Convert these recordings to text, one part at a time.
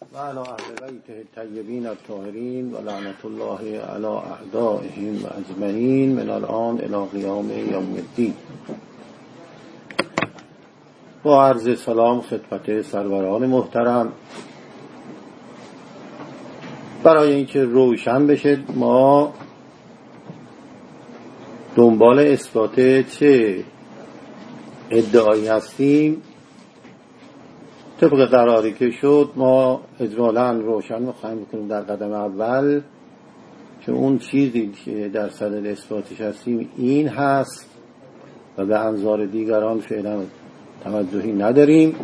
و علی اهل بیت الطیبین الطاهرین و لعنت الله علی اعدائهم اجمعین من الان الى قیام یوم الدین. با عرض سلام خدمت سروران محترم. برای اینکه روشن بشه ما دنبال اثبات چه ادعایی هستیم طبق قراری که شد ما اجمالا روشن می‌خوایم بکنیم در قدم اول که اون چیزی که در صدد اثباتش هستیم این هست و به انظار دیگران فعلا توجهی نداریم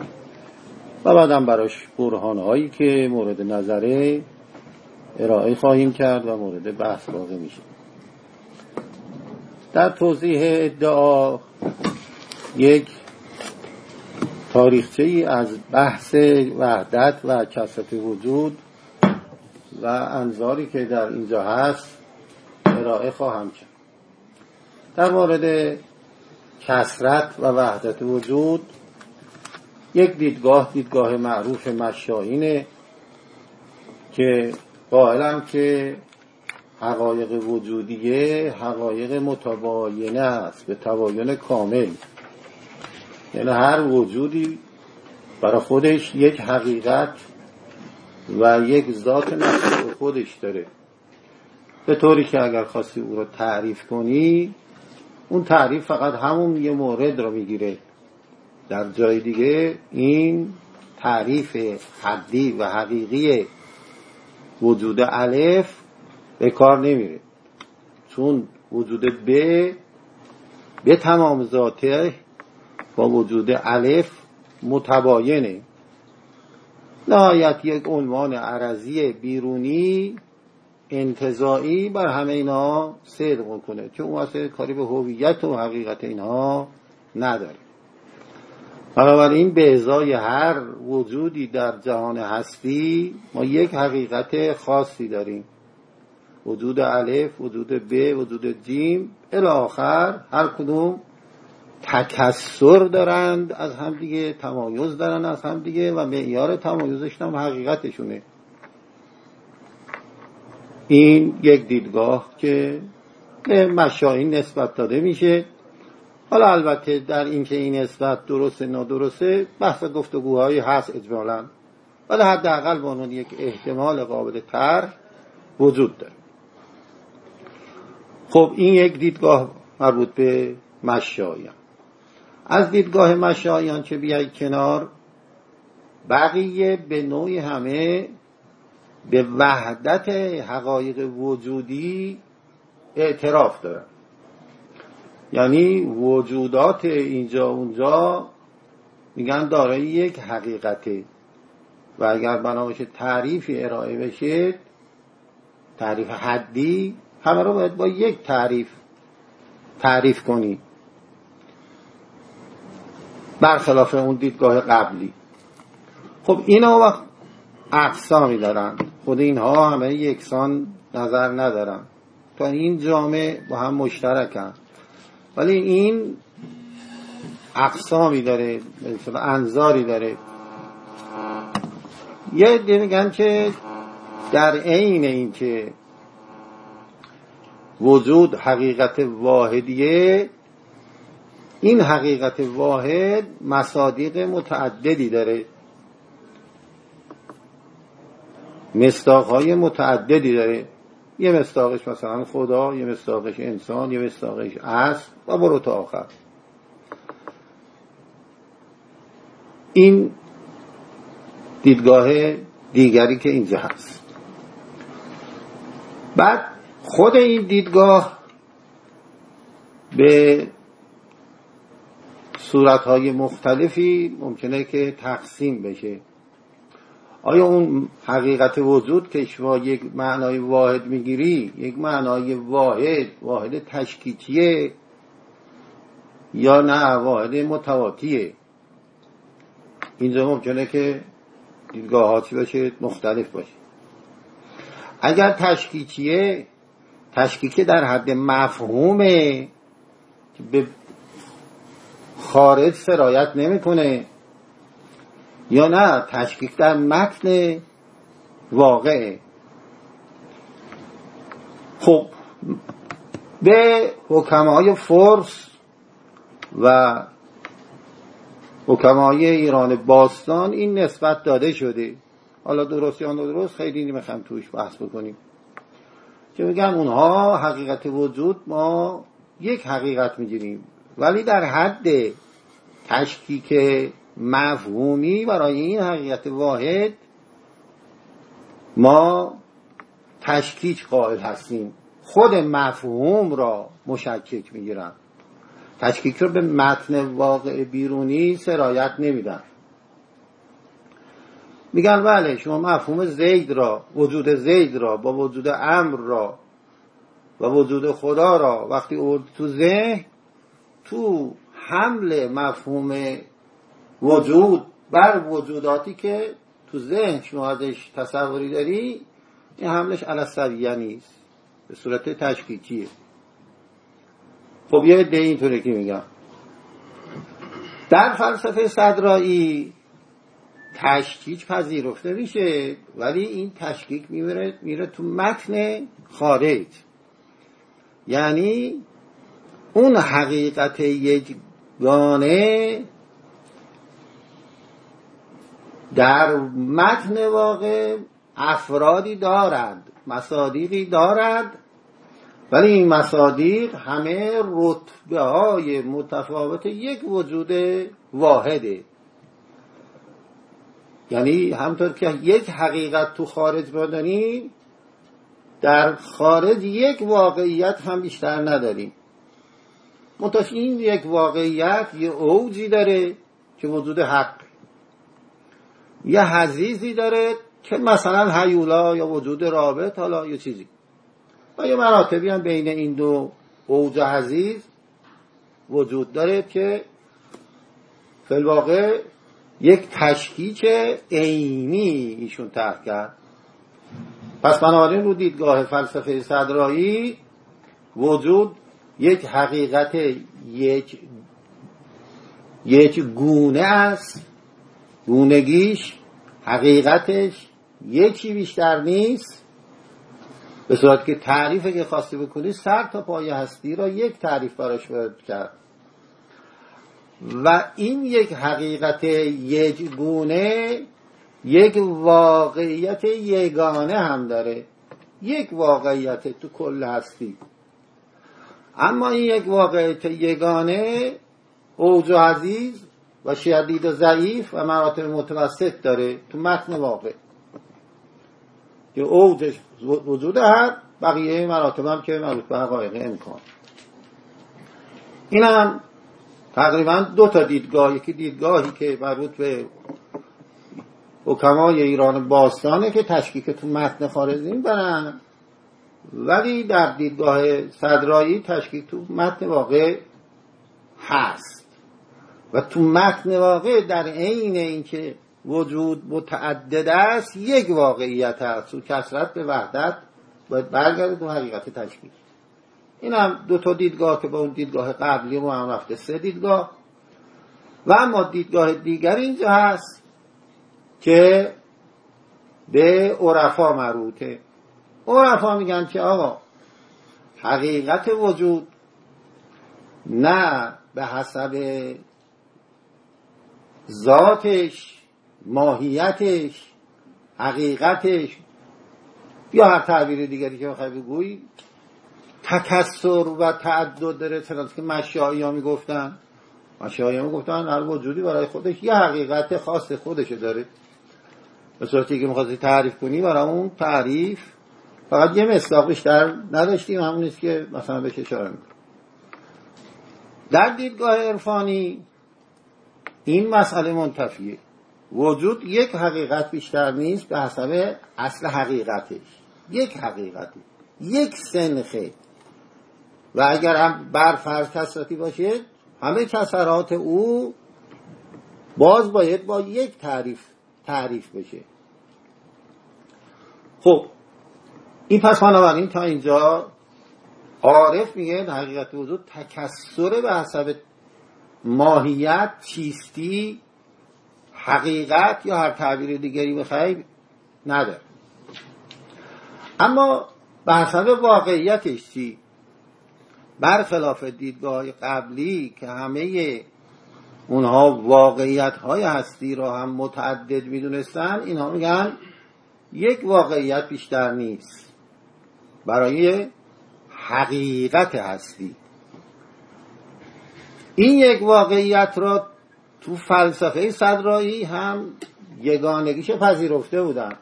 و بعدم براش برهانهایی که مورد نظره ارائه خواهیم کرد و مورد بحث واقع میشه. در توضیح ادعا یک تاریخچه ای از بحث وحدت و کسرت وجود و انظاری که در اینجا هست ارائه خواهم کرد. در مورد کسرت و وحدت وجود یک دیدگاه دیدگاه معروف مشاینه که قائلم که حقایق وجودیه حقایق متباینه است به تباین کامل. یعنی هر وجودی برای خودش یک حقیقت و یک ذات نفس خودش داره. به طوری که اگر خواستی او رو تعریف کنی اون تعریف فقط همون یه مورد رو می‌گیره. در جای دیگه این تعریف حدی و حقیقی وجود الف به کار نمیره. چون وجود ب به تمام ذاته با وجود الف متباینه. نهایت یک عنوان عرضی بیرونی انتظاعی بر همه اینا صدق کنه چون اون اصلا کاری به هویت و حقیقت اینها نداره. بنابراین به ازای هر وجودی در جهان هستی ما یک حقیقت خاصی داریم. وجود الف وجود ب وجود جیم الاخر هر کدوم تکسر دارند از همدیگه تمایز دارن از همدیگه و معیار تمایزش هم حقیقتشونه. این یک دیدگاه که به مشاهین نسبت داده میشه. حالا البته در اینکه این نسبت درست نادرسته بحث گفتگوهایی هست اجمالا. ولی حداقل به عنوان یک احتمال قابل طرح وجود داره. خب این یک دیدگاه مربوط به مشایان از دیدگاه مشایان که بیای کنار بقیه به نوعی همه به وحدت حقایق وجودی اعتراف دارن. یعنی وجودات اینجا اونجا میگن دارای یک حقیقته. و اگر بنا تعریفی ارائه بشه تعریف حدی همه رو باید با یک تعریف تعریف کنی. برخلاف اون دیدگاه قبلی. خب اینا وقت اقسامی دارن. خود اینها همه یکسان نظر ندارن. تا این جامعه با هم مشترکن. ولی این اقسامی داره انظاری داره. یه دی میگن که در عین این که وجود حقیقت واحدیه این حقیقت واحد مصادیق متعددی داره. مستاقهای متعددی داره. یه مستاقش مثلا خدا یه مستاقش انسان یه مستاقش اصل و برو تا آخر. این دیدگاه دیگری که اینجا هست. بعد خود این دیدگاه به صورتهای مختلفی ممکنه که تقسیم بشه. آیا اون حقیقت وجود که شما یک معنای واحد می‌گیری یک معنای واحد واحد تشکیکیه یا نه واحد متواتیه؟ اینجا ممکنه که دیدگاهاتی باشه مختلف باشه. اگر تشکیکیه تشکیکه در حد مفهومه به خارج سرایت نمی‌کنه. یا نه تشکیک در متن واقعه خب به حکمای فرس و حکمای ایران باستان این نسبت داده شده. حالا درست یا درست خیلی نمی‌خوام توش بحث بکنیم. که میگن اونها حقیقت وجود ما یک حقیقت می‌گیریم. ولی در حد تشکیک مفهومی برای این حقیقت واحد ما تشکیک قائل هستیم. خود مفهوم را مشکک می‌گیرن. تشکیک رو به متن واقع بیرونی سرایت نمیدن. میگن بله شما مفهوم زید را وجود زید را با وجود امر را و وجود خدا را وقتی اورد تو ذهن تو حمل مفهوم وجود بر وجوداتی که تو ذهن شما ازش تصوری داری این حملش علسویه نیست. به صورت تشکیکیه. خب یه عده اینطوره که میگم. در فلسفه صدرایی تشکیک پذیرفته میشه ولی این تشکیک میره, میره تو متن خارج. یعنی اون حقیقت یکگانه در متن واقع افرادی دارد مصادیقی دارد. ولی این مصادیق همه رتبه های متفاوت یک وجود واحده. یعنی همطور که یک حقیقت تو خارج بدانیم در خارج یک واقعیت هم بیشتر نداریم. منتها این یک واقعیت یه اوجی داره که وجود حق. یه حزیزی داره که مثلا حیولا یا وجود رابط حالا یه چیزی. و یه مراتبی هم بین این دو اوج حزیز وجود داره که فلواقع یک تشکیک عینی ایشون طرح کرد. پس بنابراین رو دیدگاه فلسفه صدرایی وجود یک حقیقت یک یک گونه است. گونگیش حقیقتش یکی بیشتر نیست. به صورت که تعریف که خواستی بکنی سر تا پای هستی را یک تعریف براش وارد کرد. و این یک حقیقت یک گونه یک واقعیت یگانه هم داره. یک واقعیت تو کل هستی. اما این یک واقعیت یگانه اوج و عزیز و شدید و ضعیف و مراتب متوسط داره تو متن واقع. که اوجش وجود هر بقیه مراتب هم که مربوط به حقایق امکان. این هم تقریبا دو تا دیدگاه. یکی دیدگاهی که مربوط به حکمای ایران باستانه که تشکیک تو متن خارجی برن ولی در دیدگاه صدرایی تشکیک تو متن واقع هست. و تو متن واقع در عین اینکه وجود متعدد است یک واقعیت هست. و کسرت به وحدت باید برگرده تو حقیقت تشکیک این هم دو تا دیدگاه که با اون دیدگاه قبلی ما هم رفته سه دیدگاه. و اما دیدگاه دیگر اینجا هست که به عرفا مربوطه. عرفا میگن که آقا حقیقت وجود نه به حسب ذاتش ماهیتش حقیقتش یا هر تعبیر دیگری که بخوای بگویی تکسر و تعدد داره. چنانچه که مشایی ها می‌گفتن. مشایی ها می‌گفتن هر وجودی برای خودش یه حقیقت خاص خودش داره. به صورتی که می‌خواستی تعریف کنی برای اون تعریف فقط یه مصداق بیشتر نداشتیم همون نیست که مثلا بهش اشاره می‌کنم در دیدگاه عرفانی این مسئله منتفیه. وجود یک حقیقت بیشتر نیست به حسب اصل حقیقتش. یک حقیقتی یک سنخه و اگر هم بر فرض کسرتی باشه همه کسرات او باز باید با یک تعریف تعریف بشه. خب این پس بنابراین تا اینجا عارف میگه حقیقت وجود تکسر به حسب ماهیت چیستی حقیقت یا هر تعبیر دیگری بخوای نداره. اما به حسب واقعیتش چی؟ برخلاف دیدگاه قبلی که همه اونها واقعیت های هستی را هم متعدد می‌دونستن اینها میگن یک واقعیت بیشتر نیست. برای حقیقت هستی. این یک واقعیت را تو فلسفه صدرایی هم یگانگیش پذیرفته بودن.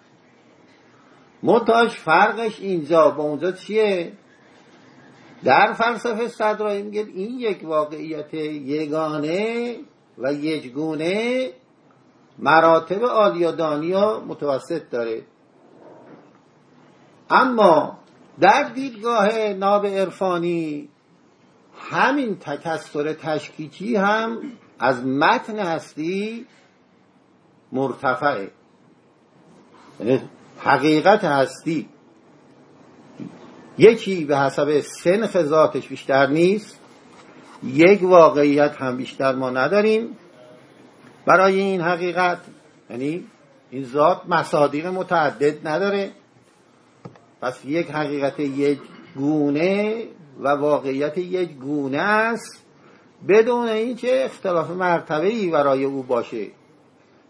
منتاش فرقش اینجا با اونجا چیه؟ در فلسفه صدرایی میگه این یک واقعیت یگانه و یکگونه مراتب عالی و دانی و متوسط داره. اما در دیدگاه ناب عرفانی همین تکسر تشکیکی هم از متن هستی مرتفعه. یعنی حقیقت هستی. یکی به حسب سنخ ذاتش بیشتر نیست یک واقعیت هم بیشتر ما نداریم. برای این حقیقت یعنی این ذات مصادیق متعدد نداره. پس یک حقیقت یک گونه و واقعیت یک گونه است بدون اینکه اختلاف مرتبه ای برای او باشه.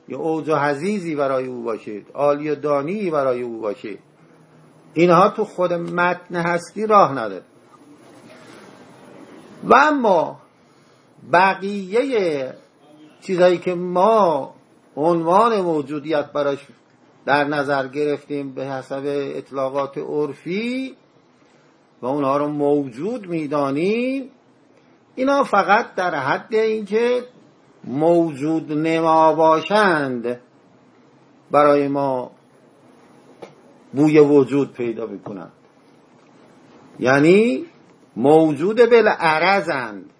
یا اوج و حزیزی برای او باشه عالی و دانی برای او باشه. اینها تو خود متن هستی راه نداره و اما بقیه چیزهایی که ما عنوان موجودیت براش در نظر گرفتیم به حسب اطلاقات عرفی و اونها رو موجود می‌دانیم. اینا فقط در حد اینکه موجود نما باشند برای ما بوی وجود پیدا می‌کنند. یعنی موجود بالعرضند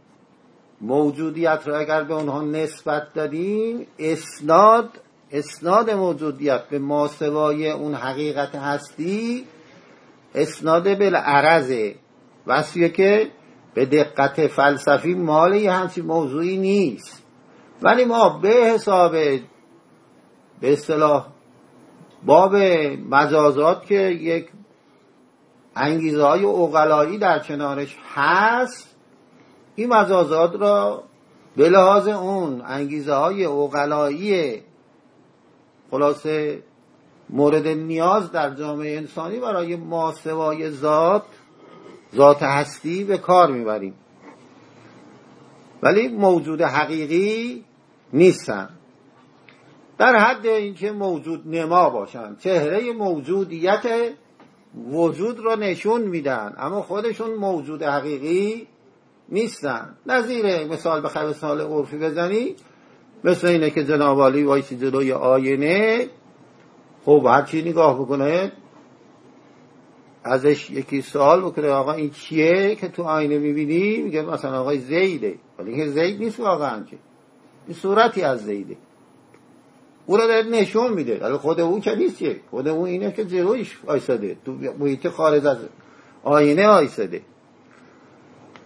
موجودیت را اگر به اونها نسبت دادیم اسناد اسناد موجودیت به ماسوای اون حقیقت هستی اسناد بالعرضه وصفیه که به دقت فلسفی مال یه همچین موضوعی نیست. ولی ما به حساب به اصطلاح باب مجازات که یک انگیزه های اوغلایی در کنارش هست این مجازات را به لحاظ اون انگیزه های اوغلایی خلاصه مورد نیاز در جامعه انسانی برای ماسوای ذات ذات هستی به کار می‌بریم. ولی موجود حقیقی نیستن. در حد اینکه موجود نما باشن. چهره موجودیت وجود را نشون میدن. اما خودشون موجود حقیقی نیستن. نظیر مثال به مثال عرفی بزنی مثل اینه که جنابالی وایسی جلوی آینه. خب هر چی نگاه بکنه ازش یکی سوال بکنه آقا این چیه که تو آینه می‌بینی؟ میگه مثلا آقای زیده. ولی که زید نیست واقعا که. این صورتی از زیده. او داره نشون میده. ولی خود او که نیست خود او اینه که جلویش آیساده تو محیط خارج از آینه آیساده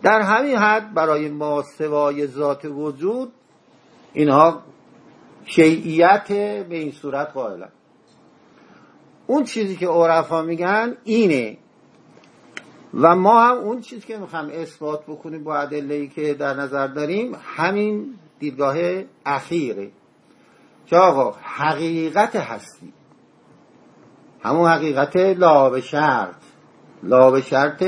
در همین حد برای ما سوای ذات وجود اینها شیعیت به این صورت قائلن. اون چیزی که عرفا میگن اینه. و ما هم اون چیزی که می‌خوام اثبات بکنیم با ادله که در نظر داریم همین دیدگاه اخیره. که آقا حقیقت هستی. همون حقیقت لا به شرط. لا به شرط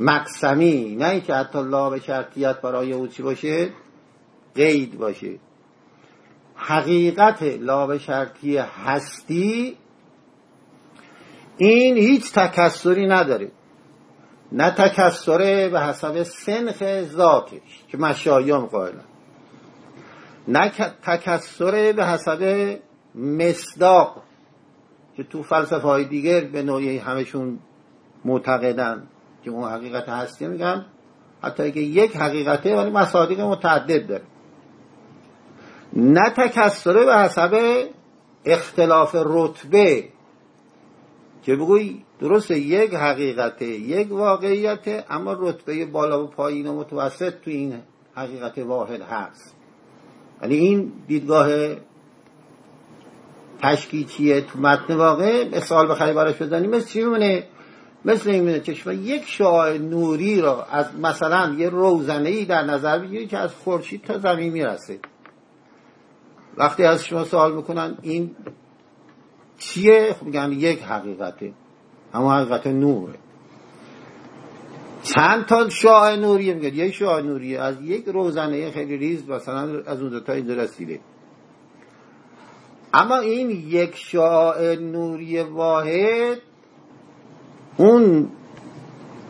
مقسمی. نه اینکه حتی لا به شرطیت برای او چی باشه؟ قید باشه. حقیقت لا به شرطی هستی این هیچ تکسری نداره. نه تکسره به حسب سنخ ذاتش که مشایان قائلن. نه تکسره به حسب مصداق که تو فلسفه های دیگر به نوعی همشون معتقدن که اون حقیقت هستی میگن. حتی اگه یک حقیقته ولی مصادیق متعدد داره. نه تکسره به حسب اختلاف رتبه. که بگوی درست یک حقیقته یک واقعیت اما رتبه بالا و پایین و متوسط تو این حقیقت واحد هست. ولی این دیدگاه تشکیچیه تو متن واقع. مثال بخری براش بزنیم مثل چی میمونه؟ مثل این میمونه که یک شعاع نوری را از مثلا یه روزنه ای در نظر بگیرید که از خورشید تا زمین می‌رسه. وقتی از شما سوال می‌کنن این چیه؟ خب میگن یک حقیقته اما حقیقت نوره چند تا شعاع نوریه؟ میگن یک شعاع نوریه. از یک روزنه خیلی ریز مثلا از اون تا اینجا رسیده. اما این یک شعاع نوری واحد اون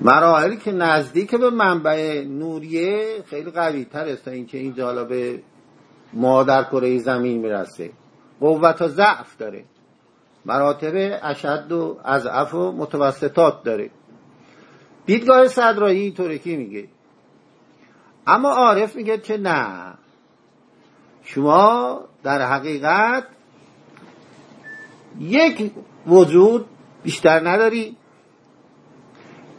مراحلی که نزدیک به منبع نوریه خیلی قوی تر است تا اینکه اینجا حالا به ما در کره زمین می‌رسه. قوت و ضعف داره. مراتب اشد و اضعف و متوسطات داره. دیدگاه صدرایی اینطوره میگه. اما عارف میگه که نه. شما در حقیقت یک وجود بیشتر نداری.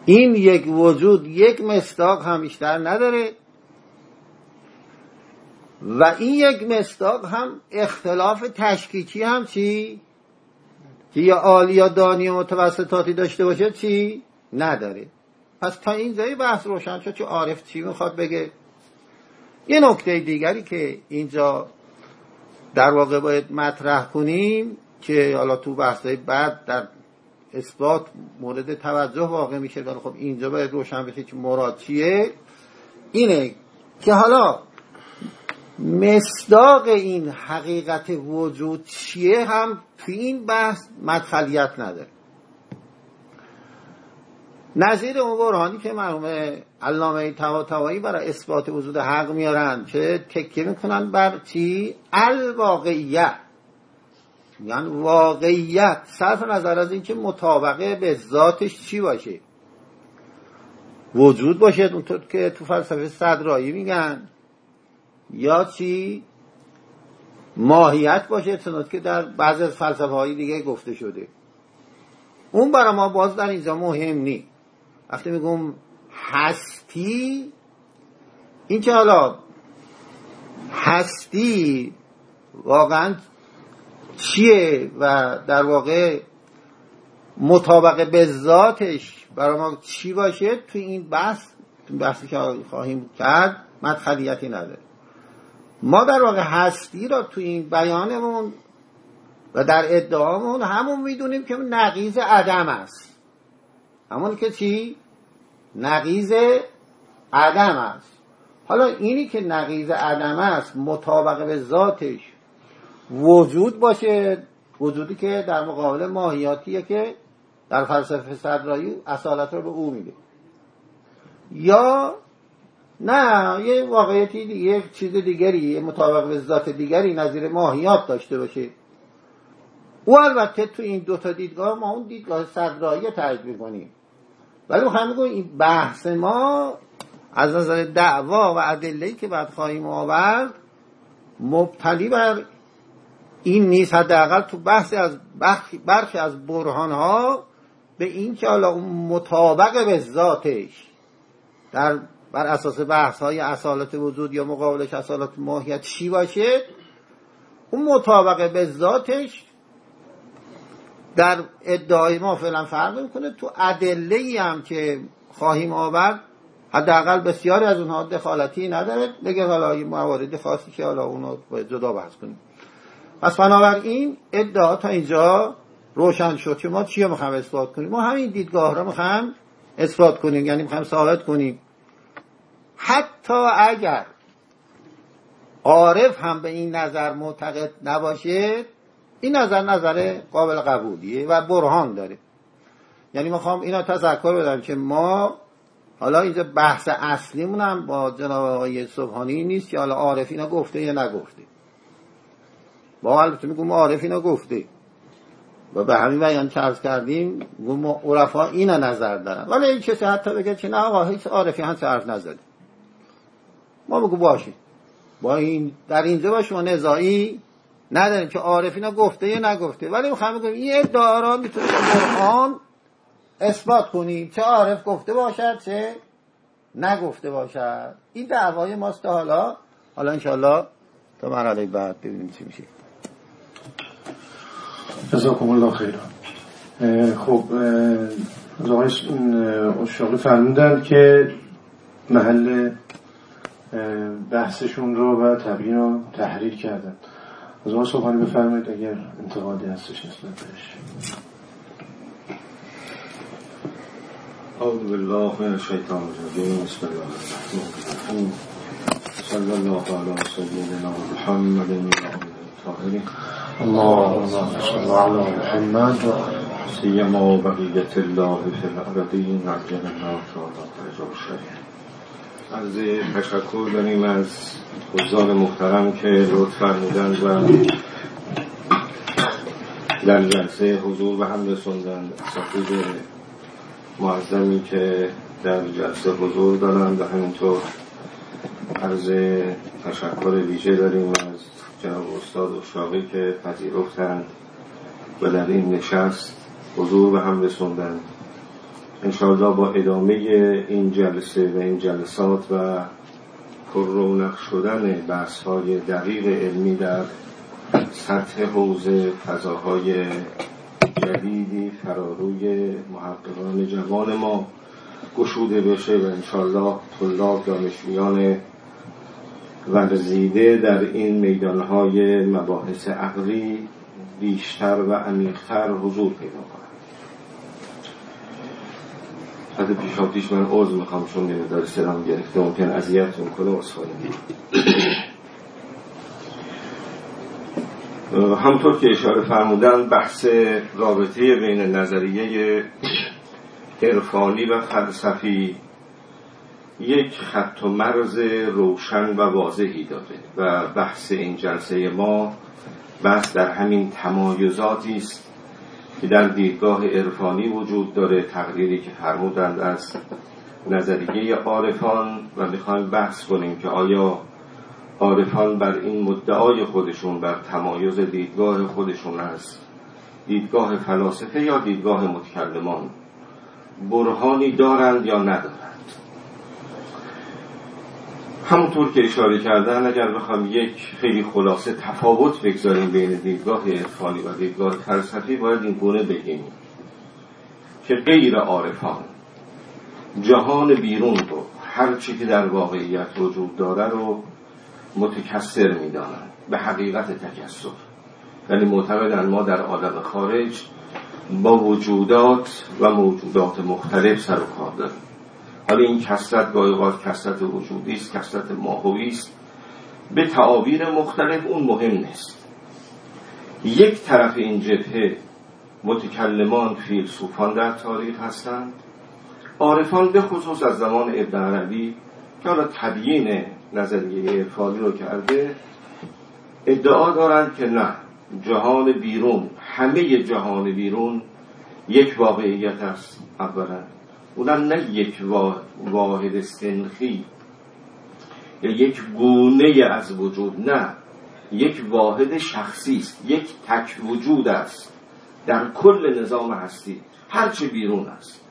این یک وجود یک مستاق هم بیشتر نداره. و این یک مستاق هم اختلاف تشکیکی هم چی؟ که یا عالی یا دانی متوسطاتی داشته باشه چی؟ نداره پس تا این جایی بحث روشن شد چه عارف چی می‌خواد بگه یه نکته دیگری که اینجا در واقع باید مطرح کنیم که حالا تو بحثای بعد در اثبات مورد توجه واقع میشه ولی خب اینجا باید روشن بشه که مراد چیه اینه که حالا مصداق این حقیقت وجود چیه هم تو این بحث مدخلیت نداره. نظیر اون برهانی که مرحوم علامه توایی برای اثبات وجود حق میارن که تکیه می‌کنن بر چی؟ الواقعیت. یعنی واقعیت. صرف نظر از اینکه مطابقه به ذاتش چی باشه. وجود باشه. اونطور که تو فلسفه صدرایی میگن. یا چی؟ ماهیت باشه چنانکه که در بعض از فلسفه های دیگه گفته شده. اون برای ما باز در اینجا مهم نی. وقتی میگم هستی این که حالا؟ هستی واقعا چیه و در واقع مطابق به ذاتش برای ما چی باشه؟ تو این بحث بحثی که خواهیم کرد مدخلیتی نداره. ما در واقع هستی را تو این بیانمون و در ادعامون همون می‌دونیم که نقیز عدم است. همون که چی؟ نقیز عدم است. حالا اینی که نقیز عدم است مطابق به ذاتش وجود باشه وجودی که در مقابل ماهیاتیه که در فلسفه صدرایی اصالت رو به او میده. یا نه یه واقعیتی دیگه یه چیز دیگری یه مطابق به ذات دیگری نظیر ماهیات داشته باشه. او البته تو این دوتا دیدگاه ما اون دیدگاه صدرایی ترجیح می‌کنیم. ولی می‌خوایم بگویم این بحث ما از نظر دعوا و ادله‌ای که بعد خواهیم آورد مبتلی بر این نیست. حداقل تو بحث از برخی از برهان ها به این که حالا مطابق به ذاتش در بر اساس بحث های اصالت وجود یا مقابلش اصالت ماهیت چی باشه؟ اون مطابق به ذاتش در ادعای ما فعلا فرق می‌کنه. تو ادله ای هم که خواهیم آورد حداقل بسیاری از اونها دخالتی نداره. بگه حالا موارد خاصی که حالا اونو باید جدا بحث کنیم. پس بنابراین ادعا تا اینجا روشن شد که ما چی رو می‌خوایم اثبات کنیم؟ ما همین دیدگاه رو می‌خوایم اثبات کنیم. یعنی می‌خوایم ثابت کنیم. حتی اگر عارف هم به این نظر معتقد نباشه این نظر نظر قابل قبولیه و برهان داره. یعنی می‌خوام اینا تذکر بدم که ما حالا اینجا بحث اصلیمون هم با جناب آقای صبحانی نیست که حالا عارف اینا گفته یا نگفته. با البته میگم عارف اینا گفته. و به همین بیان چرز کردیم گم عرفا اینا نظر دارن. ولی این کسی حتی بگه که نه آقا هیچ عارفی هم حرف نزده. ما بگو باشیم با این در اینجا با شما نزاعی نداریم که عارف اینا گفته یا نگفته. ولی می‌خوام بگم این ادعا را می‌تونیم قرآن اثبات کنیم چه عارف گفته باشد چه نگفته باشد. این دعوای ماست حالا. حالا انشاءالله تا مرحله بعد ببینیم چی میشه. جزاکم الله خیرا. خب از آقای اشاقی فرمودند که محل بحثشون رو و تبیین رو تحریر کردن. از آقای صبحانی بفرمایید اگر انتقادی هستش نسبت بهش. أعوذ بالله من الشيطان الرجيم بسم الله الرحمن الرحيم صلى الله على سيدنا محمد الطاهر اللهم صل على محمد سيما بقية الله في الأبدين عجل الله تعالى فرجه الشريف از تشکر داریم از حضار محترم که لطف فرمودند و در جلسه حضور به هم رسوندند. سفید معظمی که در جلسه حضور دارند و همینطور عرض تشکر ویژه داریم از جناب استاد اشاقی که پذیرفتند و در این نشست حضور به هم رسوندند. انشاءالله با ادامه این جلسه و این جلسات و پر رونق شدن بحث های دقیق علمی در سطح حوزه فضاهای جدیدی فراروی محققان جوان ما گشوده بشه و انشالله طلاب دانشجویان ورزیده در این میدانهای مباحث عقلی بیشتر و عمیقتر حضور پیدا کنند. حتی پیش من عوض می‌خوام چون داره سلام گرفته ممکن اذیتتون کنه اصفایی همطور که اشاره فرمودن بحث رابطه بین نظریه عرفانی و فلسفی یک خط و مرز روشن و واضحی داره و بحث این جلسه ما بحث در همین تمایزاتی است که در دیدگاه عرفانی وجود داره تقریری که فرمودند از نظریه عارفان و می‌خوایم بحث کنیم که آیا عارفان بر این مدعای خودشون بر تمایز دیدگاه خودشون از دیدگاه فلاسفه یا دیدگاه متکلمان؟ برهانی دارند یا ندارند؟ همونطور که اشاره کردن اگر بخوام یک خیلی خلاصه تفاوت بگذاریم بین دیدگاه عرفانی و دیدگاه فلسفی باید این گونه بگیم که غیر عارفان جهان بیرون رو هر چی که در واقعیت وجود داره رو متکسر می‌دانند به حقیقت تکسر یعنی معتقدند ما در عالم خارج با وجودات و موجودات مختلف سر و کار داریم. حالا این کسرت گاهی اوقات کسرت وجودی است کسرت ماهوی است. به تعابیر مختلف اون مهم نیست. یک طرف این جبهه متکلمان فیلسوفان در تاریخ هستند. عارفان به خصوص از زمان ابن عربی که حالا تبیین نظریه عرفانی رو کرده ادعا دارند که نه جهان بیرون همه جهان بیرون یک واقعیت است اولا. اونم نه یک واحد سنخی. یا یک گونه از وجود نه. یک واحد شخصی است. یک تک وجود است. در کل نظام هستی. هرچه بیرون است.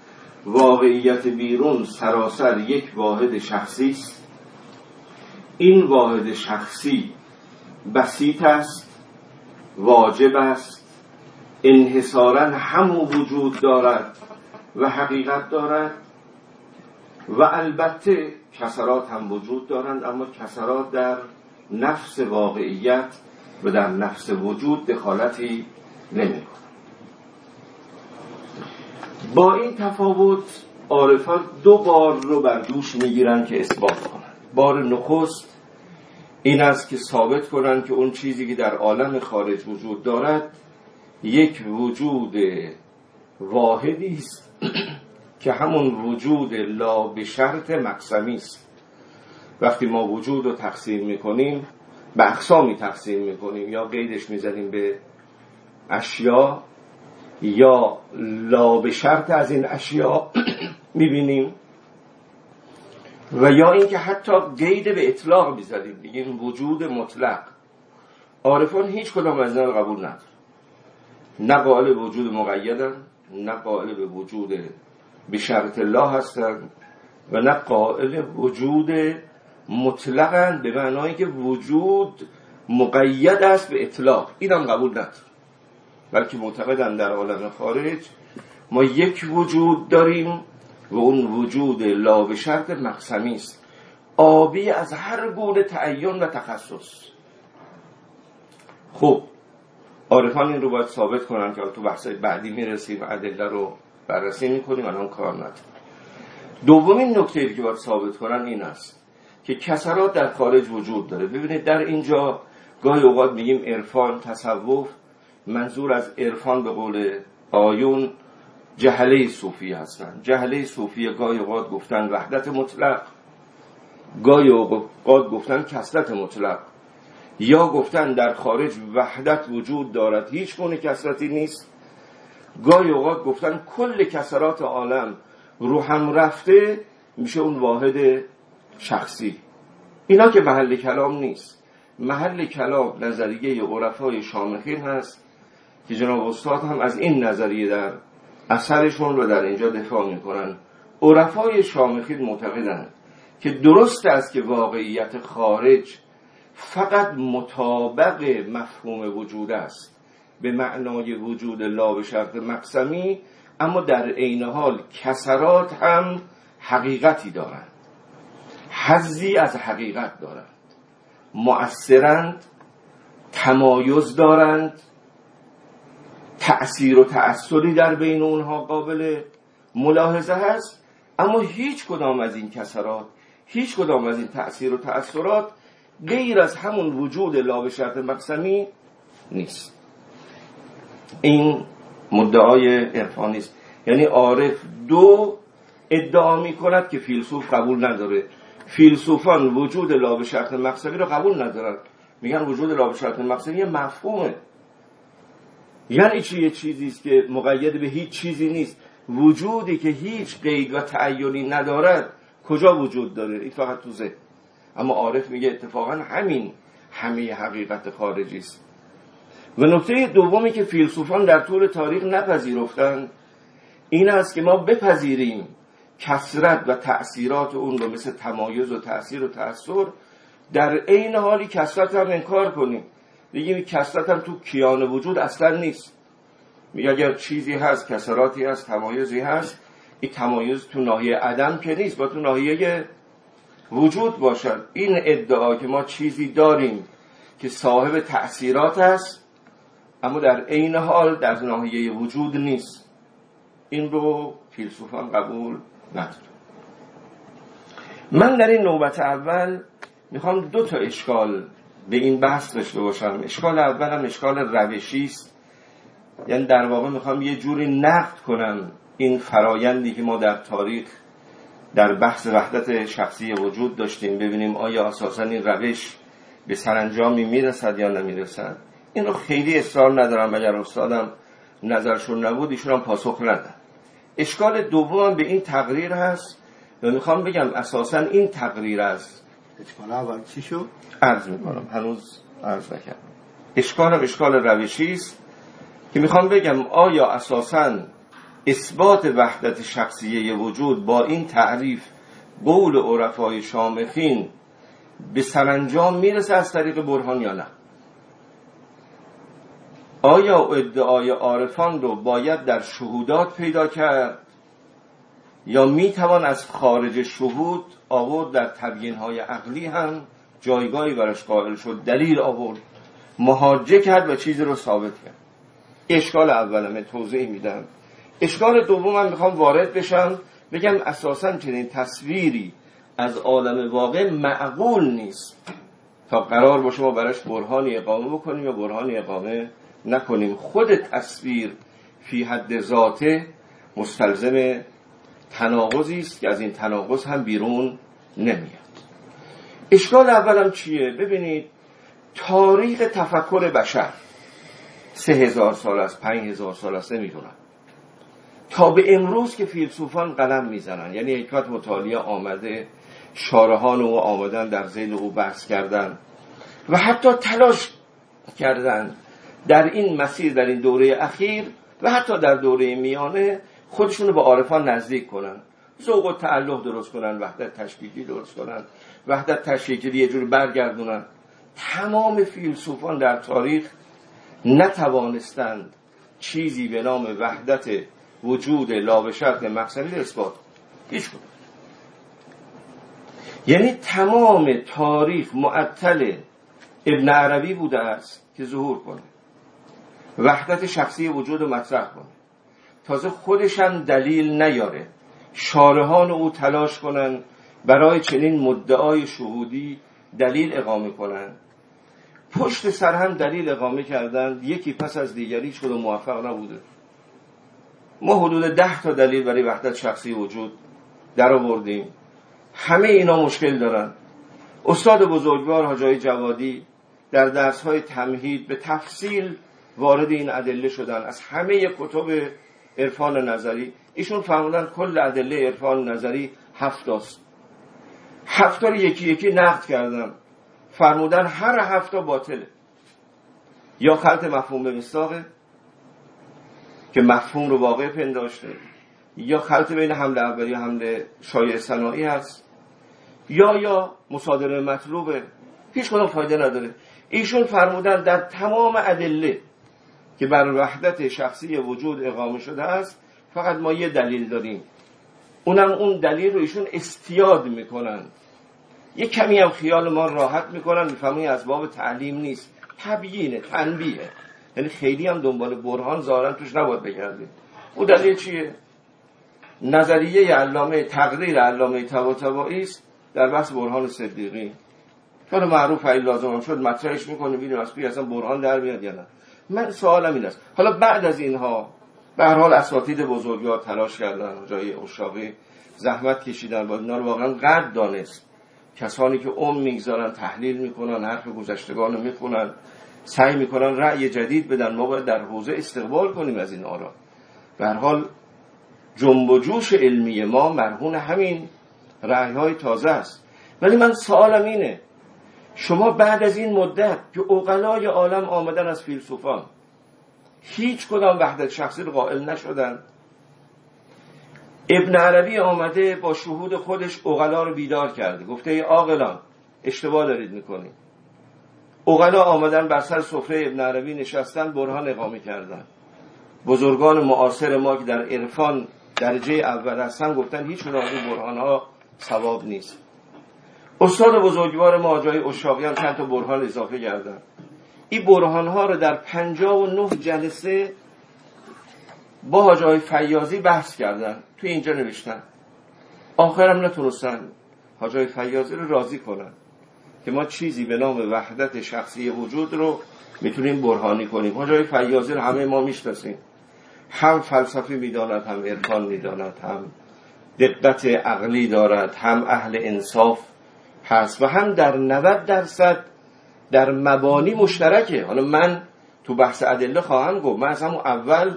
واقعیت بیرون سراسر یک واحد شخصی است. این واحد شخصی بسیط است واجب است. انحصارا همو وجود دارد. و حقیقت دارد. و البته کسرات هم وجود دارند اما کسرات در نفس واقعیت و در نفس وجود دخالتی نمی با این تفاوت عارفان دو بار رو بر دوش می‌گیرن که اثبات کنند. بار نخست این است که ثابت کنند که اون چیزی که در عالم خارج وجود دارد یک وجود واحدی است که همون وجود لا به شرط مقسمی است. وقتی ما وجود رو تقسیم می‌کنیم به اقسامی تقسیم می‌کنیم یا قیدش می‌زنیم به اشیا یا لا به شرط از این اشیا می‌بینیم. و یا اینکه حتی قید به اطلاق می‌زنیم بگیم وجود مطلق. عارفان هیچ کدام از اینا قبول ندارن. نه قائل وجود مقیدن نه قائل به وجود به شرط الله هستند و نه قائل وجود مطلقا به معنایی که وجود مقید است به اطلاق. اینم قبول نداره بلکه معتقدن در عالم خارج ما یک وجود داریم و اون وجود لا به شرط مقسمی است. آبی از هر گونه تعین و تخصص. خب عارفان این رو باید ثابت کنن که تو بحث بعدی می‌رسیم ادله رو بررسی می‌کنیم الان کار نداریم. دومین نکته که باید ثابت کنن این است که کسرات در خارج وجود داره. ببینید در اینجا گاهی اوقات میگیم عرفان تصوف منظور از عرفان به قول آیون جهله صوفی هستن. جهله صوفی گاهی اوقات گفتن وحدت مطلق گاهی اوقات گفتن کسرت مطلق. یا گفتن در خارج وحدت وجود دارد. هیچ گونه کسرتی نیست. گاهی اوقات گفتن کل کسرات عالم رو هم رفته میشه اون واحد شخصی. اینا که محل کلام نیست. محل کلام نظریه عرفای شامخین هست که جناب استاد هم از این نظریه در اثرشون رو در اینجا دفاع می‌کنن. عرفای شامخین معتقدند که درست است که واقعیت خارج فقط مطابق مفهوم وجود است. به معنای وجود لا به شرط مقسمی اما در عین حال کسرات هم حقیقتی دارند. حزی از حقیقت دارند. مؤثرند تمایز دارند تأثیر و تأثری در بین اونها قابل ملاحظه هست اما هیچ کدام از این کسرات هیچ کدام از این تأثیر و تأثیرات غیر از همون وجود لا به شرط مقسمی نیست. این مدعای عرفانی است یعنی عارف دو ادعا می کند که فیلسوف قبول نداره. فیلسوفان وجود لا به شرط مقصدی رو قبول ندارن. میگن وجود لا به شرط مقصدی یه مفهومه. یعنی چی؟ یه چیزی است که مقید به هیچ چیزی نیست. وجودی که هیچ قید و تعینی ندارد کجا وجود داره؟ این فقط تو ذهن. اما عارف میگه اتفاقا همین همه حقیقت خارجی است. و نکته دومی که فیلسوفان در طول تاریخ نپذیرفتند این است که ما بپذیریم کسرت و تأثیرات اون رو مثل تمایز و تأثیر و تأثیر در عین حالی کسرت هم انکار کنیم. بگیم کسرت هم تو کیان وجود اصلا نیست. میگه اگر چیزی هست کسراتی هست تمایزی هست این تمایز تو ناحیه عدم که نیست با تو ناحیه وجود باشد. این ادعا که ما چیزی داریم که صاحب تأثیرات است اما در عین حال در ناحیه وجود نیست. این رو فیلسوفان قبول نداره من در این نوبت اول می‌خوام دو تا اشکال به این بحث داشته باشم. اشکال اولم اشکال روشی است. یعنی در واقع می‌خوام یه جوری نقد کنم این فرایندی که ما در تاریخ در بحث وحدت شخصی وجود داشتیم ببینیم آیا اساسا این روش به سرانجامی می‌رسد یا نمی‌رسد. این رو خیلی اصرار ندارم اگر استادم نظرشون نبود ایشون هم پاسخ ندن. اشکال دوم به این تقریر هست و می‌خوام بگم اساسا این تقریر است. اشکال اول چی شد؟ عرض می‌کنم هنوز عرض نکردم. اشکالم اشکال روشی است که می‌خوام بگم آیا اساسا اثبات وحدت شخصیه وجود با این تعریف قول عرفای شامخین به سرانجام می‌رسه از طریق برهان یا نه؟ آیا ادعای عارفان رو باید در شهودات پیدا کرد یا می‌توان از خارج شهود آورد در تبیین های عقلی هم جایگاهی براش قائل شد دلیل آورد مهاجه کرد و چیزی رو ثابت کرد؟ اشکال اولمه توضیح میدم. اشکال دومم می‌خوام وارد بشم. بگم اساسا چنین تصویری از عالم واقع معقول نیست. تا قرار باشه ما براش برهانی اقامه بکنیم یا برهانی اقامه نکنیم. خود تصویر فی حد ذاته مستلزم تناقضی است که از این تناقض هم بیرون نمیاد. اشکال اولم چیه؟ ببینید تاریخ تفکر بشر سه هزار سال است پنج هزار سال است نمی‌دونم. تا به امروز که فیلسوفان قلم می‌زنن. یعنی حکمت مطالعه آمده شارهان او آمدن در زیل او بحث کردن و حتی تلاش کردن در این مسیر در این دوره اخیر و حتی در دوره میانه خودشون رو به عارفان نزدیک کنن. ذوق و تعلق درست کنن وحدت تشکیلی درست کنن وحدت تشکیلی یه جور برگردونن. تمام فیلسوفان در تاریخ نتوانستند چیزی به نام وحدت وجود لا شرط مقصدی اثبات. هیچ کنه. یعنی تمام تاریخ معطل ابن عربی بوده است که ظهور کنه. وحدت شخصی وجود رو مطرح کنه. تازه خودش هم دلیل نیاره. شارهان او تلاش کنن برای چنین مدعای شهودی دلیل اقامه کنن. پشت سر هم دلیل اقامه کردن یکی پس از دیگری و موفق نبوده. ما حدود ده تا دلیل برای وحدت شخصی وجود در آوردیم. همه اینا مشکل دارن. استاد بزرگوار حاجای جوادی در درس های تمهید به تفصیل وارد این ادله شدن. از همه کتب عرفان نظری ایشون فرمودن کل ادله عرفان نظری هفت است. هفت رو یکی یکی نقد کردن. فرمودن هر هفته باطله. یا خلط مفهوم به که مفهوم رو واقع پنداشته یا خلط بین حمله اولی و حمله شایع صناعی هست یا یا مصادره مطلوبه هیچ کدوم فایده نداره. ایشون فرمودن در تمام ادله که بر وحدت شخصی وجود اقامه شده است فقط ما یه دلیل داریم. اونم اون دلیل رو ایشون استیاد می‌کنن. یه کمی هم خیال ما راحت می‌کنن می‌فهمی از باب تعلیم نیست. تبیینه تنبیه. یعنی خیلی هم دنبال برهان ظاهرا توش نباید بگردیم. او دلیل چیه؟ نظریه علامه تقدیر علامه طباطبایی است در بحث برهان صدیقی. چون معروف ای لازم شد مطرحش می‌کنه ببینیم از پیش اصلا برهان در میاد یا نه. من سوالم این است. حالا بعد از اینها به هر حال اساتید بزرگوار تلاش کردن جای اشاقی زحمت کشیدن با اینا رو واقعا قد دانست. کسانی که ام می‌گذارن تحلیل می‌کنن حرف گذشتگان رو می‌خونن. سعی می‌کنن رأی جدید بدن ما باید در حوزه استقبال کنیم از این آرا. به هر حال جنب و جوش علمی ما مرهون همین رأی های تازه است. ولی من سوالم اینه شما بعد از این مدت که اوقلای عالم آمدن از فیلسوفان هیچ کدام وحدت شخصی رو قائل نشدن؟ ابن عربی آمده با شهود خودش اوغلا رو بیدار کرده. گفته ای عاقلان اشتباه دارید می‌کنید. اوغلا آمدن بر سر سفره ابن عربی نشستن برهان اقامه کردن. بزرگان معاصر ما که در عرفان درجه اول هستن گفتن هیچ از این برهان ها ثواب نیست. استاد بزرگوار ما جای اشاقیان چند تا برهان اضافه کردن. این برهان ها رو در پنجاه و نه جلسه با حاجای فیازی بحث کردن. توی اینجا نوشتن. آخرم نتونستن حاجای فیازی رو راضی کنن. که ما چیزی به نام وحدت شخصی وجود رو می‌تونیم برهانی کنیم. حاجای فیازی رو همه ما می‌شناسیم. هم فلسفی می‌داند هم عرفان می‌داند هم دقت عقلی دارد هم اهل انصاف هست و هم در 90 درصد در مبانی مشترکه. حالا من تو بحث ادله خواهم گفت. من از همون اول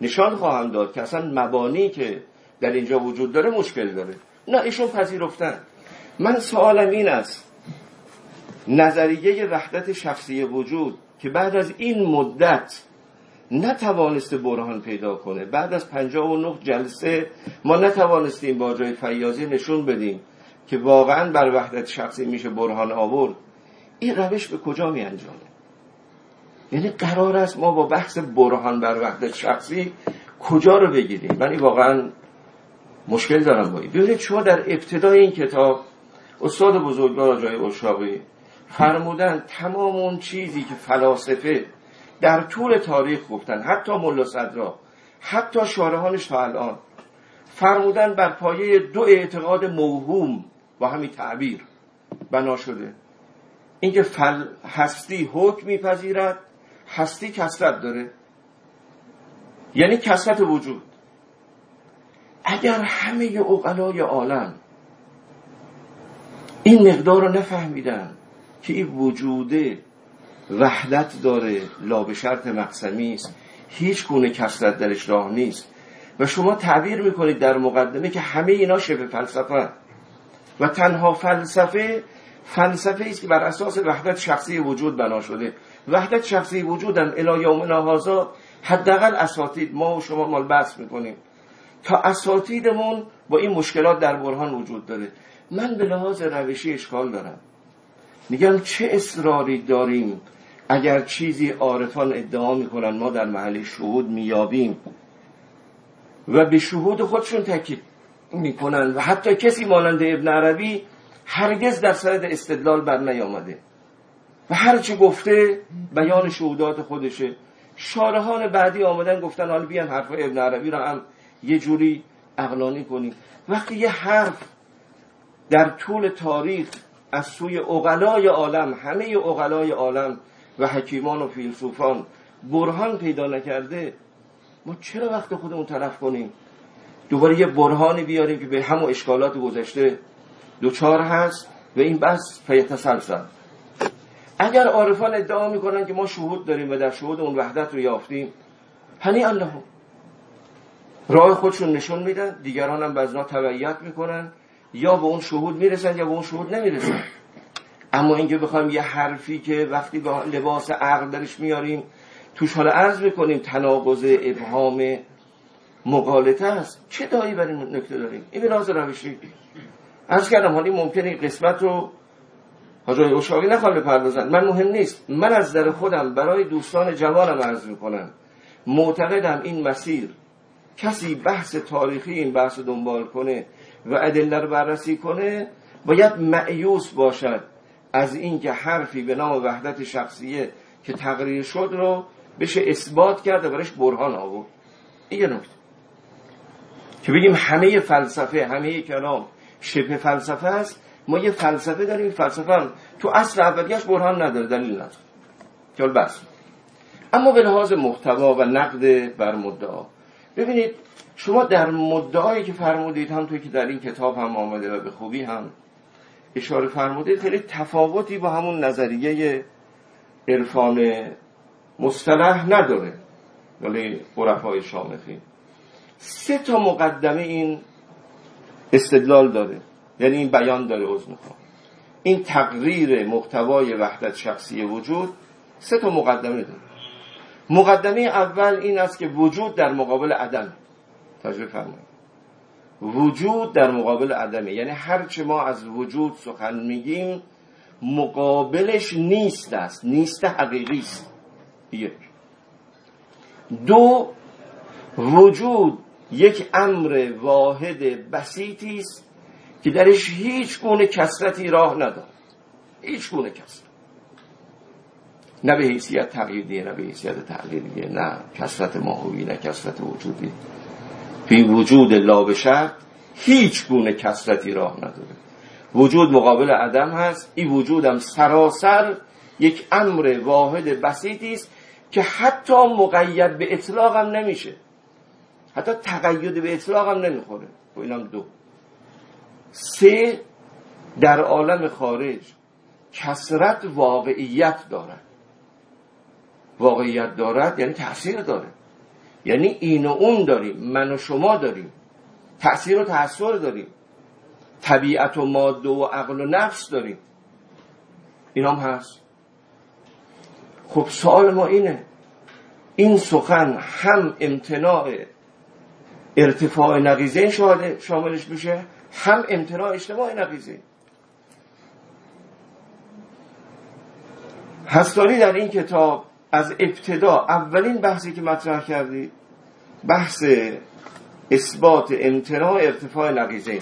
نشان خواهم داد که اصلا مبانی که در اینجا وجود داره مشکل داره. نه ایشون پذیرفتن. من سوالم این است. نظریه وحدت شخصی وجود که بعد از این مدت نتوانسته برهان پیدا کنه. بعد از 59 جلسه ما نتوانستیم با جای فیاضی نشون بدیم که واقعا بر وحدت شخصی میشه برهان آورد. این روش به کجا می انجامه یعنی قرار است ما با بحث برهان بر وحدت شخصی کجا رو بگیریم؟ من واقعا مشکل دارم با این. ببینید شما در ابتدای این کتاب استاد بزرگوار جای اشاقی فرمودن تمام اون چیزی که فلاسفه در طول تاریخ گفتن حتی ملا صدرا حتی شارهانش تا الان فرمودن بر پایه دو اعتقاد موهوم با همین تعبیر بنا شده. اینکه فل هستی حکم میپذیرد هستی کسرت داره. یعنی کسرت وجود. اگر همه اقلای عالم این مقدار رو نفهمیدن که این وجوده وحدت داره لا به شرط مقسمی است. هیچ گونه کسرت درش راه نیست. و شما تعبیر می‌کنید در مقدمه که همه اینا شبه فلسفه و تنها فلسفه فلسفه است که بر اساس وحدت شخصی وجود بنا شده. وحدت شخصی وجود هم الی یومنا هازا حداقل اساتید ما و شما مال بحث می‌کنیم. تا اساتیدمون با این مشکلات در برهان وجود داره. من به لحاظ روشی اشکال دارم. میگم چه اصراری داریم؟ اگر چیزی عارفان ادعا می‌کنن ما در محل شهود میابیم و به شهود خودشون تکیب می‌کنن. و حتی کسی مانند ابن عربی هرگز در سرد استدلال بر نیامده و هرچی گفته بیان شهودات خودشه. شارحان بعدی آمدن گفتن حالا بیان حرف ابن عربی را هم یه جوری اقلانی کنیم. وقتی یه حرف در طول تاریخ از سوی اقلای عالم همه اقلای عالم و حکیمان و فیلسوفان برهان پیدا نکرده ما چرا وقت خودمون تلف کنیم؟ دوباره یه برهانی بیاریم که به همون اشکالات گذشته دوچار هست و این بس فیتسلسل. اگر عارفان ادعا می‌کنن که ما شهود داریم و در شهود اون وحدت رو یافتیم هنی الله. راه خودشون نشون میدن دیگران هم بزنا تبعیت می‌کنن. یا به اون شهود می‌رسن یا به اون شهود نمی‌رسن. اما اینکه بخوایم یه حرفی که وقتی با لباس عقل درش میاریم توش حالا عرض می‌کنیم تناقض ابهام مقالطه است. چه دایی بر این نکته داریم؟ این راز روشی. از کردم حالی ممکنه این قسمت رو حاجای اشاقی نخواه بپردازن. من مهم نیست. من از در خودم برای دوستان جوانم عرض می‌کنم. معتقدم این مسیر کسی بحث تاریخی این بحث دنبال کنه و ادله رو بررسی کنه باید معیوس باشد از اینکه حرفی به نام وحدت شخصیه که تقریر شد رو بشه اثبات کرد و برش برهان آورد. این یه نکته. که بگیم همه فلسفه همه کلام شبه فلسفه است ما یه فلسفه داریم فلسفه هم تو اصل اولیش برهان نداره دلیل نداره. که بس اما به لحاظ محتوا و نقد بر مدعا. ببینید شما در مدعایی که فرمودید هم توی که در این کتاب هم آمده و به خوبی هم اشاره فرمودید خیلی تفاوتی با همون نظریه عرفان مصطلح نداره. ولی عرفای شامخی. سه تا مقدمه این استدلال داره. یعنی این بیان داره از می‌خوام این تقریر محتوای وحدت شخصی وجود سه تا مقدمه داره. مقدمه اول این است که وجود در مقابل عدم. تجربه فرمایید وجود در مقابل عدمه. یعنی هرچه ما از وجود سخن میگیم مقابلش نیست است. نیست حقیقی است. یک. دو وجود یک امر واحد بسیطی است که درش هیچ گونه کسرتی راه نداره هیچ گونه کسرت نه به حیثیت تغییریه نه به حیثیت تغییریه نه کسرت ماهوی نه کسرت وجودی. فی وجود لا بشر هیچ گونه کسرتی راه نداره. وجود مقابل عدم هست این وجودم سراسر یک امر واحد بسیطی است که حتی مقید به اطلاق هم نمیشه. حتی تقید به اطلاق هم نمی‌خوره. و اینم دو. سه در عالم خارج کسرت واقعیت دارد. واقعیت دارد یعنی تاثیر داره. یعنی این و اون داریم من و شما داریم تأثیر و تأثیر داریم طبیعت و ماده و عقل و نفس داریم. این هم هست. خب سوال ما اینه این سخن هم امتناع ارتفاع نقیزه شاملش میشه هم امتناع اجتماع نقیزه هستاری در این کتاب از ابتدا اولین بحثی که مطرح کردی بحث اثبات امتناع ارتفاع نقیزه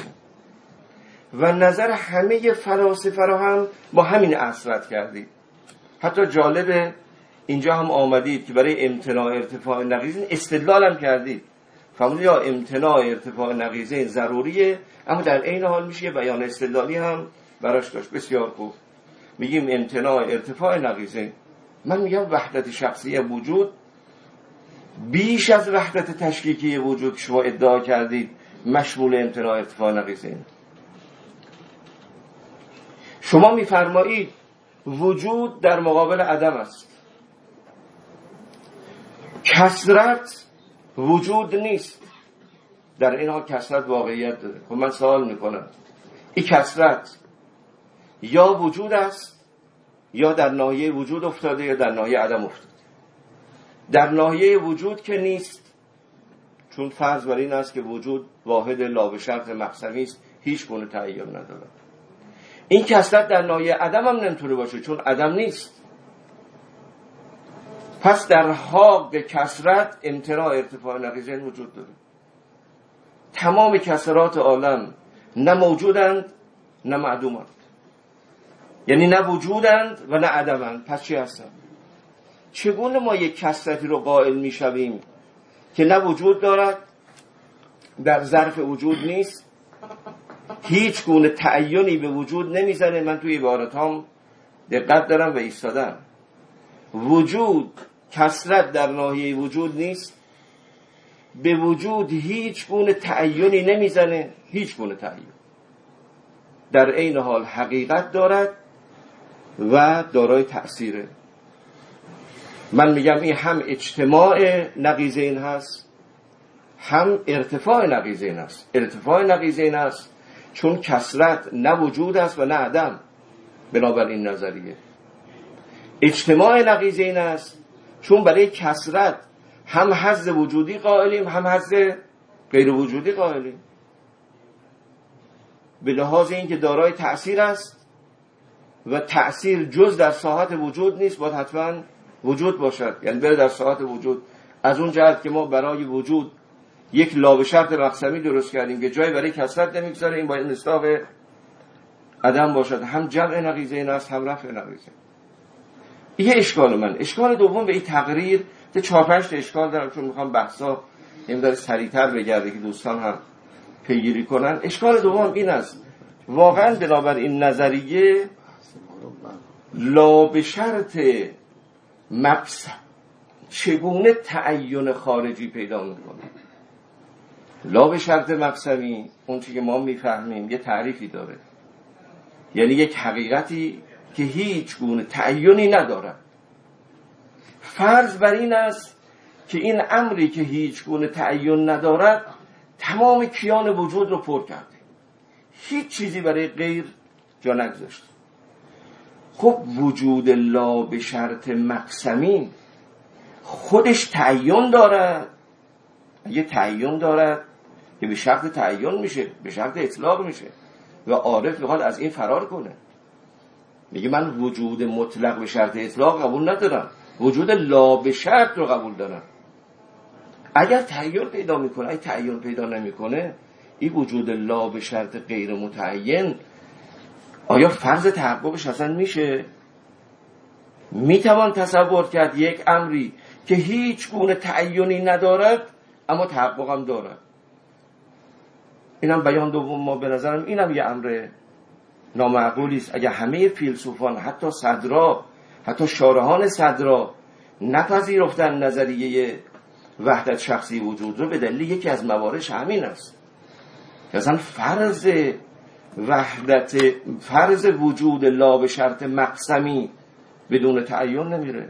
و نظر همه فلاسفه را هم با همین اصرت کردید حتی جالبه اینجا هم آمدید که برای امتناع ارتفاع نقیزه استدلال هم کردید فرمودید یا امتناع ارتفاع نقیزه ضروریه اما در عین حال میشه یه بیان استدلالی هم براش داشت. بسیار خوب. میگیم امتناع ارتفاع نقیزه من میگم وحدت شخصی وجود بیش از وحدت تشکیکی وجود شما ادعا کردید مشمول امتناع ارتفاع نقیزه شما میفرمایید وجود در مقابل عدم است. کسرت وجود نیست. در این حال کسرت واقعیت داره. خب من سوال می‌کنم. این کسرت یا وجود است یا در ناحیه وجود افتاده یا در ناحیه عدم افتاده. در ناحیه وجود که نیست چون فرض بر این است که وجود واحد لا به شرط است هیچ گونه تعین نداره این کسرت در ناحیه عدم هم نمی‌تونه باشه چون عدم نیست. پس در حاق کسرت امتناع ارتفاع نقیزین وجود داره. تمام کسرات عالم نه موجودند نه معدومند. یعنی نه وجودند و نه عدمند. پس چی هستند چگونه ما یک کسرتی رو قائل می‌شویم که نه وجود دارد؟ در ظرف وجود نیست. هیچ گونه تعینی به وجود نمی‌زنه. من توی عبارت هم دقت دارم و ایستادم. وجود کسرت در ناحیه وجود نیست. به وجود هیچ گونه تعینی نمی‌زنه. هیچ گونه تعین. در عین حال حقیقت دارد. و دارای تأثیره. من میگم این هم اجتماع نقیزین هست هم ارتفاع نقیزین هست. ارتفاع نقیزین هست چون کسرت نه وجود است و نه عدم بنابراین نظریه. اجتماع نقیزین است چون برای کسرت هم حز وجودی قائلیم هم حز غیر وجودی قائلیم. به لحاظ اینکه دارای تأثیر است و تأثیر جز در ساحت وجود نیست باید حتما وجود باشد. یعنی بره در ساحت وجود. از اون جهت که ما برای وجود یک لابه شرط مقسمی درست کردیم که جای برای کسرت نمی‌گذاره این باید مصداق عدم باشد. هم جمع نقیزه این است هم رفع نقیزه یه اشکال من. اشکال دوم به این تقریر ده چهار پنج اشکال دارم چون می‌خوام بحثا داره سریعتر بگرده که دوستان هم پیگیری کنن. اشکال دوم این است. واقعا بنابر این نظریه لا به شرط مقصد چگونه تعین خارجی پیدا می‌کنه؟ لا به شرط مقصمی اون که ما می‌فهمیم یه تعریفی داره. یعنی یک حقیقتی که هیچ گونه تعینی ندارد فرض بر این است که این امری که هیچ گونه تعین ندارد تمام کیان وجود رو پر کرده. هیچ چیزی برای غیر جا نگذاشته. خب وجود لا به شرط مقسمی خودش تعین دارد. یه تعین دارد که به شرط تعین میشه به شرط اطلاق میشه. و عارف می‌خواد از این فرار کنه. میگه من وجود مطلق به شرط اطلاق قبول ندارم. وجود لا به شرط رو قبول دارم. اگر تعین پیدا می‌کنه اگه تعین پیدا نمی‌کنه این وجود لا به شرط غیر متعین آیا فرض تحققش اصلا میشه؟ می‌توان تصور کرد یک امری که هیچ گونه تعینی ندارد اما تحققم دارد. اینم بیان دوم ما به نظرم اینم یه امر نامعقولی است. اگر همه فیلسوفان حتی صدرا حتی شارهان صدرا نپذیرفتن نظریه وحدت شخصی وجود رو به دلیل یکی از مواردش همین است. مثلا فرض وحدت فرض وجود لا به شرط مقسمی بدون تعین نمیره.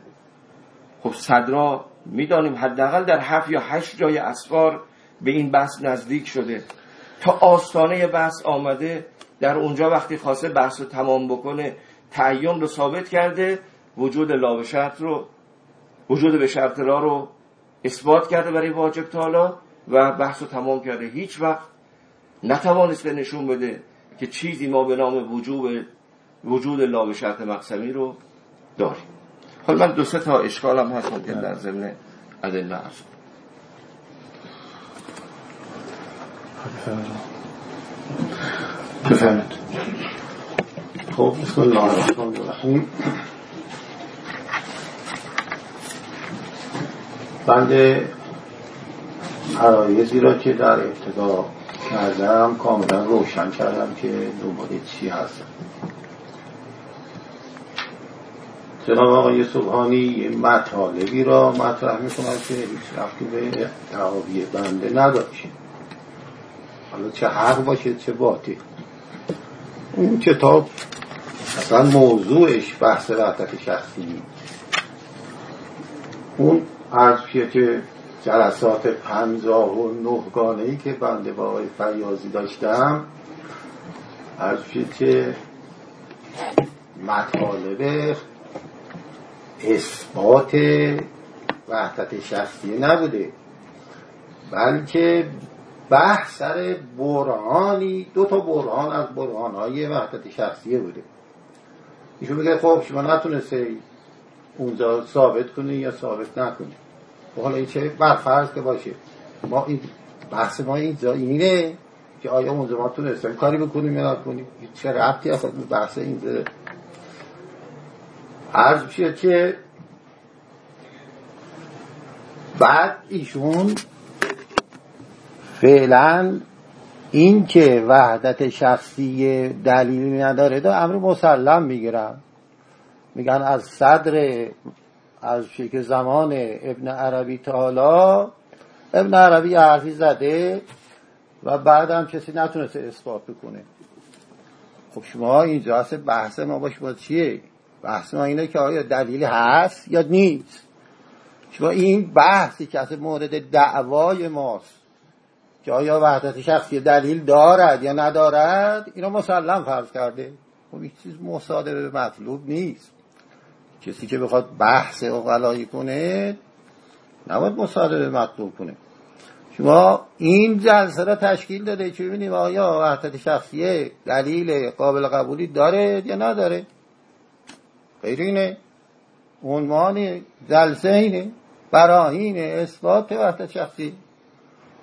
خب صدرا می‌دانیم حداقل در هفت یا هشت جای اسفار به این بحث نزدیک شده. تا آستانه بحث آمده در اونجا وقتی خواسته بحث رو تمام بکنه تعین رو ثابت کرده وجود لا به شرط رو وجود به شرط را رو اثبات کرده برای واجب تالا و بحث رو تمام کرده. هیچ وقت نتوانسته نشون بده که چیزی ما به نام وجود وجود لا به شرط مقسمی رو داریم. حالا من دو سه تا اشکالم هست ممکن در ضمن ادله عرض بفهمید خب بسم الله الرحمن الرحیم. بنده عرایزی را که در ابتدا کردم کاملا روشن کردم که دنبال چی هست جناب آقای سبحانی یه مطالبی را مطرح می‌کنن که هیچ رفتی به دعاوی بنده نداشت. حالا چه حق باشه چه باطل. اون کتاب اصلا موضوعش بحث وحدت شخصی اون عرض که جلسات پنجاه و نهگانه ای که بنده با آقای داشتم. عرض که مطالب اثبات وحدت شخصی نبوده بلکه بحث سر برهانی دو تا برهان از برهان های وحدت شخصیه بوده. ایشون میگه خب شما نتونسته اونجا ثابت کنه یا ثابت نکنه حالا این چه برفرض که باشه. ما این بحث ما اینجا اینه که آیا ما تونستیم کاری بکنیم یا نکنیم؟ چه ربطی اصلا بحث اینجا عرض میشه که بعد ایشون فعلا این که وحدت شخصی دلیلی نداره دا امر مسلم می‌گیرن. میگن از صدر از شکل زمان ابن عربی تا حالا ابن عربی حرفی زده و بعد هم کسی نتونسته اثبات بکنه. خب شما اینجا هست بحث ما با چیه؟ بحث ما اینه که آیا دلیلی هست یا نیست؟ شما این بحثی که از مورد دعوای ماست که آیا وحدت شخصی دلیل دارد یا ندارد اینا مسلم فرض کرده. خب این چیز مصادره به مطلوب نیست. کسی که بخواد بحث اقلایی کنه نباید مصادره مطلوب کنه. شما این جلسه را تشکیل داده که ببینیم آیا وحدت شخصی دلیل قابل قبولی داره یا نداره. غیر اینه. عنوان جلسه اینه. براهین اثبات وحدت شخصی.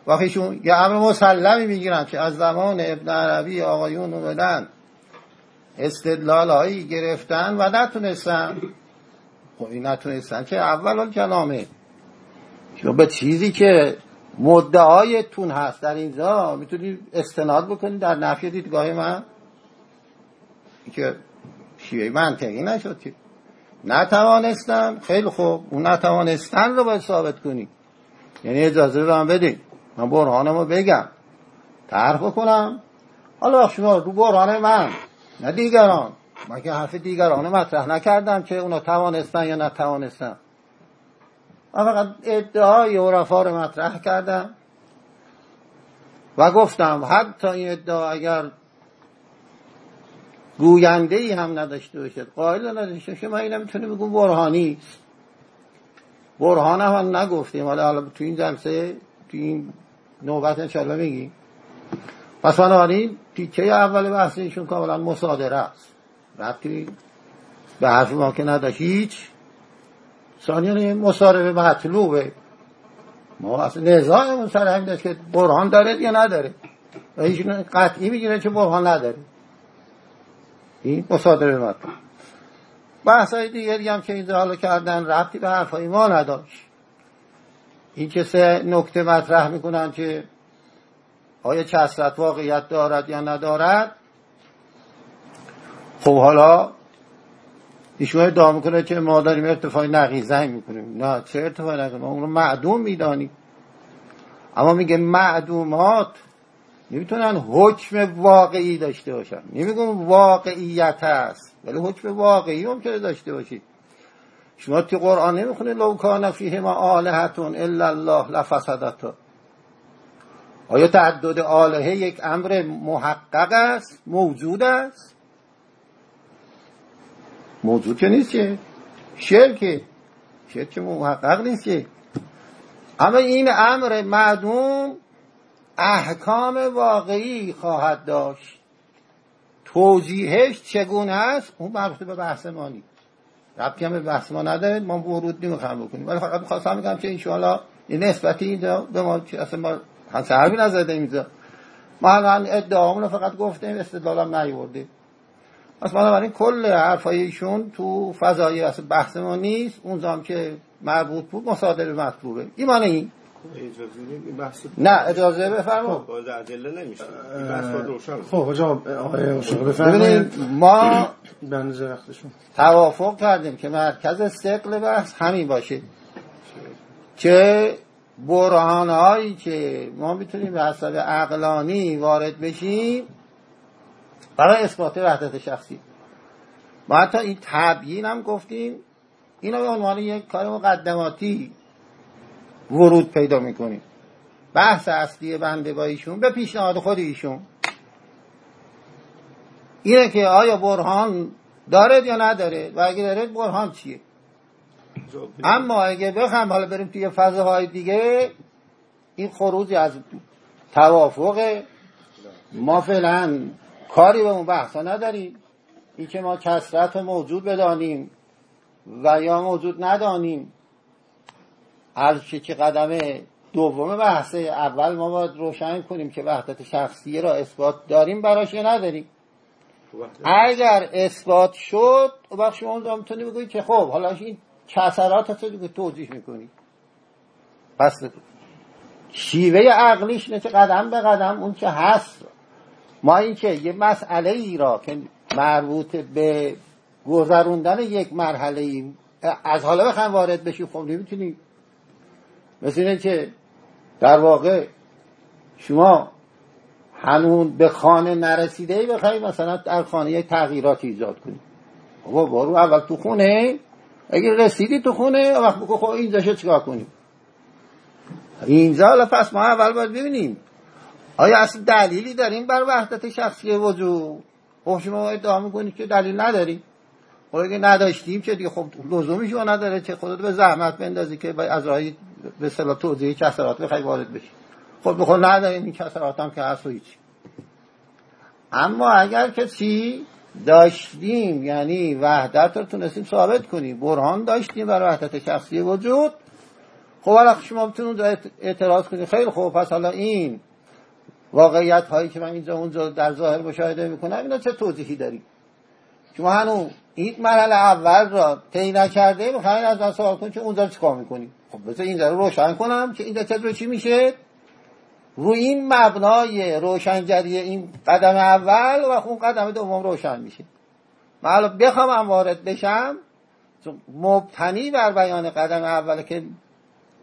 وقتیشون یه امر مسلمی می‌گیرن که از زمان ابن عربی آقایون اومدن استدلال هایی گرفتن و نتونستن خب نتونستن. که اول کلامه. شما به چیزی که مدعایتون هست در اینجا می‌تونید استناد بکنید در نفی دیدگاه من؟ که شیعه منطقی نشد که. نتوانستم خیلی خوب. اون نتوانستن رو باید ثابت کنید یعنی اجازه رو هم بدید من برهانمو بگم. طرح بکنم. حالا شما رو برهان من نه دیگران. من که حرف دیگران مطرح نکردم که اونا توانستن یا نتوانستن. من فقط ادعای عرفا رو مطرح کردم و گفتم حتی این ادعا اگر گوینده ای هم نداشته باشد. قائل نداشته باشه من اینم می‌تونه بگم برهانی برهان هم نگفتیم. حالا تو این جلسه تو این نوبت انشالله میگی پس بنابراین تیکه اول بحث ایشون کاملا مصادره است. ربطی به حرف ما که نداشت. هیچ. ثانیا مصاربه مطلوبه ما اصلا نظاممون سر همین داشت که برهان داره یا نداره. و ایشون قطعی می‌گیره که برهان نداره. این مصادره مطلوب بحث های دیگری هم که اینجا حالا کردن ربطی به حرفای ما نداشت. این که سه نکته مطرح می‌کنن که آیا کسرت واقعیت دارد یا ندارد. خب حالا ایشون ادعا می‌کنه که ما داریم ارتفاع نقیزه می‌کنیم. نه چه ارتفاع نقیزه ما اون رو معدوم می‌دانیم. اما میگه معدومات نمی‌تونن حکم واقعی داشته باشن. نمیگم واقعیت هست ولی حکم واقعی هم که داشته باشید شما تو قرآن نمی‌خونه لو کان فیهما آلهتون الا الله لفسدتا آیا تعدد آلهه یک امر محقق است؟ موجود است؟ موجود که نیست که. شرک شرک محقق نیست که. اما این امر معدوم احکام واقعی خواهد داشت. توضیحش چگونه است؟ اون مربوط به بحث ما نیست. ربطی هم به بحث ما نداره. ما ورود نمی‌خوام بکنیم. ولی فقط خواستم میگم که انشاءالله این نسبتی اینجا به ما اصلا ما حرفی نزده اینجا. ما الان ادعامون رو فقط گفتیم استدلالم نیوردیم پس بنابراین کل حرفای ایشون تو فضای اصلا بحث ما نیست. اون زم که مربوط بود مصادره مطلوبه. ایمان این نه اجازه بفرما خب نمیشه. خب جناب آقای ببینید ما بنز وقتشون توافق کردیم که مرکز سقل بحث همین باشه. که برهان هایی که ما می‌تونیم به حساب عقلانی وارد بشیم برای اثبات وحدت شخصی. ما حتی این تبیین هم گفتیم. اینو به عنوان یک کار مقدماتی ورود پیدا می‌کنیم. بحث اصلی بنده با ایشون به پیشنهاد خود ایشون. اینه که آیا برهان دارد یا نداره و اگه داره برهان چیه؟ اما اگه بخوام حالا بریم توی فضاهای دیگه این خروج از توافق ما فعلا کاری به اون بحثا نداریم. این که ما کسرت موجود بدانیم و یا موجود ندانیم. هر که قدم دوم بحث اول ما باید روشن کنیم که وحدت شخصی را اثبات داریم براش یا نداریم. اگر اثبات شد و وقت شما اونجا می‌تونی بگویی که خب حالا این کسرات هست که توضیح می‌کنی. پس شیوه عقلیش نه که قدم به قدم اون که هست. ما این که یه مسئله ای را که مربوط به گذروندن یک مرحله ای از حالا بخوایم وارد بشیم خب نمی‌تونیم. مثل اینه که در واقع شما هنون به خانه نرسیده ای بخوایی مثلا در خانه تغییرات ایجاد کنی بابا بارو اول تو خونه اگر رسیدی تو خونه وقت بکن خب اینجا شد چیکار کنیم؟ اینجا حالا پس ما اول باید ببینیم آیا اصلا دلیلی داریم بر وحدت شخصی وجود خب شما ادعا می‌کنید که دلیل نداریم خب اگه نداشتیم که دیگه خب لزومی شما نداره. چه خودت به زحمت بندازی که از راهی به صلاح توضیح کسرات بخوای وارد بشی. خب بخور نداریم این کسرات هم که هست و هیچی. اما اگر کسی داشتیم یعنی وحدت رو تونستیم ثابت کنیم برهان داشتیم برای وحدت شخصی وجود خب حالا شما بتونید اعتراض کنید خیلی خوب پس حالا این واقعیت هایی که من اینجا اونجا در ظاهر مشاهده می‌کنم اینا چه توضیحی داریم؟ شما هنوز این مرحله اول را طی نکرده می‌خواین از من سوال کنید که اونجا چیکار می‌کنید خب بذار این رو روشن کنم که این رو چی میشه؟ رو این مبنای روشنگری این قدم اول و اون قدم دوم روشن میشه. من بخوام وارد بشم مبتنی بر بیان قدم اول که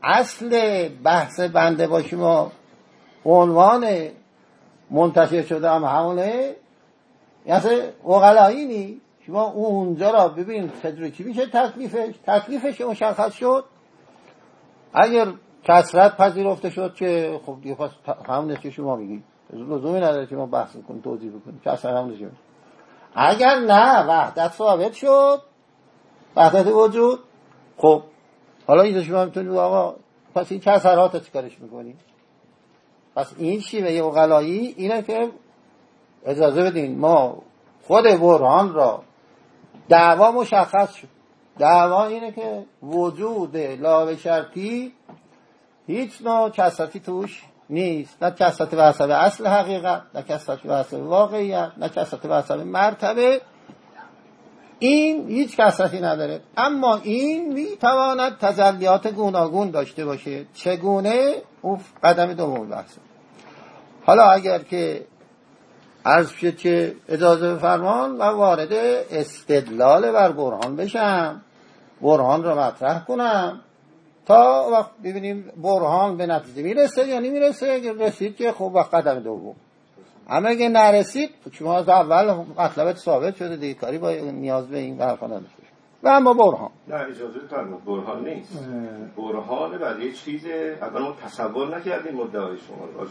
اصل بحث بنده با شما عنوان منتشر شده هم همونه. یعنی اقلایی نی. شما اونجا را ببین چی میشه تکلیفش. تکلیفش مشخص شد. اگر کسرت پذیرفته شد که خب دیگه پس همون که شما میگید لزومی نداره که ما بحث کنیم توضیح بکنیم. کسرت همون شد اگر نه وحدت ثابت شد. وحدت وجود. خب حالا اینجا شما می‌تونید آقا پس این کسرات چیکارش می‌کنیم پس این شیوه اقلایی اینه که اجازه بدین ما خود برهان را دعوا مشخص شد. دعوا اینه که وجود لاوه شرطی هیچ نوع کسرتی توش نیست. نه کسرت به اصل حقیقت نه کسرت به واقعیت نه کسرت به مرتبه. این هیچ کسرتی نداره. اما این می‌تواند تجلیات گوناگون داشته باشه. چگونه؟ اون قدم دوم بحثه حالا اگر که عرض شد که اجازه فرمان و وارد استدلال بر برهان بشم. برهان رو مطرح کنم. تا وقت ببینیم برهان به نتیجه می‌رسه یا نمی‌رسه. رسید که خب وقت قدم دوم. اما اگه نرسید شما از اول مطلبت ثابت شده دیگه کاری با نیاز به این حرفا نداشته و اما برهان. نه اجازه فرمود برهان نیست. برهان بعد یه چیز اول ما تصور نکردیم مدعای شما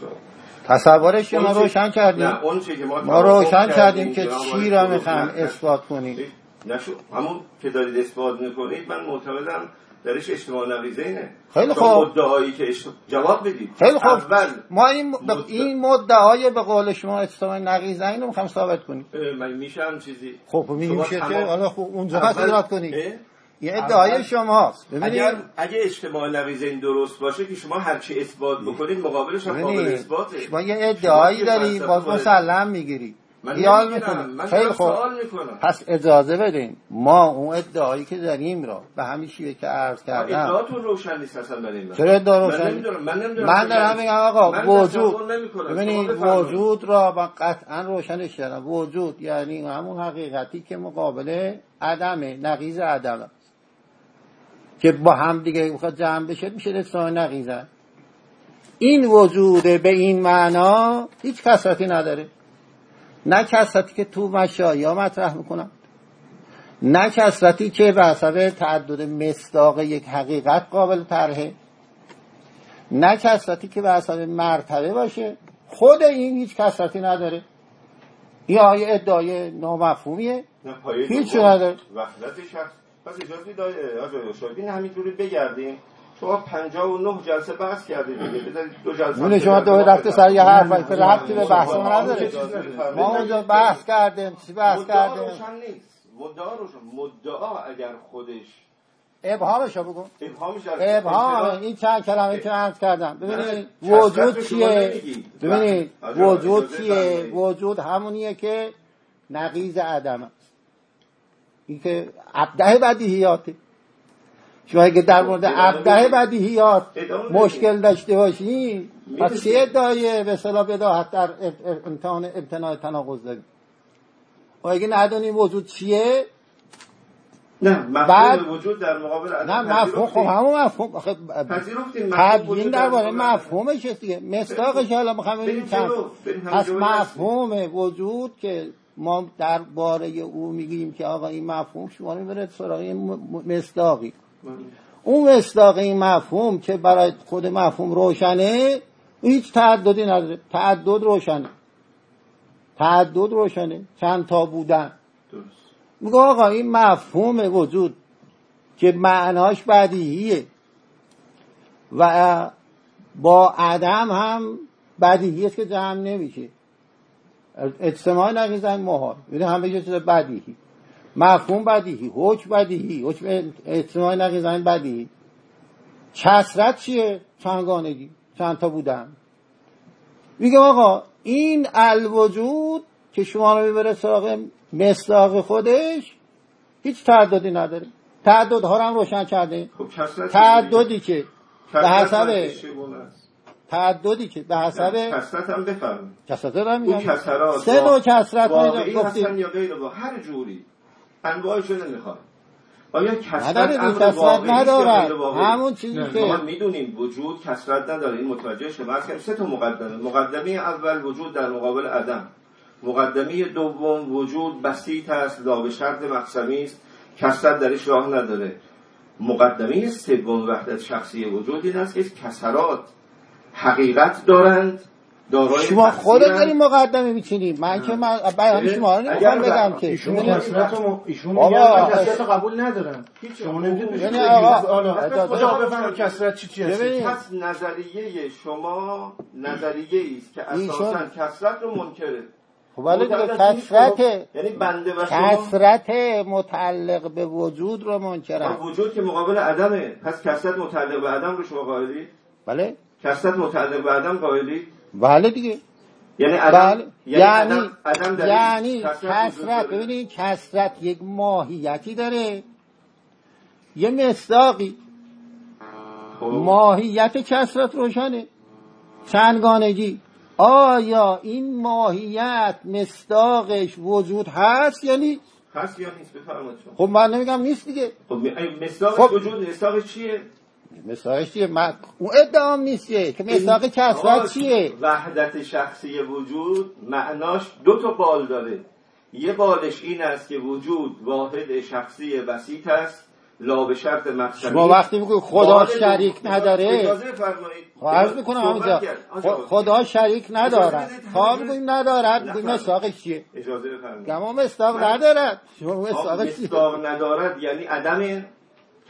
تصورش ما روشن کردیم. نه اون که ما, ما روشن کردیم که چی را می‌خوام اثبات کنیم. نشو همون که دارید اثبات می‌کنید من معتقدم درش اجتماع نقیزه اینه خیلی خوب. مدعایی که جواب بدید. خیلی خوب. اول ما این مد... این مدعای به قول شما اجتماع نقیزه اینو می‌خوام ثابت کنیم. من میشم چیزی؟ خب میشه که حالا خب اونجا ایراد کنید این ادعای شماست اگر اگه اجتماع نقیزه این درست باشه که شما هر چی اثبات بکنید مقابلش هم قابل اثباته. شما یه ادعایی داری باز مسلم می‌گیری خیال می‌کنم خیلی خوب. پس اجازه بدین. ما اون ادعایی که داریم را به همین شیوه که عرض کردم. ادعاتون روشن نیست اصلا برای من چرا ادعا روشن من نمی‌دونم من نمی‌دونم من دارم میگم آقا وجود ببینید وجود را با قطعا روشنش کردم. وجود یعنی همون حقیقتی که مقابل عدم نقیض عدم که با هم دیگه می‌خواد جمع بشه میشه اجتماع نقیزه این وجود به این معنا هیچ کسرتی نداره. نه کسرتی که تو مشایی ها مطرح می‌کنم نه کسرتی که به حسب تعدد مصداق یک حقیقت قابل طرحه نه کسرتی که به حسب مرتبه باشه. خود این هیچ کسرتی نداره. این آیه ادعای نامفهومیه. هیچ نداره. وحدت شخص پس اجازه آقای همینجوری بگردیم. شما 59 جلسه بحث کردید دیگه. بذارید دو جلسه مونه شما دو رفته سر یه حرف که ربطی به بحث ما نداره. ما اونجا بحث کردیم. چی بحث کردیم؟ روشن نیست. مدعا رو مدعا اگر خودش ابهامشو بگو. ابهام. این چند کلمه که عرض کردم. نه، ببینید وجود چیه. ببینید بله. وجود چیه. وجود همونیه که نقیز عدم است. این که ابده بدیهیاته شما اگه در مورد ابده بدید. بدیهیات ادامه مشکل داشته باشین پس. چه ادعای به صلاح بداهت در امتحان امتناع تناقض داریم و اگه ندونیم وجود چیه نه مفهوم وجود در مقابل نه مفهوم خب. همون مفهوم آخه تبیین درباره. مفهومش است دیگه مصداقش حالا می‌خوام ببینیم چند پس مفهوم وجود که ما درباره او میگیم که آقا این مفهوم شما می‌برد سراغ مصداقی اون مصداق این مفهوم که برای خود مفهوم روشنه هیچ تعددی نداره. تعدد روشنه. تعدد روشنه. چند تا بودن. میگه آقا این مفهوم وجود که معناش بدیهیه. و با عدم هم بدیهی است که جمع نمیشه. اجتماع نقیزن محال یعنی همه چیز بدیهی. مفهوم بدیهی حکم بدیهی حکم اجتماع نقیزن بدیهی. کسرت چیه؟ چندگانگی چند تا بودن. میگه آقا این الوجود که شما رو می‌بره سراغ مصداق خودش هیچ تعددی نداره. تعدد ها رو هم روشن کرده. خب تعددی که به حسب؟ تعددی که به حسب کسرت هم بفرمایید. کسرت اون میگم. سه نوع کسرت واقعی هستن یا غیر هر جوری. انواعش رو نمی‌خواد. آیا کسرت نداره امر واقعی واقعی؟ همون چیزی نه، که ما می‌دونیم وجود کسرت نداره این متوجه شما کردم سه تا مقدمه. مقدمه اول وجود در مقابل عدم. مقدمه دوم وجود بسیط است لا به شرط مقسمی است. کسرت درش راه نداره. مقدمه سوم وحدت شخصی وجود این است که کسرات حقیقت دارند. شما خودت. داری مقدمه میچینی. من که من بیان شما رو نمی‌خوام بگم که. ایشون رو ایشون کسرت قبول ندارم. شما نمی‌تونید یعنی آقا، آقا بفرمایید. کسرت چی چی. پس نظریه شما نظریه است که اساسا کسرت رو منکره. خب ولی کسرت خب، یعنی بنده و کسرت متعلق به وجود رو منکرم خب وجود که مقابل عدمه. پس کسرت متعلق به عدم رو شما قائلی بله. کسرت متعلق به عدم قائلی بله دیگه. یعنی عدم بله. یعنی عدم, عدم یعنی وجود کسرت. ببینید کسرت یک ماهیتی داره. یه مصداقی. خب. ماهیت کسرت روشنه. چندگانگی. آیا این ماهیت مصداقش وجود هست یا نیست؟ هست یا نیست؟ بفرمایید خب من نمیگم نیست دیگه. خب می- ای مصداق خب. وجود مصداقش چیه؟ مصداقش چیه من... اون ادعام نیستیه که آقا، کسرت چیه وحدت شخصی وجود معناش دو تا بال داره. یه بالش این است که وجود واحد شخصی بسیط است. لا به شرط مقصدی شما وقتی میگوی خدا شریک دو- نداره اجازه فرمایید خب عرض می‌کنم آجا، خدا شریک ندارد. تا همینجوری- می‌گویم ندارد می‌گویم. مصداقش چیه؟ اجازه بفرمایید. گما مصداق من- ندارد. شما مصداقش چیه؟ ندارد یعنی کسرت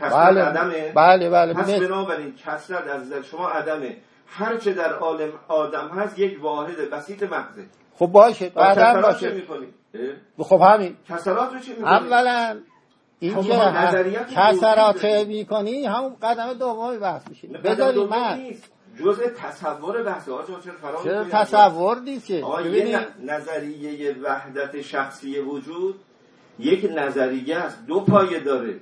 بله. عدمه. بله بله. پس مص- بنابراین کسرت از نظر شما عدمه. هر چه در عالم آدم هست یک واحد بسیط محضه خب باشه با بعدا باشه. می‌کنی؟ خب همین. کسرات رو چه می‌کنی؟ اولا این خب که کسرات می‌کنی؟ همون قدم دوم بحث میشه. بذاری من جزء تصور بحث آقا جان، چرا فرا چرا می‌کنی؟ تصور نیست که؟ ببینید نظریه وحدت شخصی وجود یک نظریه است دو پایه داره.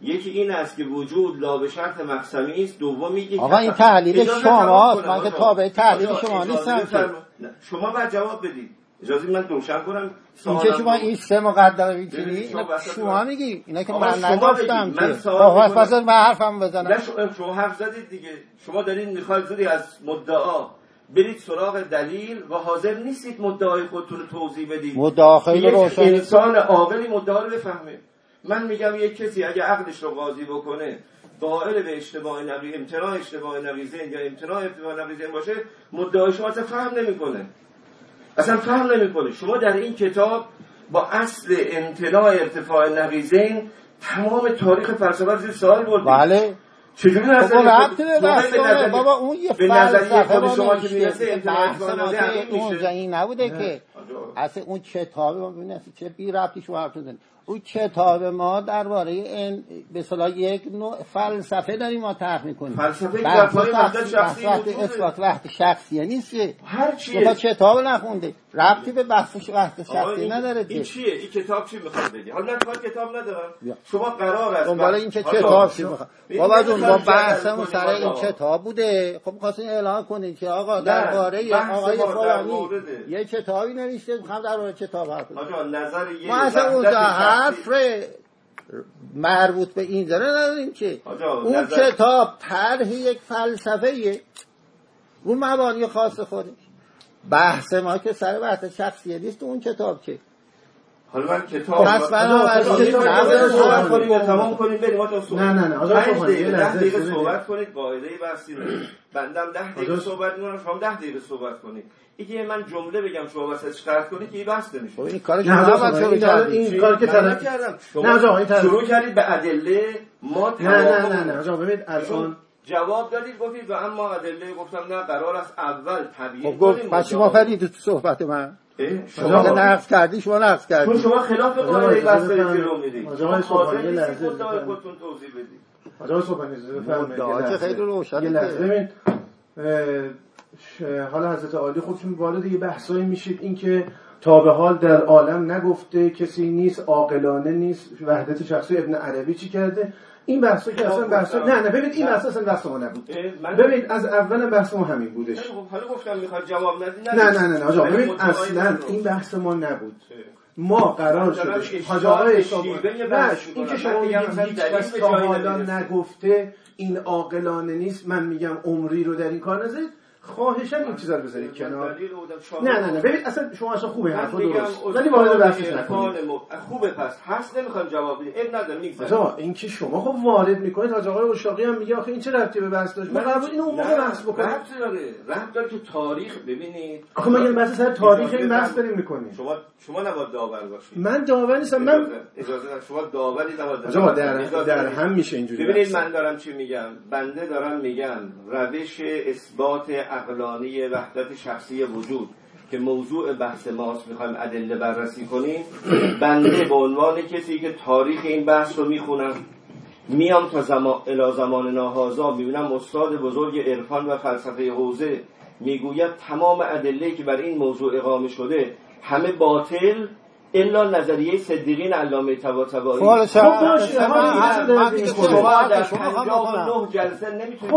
یکی این است که وجود لا به شرط مقسمی است دومی یک آقا این تحلیل شماست. من که تابع تحلیل شما نیستم که. نه، شما باید جواب بدید. اجازه من روشن کنم. این سوالم که شما. این سه مقدمه ببینید، شما میگی؟ اینا که من نگفتم که. آقا. پس من حرفم نه بزنم. شما, شما حرف زدید دیگه. شما دارید می‌خواید زودی از مدعا برید سراغ دلیل و حاضر نیستید مدعای خودتون رو توضیح بدید. مدعا خیلی روشن انسان عاقلی مدعا رو بفهمه. من میگم یک کسی اگه عقلش رو قاضی بکنه قائل به اشتباه نقی امتناع اشتباه نقیزین یا امتناع اشتباه نقیزین باشه مدعای شما اصلا فهم نمی‌کنه اصلا فهم نمی‌کنه شما در این کتاب با اصل امتناع ارتفاع نقیزین تمام تاریخ فلسفه زیر سوال بردید بله چجوری خب بحث داره. نظریه- بابا اون یه به نظریه خود شما که. می‌رسه نظر. اونجا این نبوده که. اصلا اون کتابی ما ببین اصلا چه بی ربطی شما حرف او کتاب ما درباره این به صلاح یک نوع فلسفه داریم ما طرح می‌کنیم. فلسفه بحث شخصی- شخصی وجوده. اثبات وحدت شخصیه نیست که هر چیه کتاب نخونده. ربطی به بحث آقا، شخصی نداره این چیه؟ این کتاب چی می‌خواد بگی حالا من کتاب ندارم. شما قرار است دنبال این که کتاب چی می‌خواد. بابا جون با بحثمون سر این. کتاب بوده. خب می‌خواستین اعلان کنید که آقا نه، درباره بحث آقای در فلانی یه کتابی نوشته می‌خوام درباره کتاب حرف بزنم. آقا نظر یه ما اصلا اونجا شخصی- حرف مربوط به این داره نداریم که. اون کتاب طرح یک فلسفه اون مبانی خاص خودش. بحث ما که سر بحث شخصیه نیست تو اون کتاب که. حالا من کتاب پس صحبت کنیم. تمام کنیم بریم نه، نه، نه. آقا، دقیقه ده دقیقه اجازه صحبت کنید قاعده بحثی رو. بندم ده دقیقه صحبت می‌کنم شما ده دقیقه صحبت کنید. اینکه من جمله بگم شما وسطش قطع کنید که این بحث نمیشه. خب این کار نه، شما این- کار که طرف- نکردم. نه، آقا، این طرف- شروع کردید به ادله ما نه نه نه نه آقا ببینید الان جواب دادید گفتید و اما ادله گفتم نه قرار است اول تبیین خب گفت کنیم پس شما فرید تو صحبت من شما که نقص کردی شما نقص چون کردی شما خلاف اجازه بحث دارید. جلو می‌دید شما صحبت حاضر یه نیستید لحظه. خودتون توضیح بدید آقا صبح اجازه بفرمایید. یه مدعا که لحظه. خیلی روشنه یه لحظه ش- حالا حضرت عالی خودشون وارد یه بحثایی میشید اینکه تا به حال در عالم نگفته کسی نیست عاقلانه نیست وحدت شخصی ابن عربی چی کرده این بحثا که اصلا بحثا نه نه ببینید این. بحث اصلا بحث ما نبود ببینید از اول بحث ما همین بودش. حالا گفتم می‌خواد جواب ندید نه نه نه نه آقا ببین اصلا. این بحث ما نبود ما قرار شده حاج آقای نه بحث این که. شما میگم مثلا حالا. نگفته این عاقلانه نیست من میگم عمری رو در این کار نذارید خواهشا این چیزا رو بذارید کنار. نه نه نه. ببین اصلا شما اصلا خوبه حرفا میگم درست. ولی وارد بحثش نکنید. خوبه پس هست نمی‌خوام جواب بدید. اب ندارم می‌گذارم آقا این که شما خب وارد می‌کنید حاج آقای اشاقی هم میگه آخه این چه ربطی به بحث داشت؟ من بود اینو اون موقع بحث بکنم ربط داره ربط داره که تاریخ ببینید. آخه ما یه بحث سر تاریخ این بحث. داریم می‌کنیم. شما شما نباید داور باشید. من داور نیستم من اجازه. شما داوری نباید. در در. هم میشه اینجوری ببینید بحث. من دارم چی میگم. بنده دارم میگم. روش اثبات عقلانی وحدت شخصی وجود که موضوع بحث ماست می‌خوایم ادله بررسی کنیم بنده به عنوان کسی که تاریخ این بحث رو می‌خونم میام تا زمان الی زمان ناهازا می‌بینم استاد بزرگ عرفان و فلسفه حوزه می‌گوید تمام ادله که بر این موضوع اقامه شده همه باطل الا نظریه صدیقین علامه طباطبایی. خب خب باشه، من-. شما خودم در شما خواهم 59 جلسه نمی‌تونید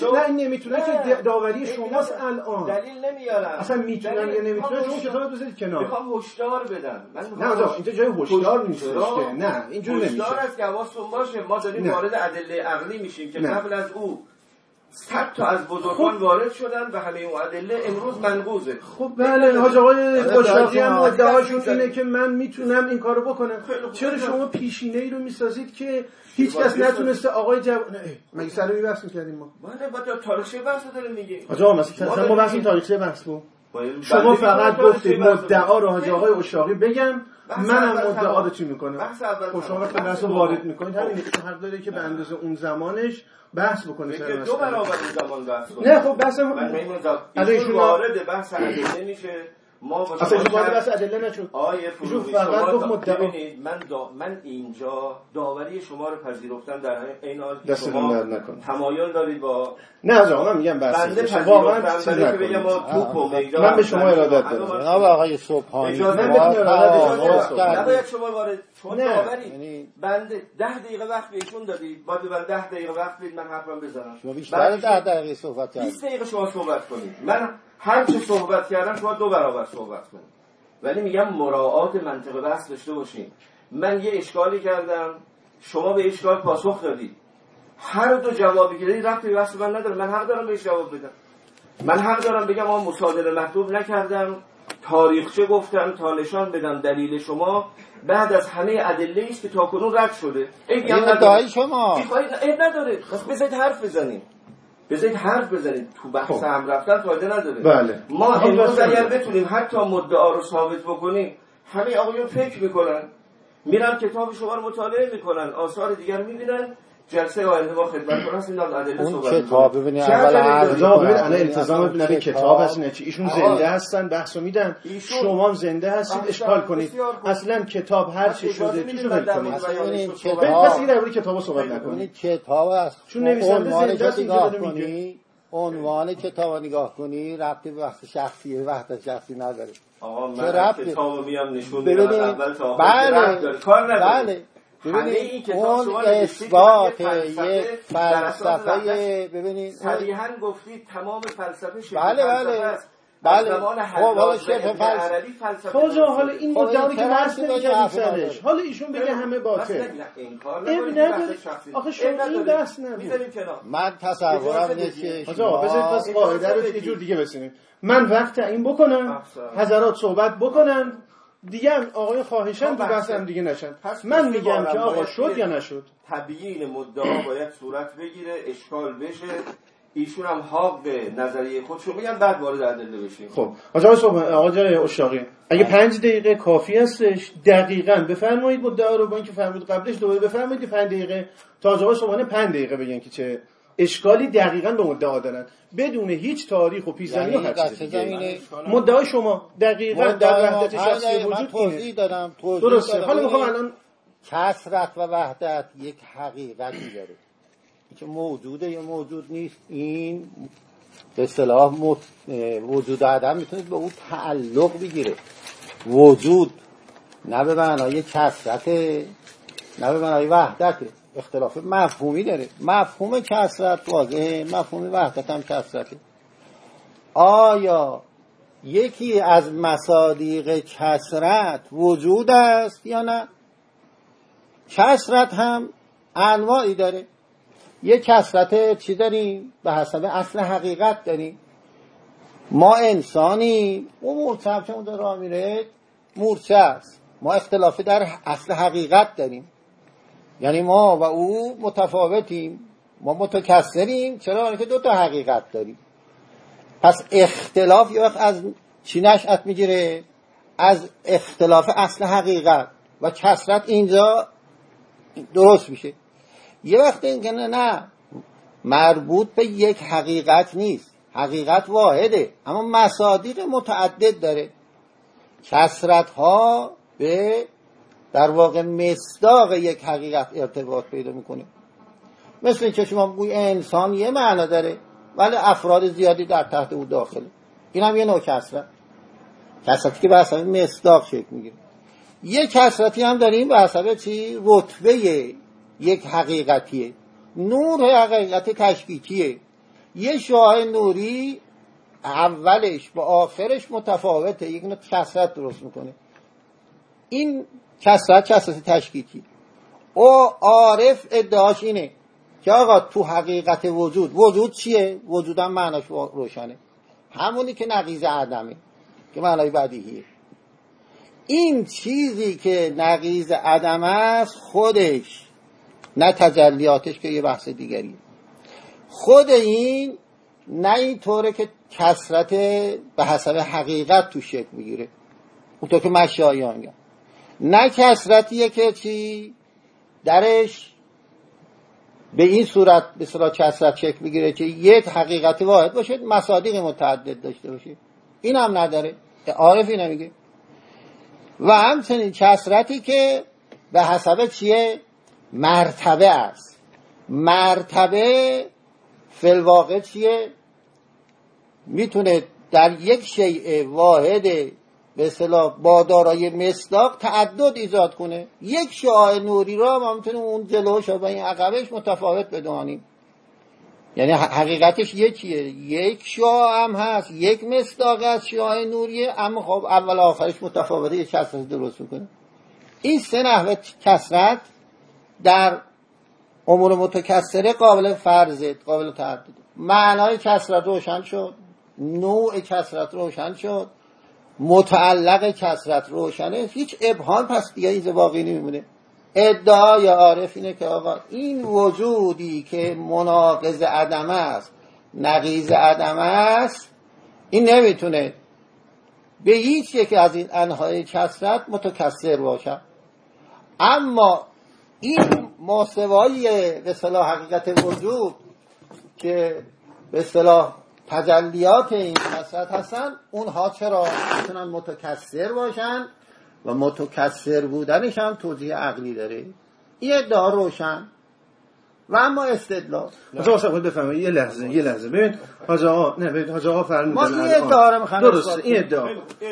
خب این نمی‌تونه که داوری شماست الان. دلیل نمیارم. اصلا می‌تونن دلیل- یا نمی‌تونن می‌خوام شما هشدار- کتاب بذارید کنار. می‌خوام هشدار بدم. نه آقا اینجا جای هشدار؟ که. نه اینجوری هشدار نمیشه. است که حواستون باشه. ما داریم. وارد ادله عقلی میشیم که نه. قبل از او صد تا از بزرگان خب. وارد شدن و همه اون ادله امروز منقوضه خب بله حاج آقای قشاقی هم شما- ادعاشون اینه. که من می‌تونم این کارو بکنم. چرا شما پیشینه ای رو می‌سازید که هیچ کس نتونسته آقای جوان مگه سر بحث می‌کردیم ما؟ بله با تا تاریخی بحث داریم میگیم. حاج آقا مثلا ما بحث. تاریخی بحث بود. شما فقط گفتید مدعا رو حاج آقای اشاقی بگم. منم مدعا چی می‌کنم خب شما. وقتی بحث. وارد می‌کنید همین خب. حق داره که به اندازه اون زمانش بحث بکنه سر دو مسئله برابر این زمان بحث. نه خب بحث. الان ایشون ایشون- وارد بحث میشه ما اصلا شما بحث ادله نشد آیه ایشون فروغی فقط شما گفت. ببینید من دا من اینجا داوری شما رو پذیرفتم در این حال شما. تمایل دارید با نه از آقا من میگم بحث بنده. واقعا پذیرفتم چیز نکنید من به شما ارادت دارم. جناب آقای صبحانی اجازه شما بدید، ارادت. کردید. نباید شما وارد نه. داوری یعنی- بنده ده دقیقه وقت بهشون دادید باید به من ده دقیقه وقت بدید من حرفم بزنم. شما بیشتر ده دقیقه صحبت 20 کردید. دقیقه شما صحبت کنید. من هر چه صحبت کردم شما دو برابر صحبت کنید. ولی میگم مراعات منطق بحث داشته باشین. من یه اشکالی کردم شما به اشکال پاسخ دادید. هر دو جوابی که دادید رفت به بحث من نداره. من حق دارم بهش جواب بدم. من حق دارم بگم آن مصادره مطلوب نکردم. تاریخچه گفتم تا نشان بدم دلیل شما بعد از همه ادله است که تاکنون رد شده. این. ادعای شما. این نداره. پس بذارید حرف بزنیم. بذارید حرف بزنید تو بحث خب. هم رفتن فایده نداره. بله. ما آقا امروز اگر. بتونیم حتی مدعا رو ثابت بکنیم همه آقایون فکر می‌کنن. میرن کتاب شما رو مطالعه می‌کنن. آثار دیگر می‌بینن. جلسه آینده با خدمتتون هستیم. در ادله صحبت کتاب. ببینید اول عرض التزام ببین نبی کتاب- هست نه چی؟ ایشون. زنده هستن بحثو میدن. شما هم زنده هستید اشکال کنید. اصلا کتاب هر چی شده من ول کنید؟ پس. دیگه درباره کتابا صحبت نکنید. کتاب است. چون نویسنده زنده است، اینجا نگاه. کنی؟ عنوان کتاب رو نگاه کنی؟ ربطی به بحث شخصیه وقت شخصی نداره. آقا من؟ کتابو میام نشون میدم. از اول تا آخر بله. بله. ببینید کتاب اون اثبات یک فلسفه ببینید صریحا گفتید تمام فلسفه شبه بله، فلسفه بله. بله. خب، حالا شبه فلسفه. عربی فلسفه خب جان، حالا این خب، مدعا این که بحث حرف سرش. حالا ایشون بگه همه باطل. این اب نداره. بحث شخصی. آخه شما این. بحث نبود. می‌ذاریم کنار. من تصورم اینه. که آقا بذارید پس قاعده رو یه جور. دیگه بسینیم من وقت تعیین بکنم. حضرات صحبت بکنن دیگه هم آقای خواهشن خب، تو بحث. بحث هم دیگه نشن. پس من میگم که آقا شد یا نشد؟ تبیین مدعا باید صورت بگیره اشکال بشه. ایشون هم حق به نظریه خودشو میگن بعد وارد ادله بشیم. خب آقا صحبت آقا جای اشاقی اگه پنج دقیقه کافی هستش دقیقا بفرمایید مدعا رو با اینکه فرمود قبلش دوباره بفرمایید که پنج دقیقه تا آقا صبحانه پنج دقیقه بگن که چه اشکالی دقیقا به مدعا دارن. بدون هیچ تاریخ و پیش زمین و یعنی هر چیز دست دیگه. زمینه مدعای شما دقیقا در وحدت شخصی وجود توضیح دادم توضیح درسته. حالا می‌خوام الان کسرت و وحدت یک حقیقتی داره که موجوده یا موجود نیست این به اصطلاح مت- وجود عدم می‌تونید به او تعلق بگیره. وجود نه به معنای کسرت نه به معنای وحدت اختلاف مفهومی داره. مفهوم کسرت واضحه. مفهوم وحدت هم کسرته آیا یکی از مصادیق کسرت وجود است یا نه؟ کسرت هم انواعی داره. یه کسرت چی داریم؟ به حسب اصل حقیقت داریم. ما انسانی اون مورچه که اون داره راه میره مورچه است. ما اختلافی در اصل حقیقت داریم. یعنی ما و او متفاوتیم. ما متکثریم. چرا؟ برای که دو تا حقیقت داریم. پس اختلاف وقت از چی نشأت می‌گیره؟ از اختلاف اصل حقیقت. و کسرت اینجا درست میشه. یه وقت نه نه. مربوط به یک حقیقت نیست. حقیقت واحده. اما مصادیق متعدد داره. کسرت ها به در واقع مصداق یک حقیقت ارتباط پیدا می‌کنه. مثل اینکه شما بگوی انسان یه معنا داره ولی افراد زیادی در تحت او داخله. این هم یه نوع کسرت کسرتی که به حسب مصداق شکل می‌گیره. یه کسرتی هم داریم به حسب چی؟ رتبه یک حقیقتیه. نور حقیقت تشکیکیه. یه شعاع نوری اولش با آخرش متفاوته. یک نوع کسرت درست می‌کنه. این کسرت کسرت تشکیکی. او عارف ادعاش اینه که آقا تو حقیقت وجود وجود چیه؟ وجود هم معناش روشنه. همونی که نقیز عدمه که معنای بدیهیه. این چیزی که نقیز عدم است خودش نه تجلیاتش که یه بحث دیگری. خود این نه اینطوره که کسرت به حسب حقیقت تو شکل می‌گیره. اونطور که مشایان میگن نه کسرتیه که چی؟ درش به این صورت به صورت کسرت شکل می‌گیره که یک حقیقت واحد باشه مصادیق متعدد داشته باشه. این هم نداره. عارف این میگه و همچنین کسرتی که به حسب چیه؟ مرتبه است. مرتبه فلواقع چیه؟ می‌تونه در یک شیء واحد به اصطلاح با دارای مصداق تعدد ایجاد کنه. یک شعاع نوری را ما می‌تونیم اون جلوش و این عقبش متفاوت بدانیم. یعنی حقیقتش یکیه. یک شعاع هم هست یک مصداق از شعاع نوریه اما خب اول آخرش متفاوته یک کسرت درست می‌کنه. این سه نحوه کسرت در امور متکسره قابل فرضه قابل تعدد معنای کسرت روشن شد نوع کسرت روشن شد. متعلق کسرت روشنه هیچ ابهام پس دیگه اینجا باقی نمیمونه. ادعای عارف اینه که آقا این وجودی که مناقض عدم است نقیز عدم است این نمی‌تونه به هیچ یک از این انهای کسرت متکسر باشد اما این ماسوایی به صلاح حقیقت وجود که به صلاح تجلیات این کسرت هستن اونها چرا می‌تونن متکثر باشن و متکثر بودنش هم توضیح عقلی داره؟ این ادعا روشن. و اما استدلال. حاج آقا بفهمید یه لحظه یه لحظه. ببین حاج آقا نه ببین حاج آقا فرمودن ما این. ادعا رو می‌خوایم درست این. ادعا.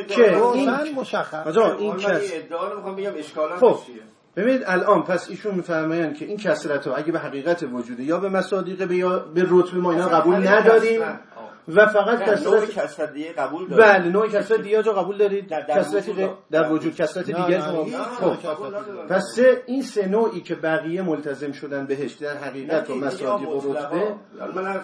که این روشن مشخص. حاج آقا این کس ادعا رو می‌خوام بگم اشکالا خب چیه؟ ببینید الان پس ایشون میفرمایند که این کسرت ها اگه به حقیقت وجوده یا به مصادیق به یا به رتبه ما اینا قبول نداریم و فقط کسرت کسرت دیگه قبول داره بله نوع کسرت دیگه جا قبول دارید. در- در وجود که در وجود کسرت نه، شما خب. پس سه این سه نوعی که بقیه ملتزم شدن بهش در حقیقت و مصادیق و رتبه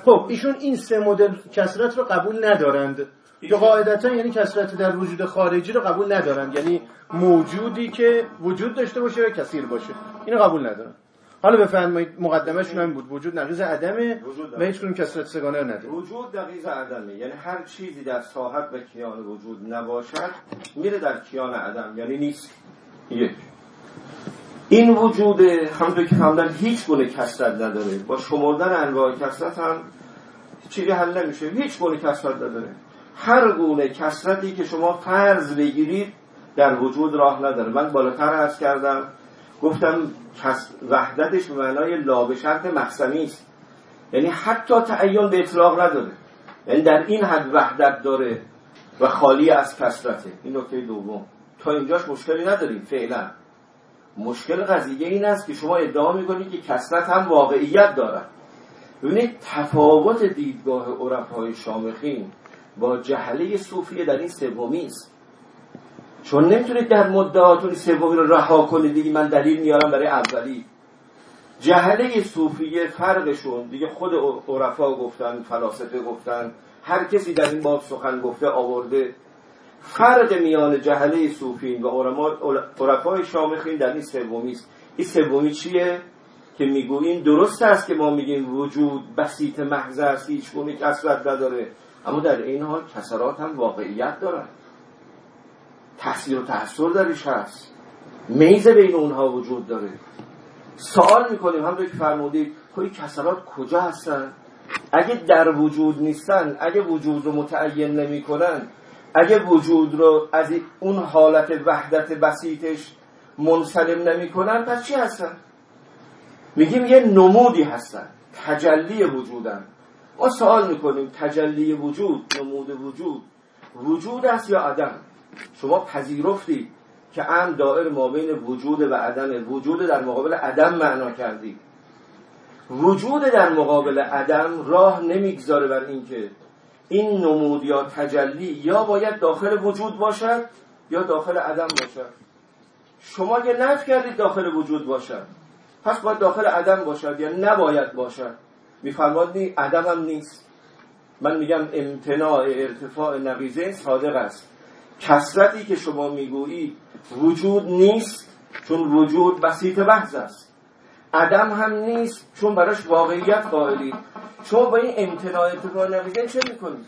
خب ایشون این سه مدل کسرت رو قبول ندارند. که قاعدتا یعنی کسرت در وجود خارجی رو قبول ندارند. یعنی موجودی که وجود داشته باشه و کثیر باشه. اینو قبول ندارن حالا بفرمایید مقدمهشون هم بود. وجود نقیض عدمه. و هیچ کدوم کسرت سگانه رو نداره وجود نقیض عدمه. یعنی هر چیزی در صاحب و کیان وجود نباشد میره در کیان عدم. یعنی نیست. یک. این وجود همونطور که فهمدن هیچ گونه کسرت نداره. با شمردن انواع کسرت هم چیزی حل نمیشه. هیچ گونه کسرت نداره. هر گونه کسرتی که شما فرض بگیرید در وجود راه نداره. من بالاتر عرض کردم. گفتم کس وحدتش معنای لا به شرط مقسمی است. یعنی حتی تعین به اطلاق نداره. یعنی در این حد وحدت داره و خالی از کسرته این نکته دوم. تا اینجاش مشکلی نداریم فعلا. مشکل قضیه این است که شما ادعا می‌کنید که کسرت هم واقعیت دارد. ببینید تفاوت دیدگاه عرفای شامخین با جهله صوفیه در این سومی است. چون نمی‌تونید در مدعاتون سومی رو رها کنید دیگه من دلیل میارم برای اولی. جهله صوفیه فرقشون دیگه خود عرفا گفتن فلاسفه گفتن هر کسی در این باب سخن گفته آورده. فرق میان جهله صوفین و عرفای شامخین در این سومی است. این سومی چیه؟ که می‌گوییم درست است که ما میگیم وجود بسیط محض است هیچ گونه کسرت نداره. اما در این حال کسرات هم واقعیت دارن. تاثیر و تاثیر درش هست. میزه بین اونها وجود داره. سوال می‌کنیم هم که فرمودید که این کسرات کجا هستن؟ اگه در وجود نیستن اگه وجود رو متعین نمی‌کنن اگه وجود رو از اون حالت وحدت بسیطش منسلم نمی‌کنن پس چی هستن؟ میگیم یه نمودی هستن تجلی وجودن. ما سوال می‌کنیم تجلی وجود نمود وجود وجود است یا عدم؟ شما پذیرفتید که ام دائر ما بین وجود و عدم وجود در مقابل عدم معنا کردید وجود در مقابل عدم راه نمی‌گذاره بر اینکه این نمود یا تجلی یا باید داخل وجود باشد یا داخل عدم باشد. شما که نفی کردید داخل وجود باشد پس باید داخل عدم باشد یا نباید باشد. میفرماد عدم هم نیست. من میگم امتناع ارتفاع نقیزه صادق است. کسرتی که شما می‌گویید وجود نیست چون وجود بسیط بحث است. عدم هم نیست چون براش واقعیت قائلید شما با این امتناع ارتفاع نقیزه چه می‌کنید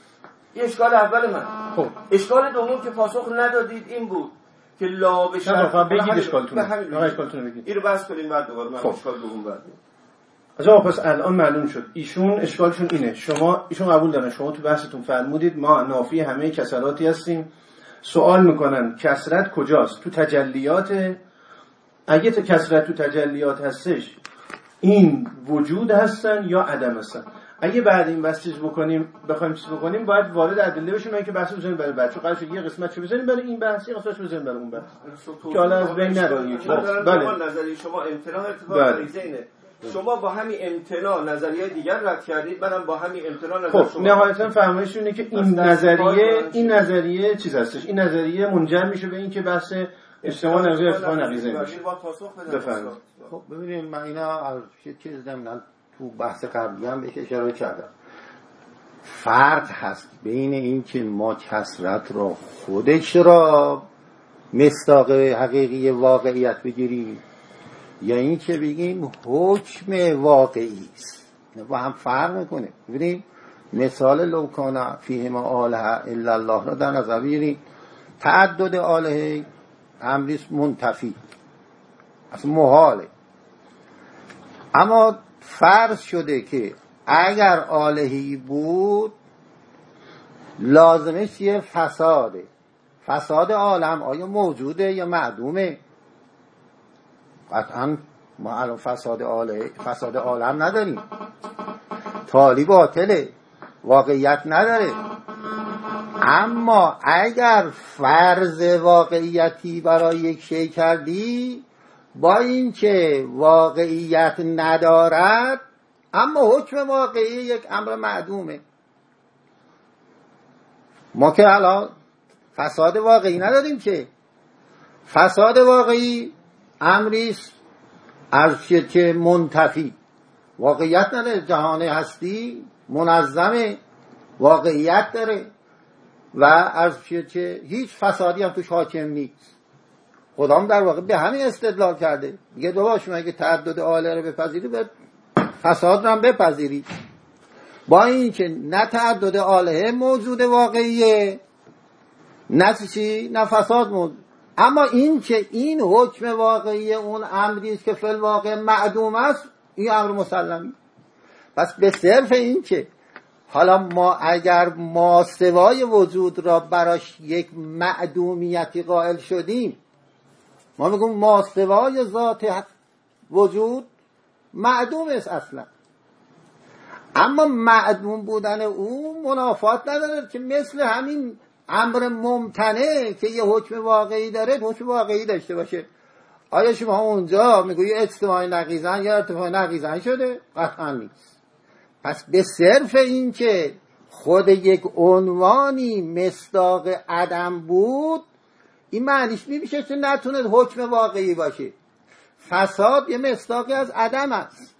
این اشکال اول من. خب. اشکال دوم که پاسخ ندادید این بود که لا به نه شرط فقط بگید اشکالتون اشکالتون رو بگید. این رو بحث کنیم بعد دوباره. من خب. اشکال دوم بعد از آقا پس الان معلوم شد. ایشون اشکالشون اینه. شما ایشون قبول دارن. شما تو بحثتون فرمودید ما نافی همه کسراتی هستیم. سوال می‌کنن کسرت کجاست تو تجلیات اگه تا کسرت تو تجلیات هستش این وجود هستن یا عدم هستن اگه بعد این بحث چیز بکنیم بخوایم چیز بکنیم باید وارد ادله بشیم من که بحث بزنیم برای بعد چون قرار شد یه قسمت چه بزنیم برای این بحث یه قسمت بزنیم برای اون بحث که حالا از بین بله. بله. نظری شما امتناع ارتفاع بله. اینه شما با همین امتناع نظریه دیگر رد کردید منم با همین امتناع نظر خب نهایتا فرمایش اینه که این نظریه این؟ نظریه چیز هستش؟ این نظریه منجر میشه به این که بحث اجتماع نظریه ارتفاع نقیزه میشه این با پاسخ بده بفرمایید. خب ببینید من اینا از یه چیز نمی‌دونم تو بحث قبلی هم بهش اشاره کردم. فرق هست بین این که ما کسرت را خودش را مستاق حقیقی واقعیت بگیریم یا این که بگیم حکم واقعی است. با هم فرق می‌کنه. ببینید مثال لوکانا فیه ما آله الا الله را در نظر بگیریم. تعدد آله امریس منتفی. اصلا محاله. اما فرض شده که اگر آلهی بود لازمش یه فساده. فساد عالم آیا موجوده یا معدومه؟ قطعا ما الان فساد عالم فساد عالم نداریم. تالی باطله. واقعیت نداره. اما اگر فرض واقعیتی برای یک شی کردی با اینکه واقعیت ندارد اما حکم واقعی یک امر معدومه. ما که الان فساد واقعی نداریم که. فساد واقعی امریست از که منتفی. واقعیت نداره. جهان هستی منظم واقعیت داره. و از که هیچ فسادی هم توش حاکم نیست. خدام در واقع به همین استدلال کرده. میگه دو شما اگه تعدد آله رو بپذیری به فساد رو هم بپذیری. با اینکه نه تعدد آله موجود واقعیه نه چی؟ نه فساد موجود. اما این که این حکم واقعی اون امری است که فل واقع معدوم است این امر مسلمی. پس به صرف این که حالا ما اگر ما سوای وجود را براش یک معدومیتی قائل شدیم ما میگم ما سوای ذات وجود معدوم است اصلا. اما معدوم بودن او منافات نداره که مثل همین امر ممتنه که یه حکم واقعی داره حکم واقعی داشته باشه. آیا شما اونجا میگوی اجتماع نقیزن یا ارتفاع نقیزن شده؟ قطعا نیست. پس به صرف این که خود یک عنوانی مصداق عدم بود این معنیش میشه که نتونه حکم واقعی باشه. فساد یه مصداقی از عدم است.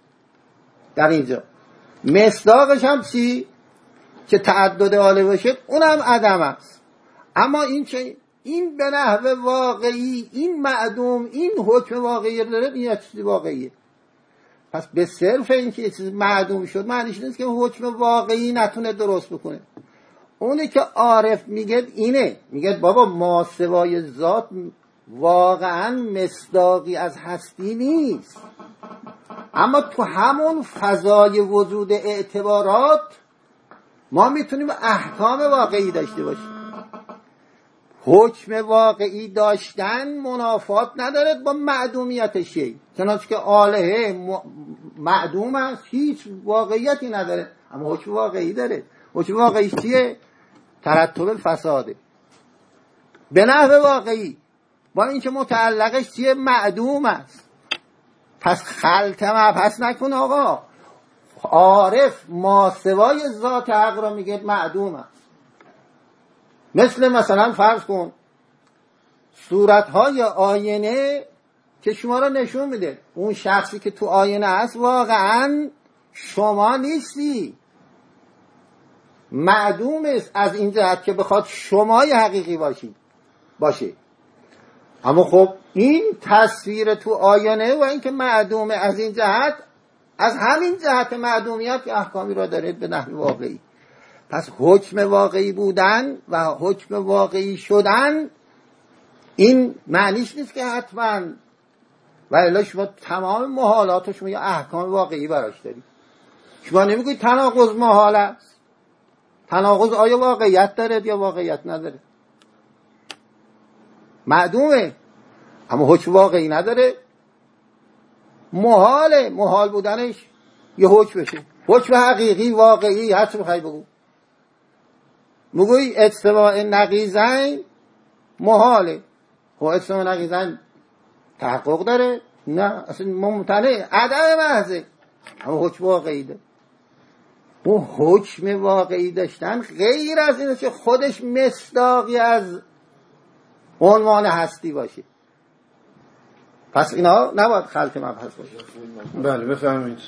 در اینجا. مصداقش هم چی؟ که تعدد آله باشه اونم عدم است. اما این که این به نحو واقعی این معدوم این حکم واقعی داره این چیزی واقعیه. پس به صرف اینکه یه چیز معدوم شد معنیش نیست که حکم واقعی نتونه درست بکنه. اونی که عارف میگه اینه. میگه بابا ما سوای ذات واقعا مصداقی از هستی نیست. اما تو همون فضای وجود اعتبارات ما می‌تونیم احکام واقعی داشته باشیم. حکم واقعی داشتن منافات نداره با معدومیت شی چنانچه که آلهه معدوم است هیچ واقعیتی نداره اما حکم واقعی داره. حکم واقعی چیه؟ ترتب فساده به نحو واقعی. با اینکه متعلقش چیه؟ معدوم است. پس خلط پس نکن آقا. عارف ماسوای ذات حق را میگه معدوم است. مثل مثلا فرض کن صورتهای آینه که شما را نشون میده. اون شخصی که تو آینه است واقعا شما نیستی. معدوم است از این جهت که بخواد شمای حقیقی باشی. باشه. اما خب این تصویر تو آینه و اینکه معدومه از این جهت از همین جهت معدومیت که احکامی را داره به نحو واقعی. پس حکم واقعی بودن و حکم واقعی شدن این معنیش نیست که حتما. و الا شما تمام محالات شما یه احکام واقعی براش دارید. شما نمی‌گوید تناقض محال است. تناقض آیا واقعیت داره یا واقعیت نداره؟ معدومه. اما حکم واقعی نداره. محاله. محال بودنش یه حکم بشه حکم حقیقی واقعی هر چی بخوای بگو. میگوی اجتماع نقیزین محاله. خب اجتماع نقیزین تحقق داره. نه اصلا ممتنه عدم محضه. اما حکم واقعی داره اون حکم واقعی داشتن غیر از اینه که خودش مصداقی از عنوان هستی باشه. پس اینا نباید خلط مبحث باشه. بله بفرمایید.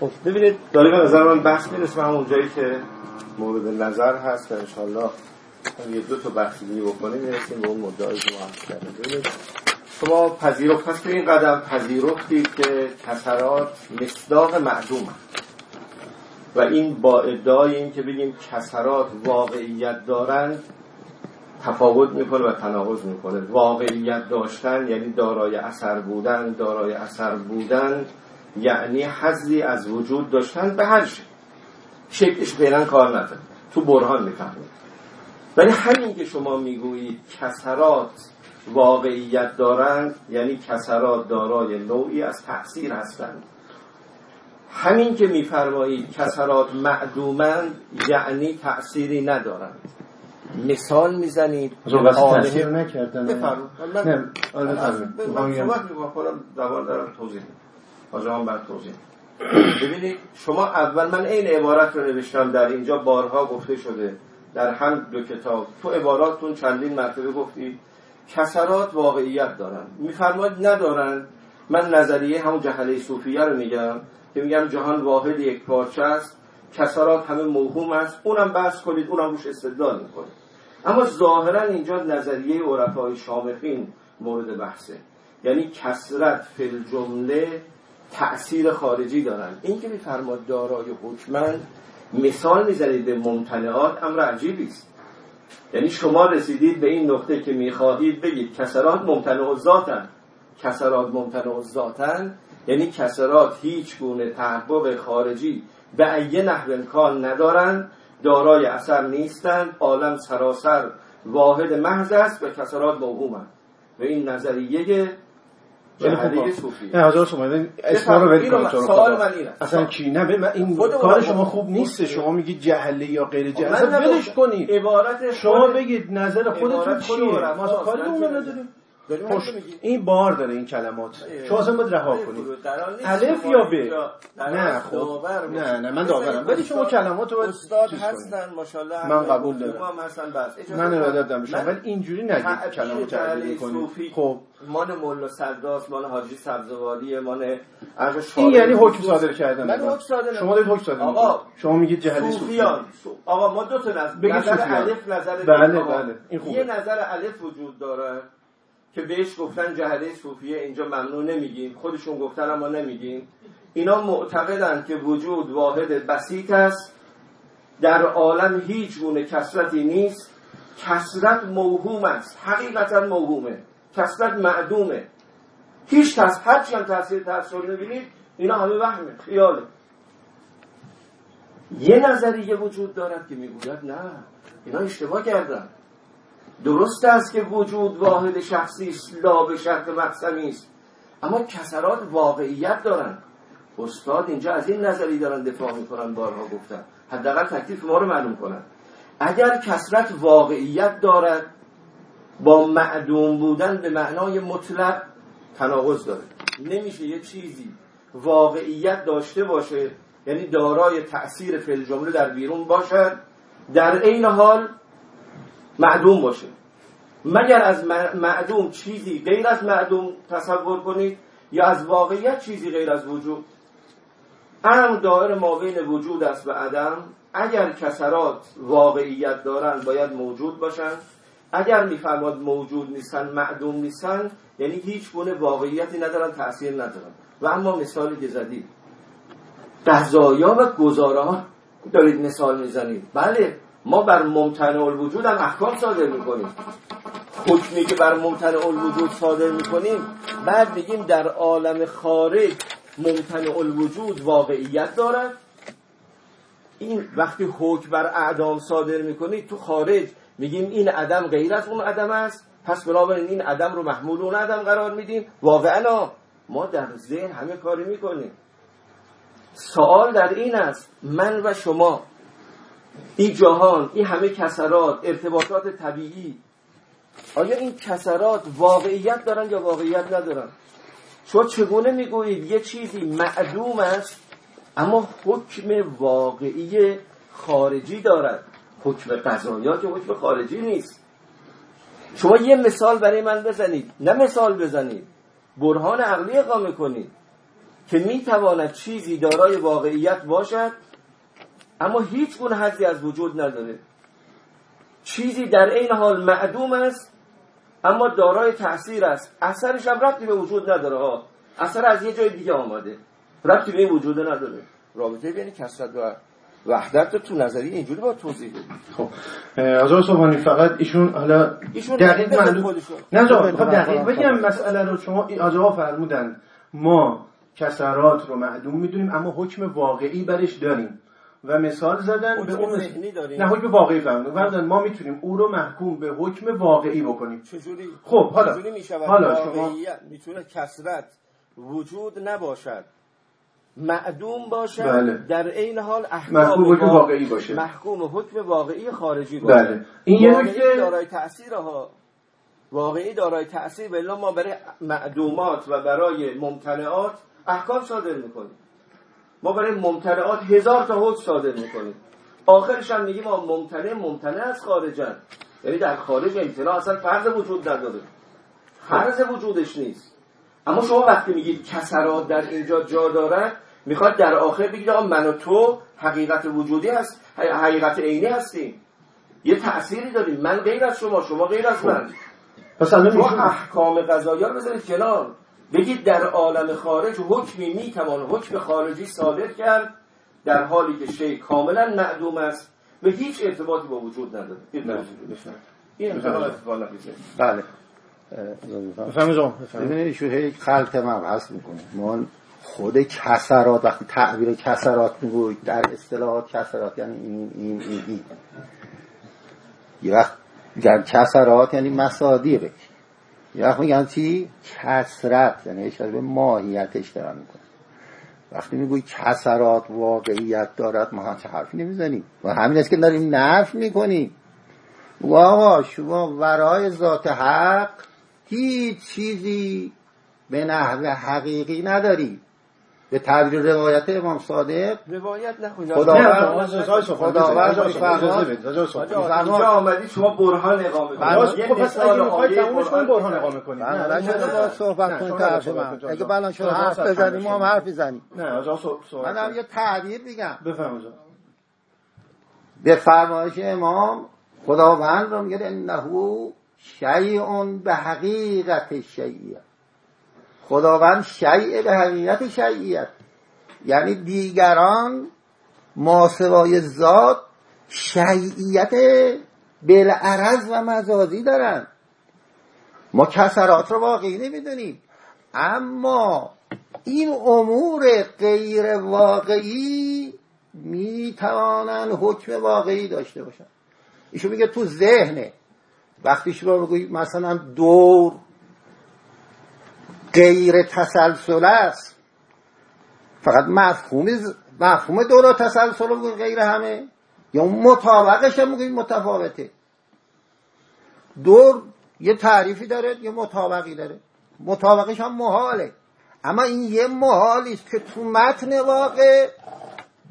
خب ببینید داره به نظر من بحث می‌رسه همون جایی که مورد نظر هست و انشالله یه دو تا بحثی بکنیم می‌رسیم به اون مدعایی که ما شما پذیرفت هست این قدم پذیرفتید که کسرات مصداق معدوم و این با ادعای این که بگیم کسرات واقعیت دارند تفاوت می‌کنه و تناقض می‌کنه. واقعیت داشتن یعنی دارای اثر بودن دارای اثر بودن یعنی حضی از وجود داشتن به هر شکل شکلش فعلا کار نداره تو برهان می‌فهمید ولی همین که شما می‌گویید کسرات واقعیت دارند یعنی کسرات دارای نوعی از تأثیر هستند همین که میفرمایید کسرات معدومند یعنی تأثیری ندارند مثال می‌زنید تأثیر نکردن بفرمایید من آره. صحبت می‌کنم خودم زبان دارم توضیح حاجا هم بعد توضیح ببینید شما اول من این عبارت رو نوشتم در اینجا بارها گفته شده در هم دو کتاب. تو عباراتتون چندین مرتبه گفتید کسرات واقعیت دارن. میفرماید ندارن. من نظریه همون جهله صوفیه رو میگم که میگم جهان واحد یک پارچه است کسرات همه موهوم است اونم بحث کنید اونم روش استدلال می‌کنه اما ظاهرا اینجا نظریه عرفای شامخین مورد بحثه. یعنی کسرت فی الجمله تأثیر خارجی دارن. این که میفرماد دارای حکمن مثال می‌زنید به ممتنعات امر عجیبی است. یعنی شما رسیدید به این نقطه که می‌خواهید بگید کسرات ممتنع ذاتن کسرات ممتنع ذاتن یعنی کسرات هیچ گونه تحقق خارجی به ایه نحو امکان ندارند دارای اثر نیستند عالم سراسر واحد محض است و کسرات موهومند و این نظریه خیلی خوب. جهله صوفی نه حضرت شما اسما رو ول اینو کنید سوال. من این است. اصلا چی نه من این کار شما خوب نیست شما میگید جهله یا غیر جهله من اصلا ولش. کنید عبارت شما بگید نظر خودتون چیه. ما کاری اون نداریم میگیم. این بار داره این کلمات شما اصلا باید رها کنید الف یا ب نه خب نه. نه من داورم ولی شما کلمات رو استاد. هستن ماشاءالله من قبول دارم. من. ارادت دارم شما ولی اینجوری نگید کلمات تعبیر کنید خب مال ملا سرداست مال حاجی سبزواری ارج این یعنی حکم. صادر کردن من. حکم صادر شما دارید حکم صادر آقا،. شما میگید جهلی صوفیان آقا ما دو تا نظر. الف نظر بله،. بله. این خوبه. یه نظر الف وجود داره که بهش گفتن جهله صوفیه اینجا ممنوع نمیگیم خودشون گفتن اما نمیگیم اینا معتقدن که وجود واحد بسیط است. در عالم هیچ گونه کسرتی نیست. کسرت موهوم است. حقیقتا موهومه. کسرت معدومه. هیچ کس هرچی هم تاثیر تاثیر می‌بینید اینا همه وهمه. خیاله. یه نظریه وجود دارد که می‌گوید نه. اینا اشتباه کردن. درست است که وجود واحد شخصی است لا به شرط مقسمی است. اما کسرات واقعیت دارن استاد اینجا از این نظری دارن دفاع می‌کنن بارها گفتن. حداقل تکلیف ما رو معلوم کنن. اگر کسرت واقعیت دارد با معدوم بودن به معنای مطلق تناقض داره. نمیشه یه چیزی واقعیت داشته باشه یعنی دارای تأثیر فی جمله در بیرون باشد. در عین حال معدوم باشه. مگر از معدوم چیزی غیر از معدوم تصور کنید یا از واقعیت چیزی غیر از وجود؟ امر دائر ما بین وجود است و عدم. اگر کسرات واقعیت دارند باید موجود باشند. اگر میفرماد موجود نیستن معدوم نیستن یعنی هیچ گونه واقعیتی ندارن تاثیر ندارن. و اما مثالی که زدید. و گزاره ها دارید مثال می‌زنید. بله. ما بر ممتنع الوجود هم احکام صادر می‌کنیم. حکمی که بر ممتنع الوجود صادر می‌کنیم بعد میگیم در عالم خارج ممتنع الوجود واقعیت دارد. این وقتی حکم بر اعدام صادر می‌کنید تو خارج میگیم این عدم غیر از اون عدم است. پس بنابراین این عدم رو محمول اون عدم قرار میدیم. واقعا ما در ذهن همه کاری می‌کنیم. سوال در این است من و شما این جهان این همه کسرات ارتباطات طبیعی. آیا این کسرات واقعیت دارن یا واقعیت ندارن؟ شما چگونه می‌گویید یه چیزی معدوم است اما حکم واقعی خارجی دارد؟ حکم قضایا که حکم خارجی نیست. شما یه مثال برای من بزنید. نه مثال بزنید. برهان عقلی اقامه کنید که می‌تواند چیزی دارای واقعیت باشد اما هیچ گونه حدی از وجود نداره. چیزی در این حال معدوم است اما دارای تاثیر است. اثرش هم ربطی به وجود نداره ها اثر از یه جای دیگه آمده ربطی به این وجود نداره. رابطه بین کسرت و وحدت رو تو نظریه اینجوری با توضیح بدید. خب حضرت صبحانی فقط ایشون حالا ایشون دقیق معلوم. نه بگه خب دقیق خودشون. بگم مسئله رو شما آجا فرمودن ما کسرات رو معدوم می‌دونیم اما حکم واقعی برش داریم. و مثال زدن به اون نه حکم واقعی فهمیدن ما می‌تونیم او رو محکوم به حکم واقعی بکنیم. چجوری؟ خب حالا چجوری می‌شود حالا شما می‌تونه کسرت وجود نباشد؟ معدوم باشد؟ بله. در این حال احکام محکوم حکم وا- واقعی باشه. محکوم حکم واقعی خارجی باشه. بله. این یه واقعی نکته دارای تاثیر ها واقعی دارای تاثیر ولی ما برای معدومات و برای ممتنعات احکام صادر می‌کنیم. ما برای ممتنعات هزار تا حکم صادر می‌کنیم. آخرش هم میگیم ما ممتنع ممتنع از خارجن. یعنی در خارج امتناع اصلا فرض وجود نداره. فرض وجودش نیست. اما شما وقتی میگید کسرات در اینجا جا دارن می‌خواد در آخر بگید آقا من و تو حقیقت وجودی هست حقیقت عینی هستیم. یه تأثیری داریم. من غیر از شما شما غیر از من. پس شما میشه احکام قضایی رو بذارید کنار. بگید در عالم خارج حکمی می‌توان حکم خارجی صادر کرد در حالی که شی کاملا معدوم است و هیچ ارتباطی با وجود نداره این. بله. بفهمید. ببینید ایشون هی خلط مبحث می‌کنه. ما خود کسرات وقتی تعبیر کسرات می‌گوید در اصطلاحات کسرات یعنی این این این این. یه وقت در کسرات یعنی مصادیقه یه وقت میگن چی؟ کسرت یعنی اشاره به ماهیتش دارن می‌کنه وقتی میگوی کسرات واقعیت دارد ما هم چه حرفی نمی‌زنیم. و همین است که داریم نفی می‌کنیم. و شما ورای ذات حق هیچ چیزی به نحو حقیقی نداری. به تعبیر روایت امام صادق. روایت نه خداوند- خداوند آمدید شما برهان اقامه بله. کنید یه خب پس اگه می‌خواید تمومش کنید برهان اقامه کنید. بله، نه، بله، صحبت کنید طرف من. اگه بلان شد شما حرف بزنیم ما هم. حرف بزنیم نه آجا صحبت- من. یه تعبیر میگم. بفرمایید. به فرمایش امام خداوند رو میگه انه شیء به حقیقت شیعیت خداوند شیء به حقیقت شیعیت یعنی دیگران ماسوای ذات شیعیت بالعرض و مجازی دارن. ما کسرات رو واقعی نمی‌دونیم. اما این امور غیر واقعی می‌توانن حکم واقعی داشته باشن ایشون میگه تو ذهنه. وقتی شما بگویید مثلا دور غیر تسلسل است. فقط مفهوم مفهوم دور و تسلسل بگویید غیر همه. یا مطابقش هم بگویید متفاوته. دور یه تعریفی داره یه مطابقی داره. مطابقش هم محاله. اما این یه محالی است که تو متن واقع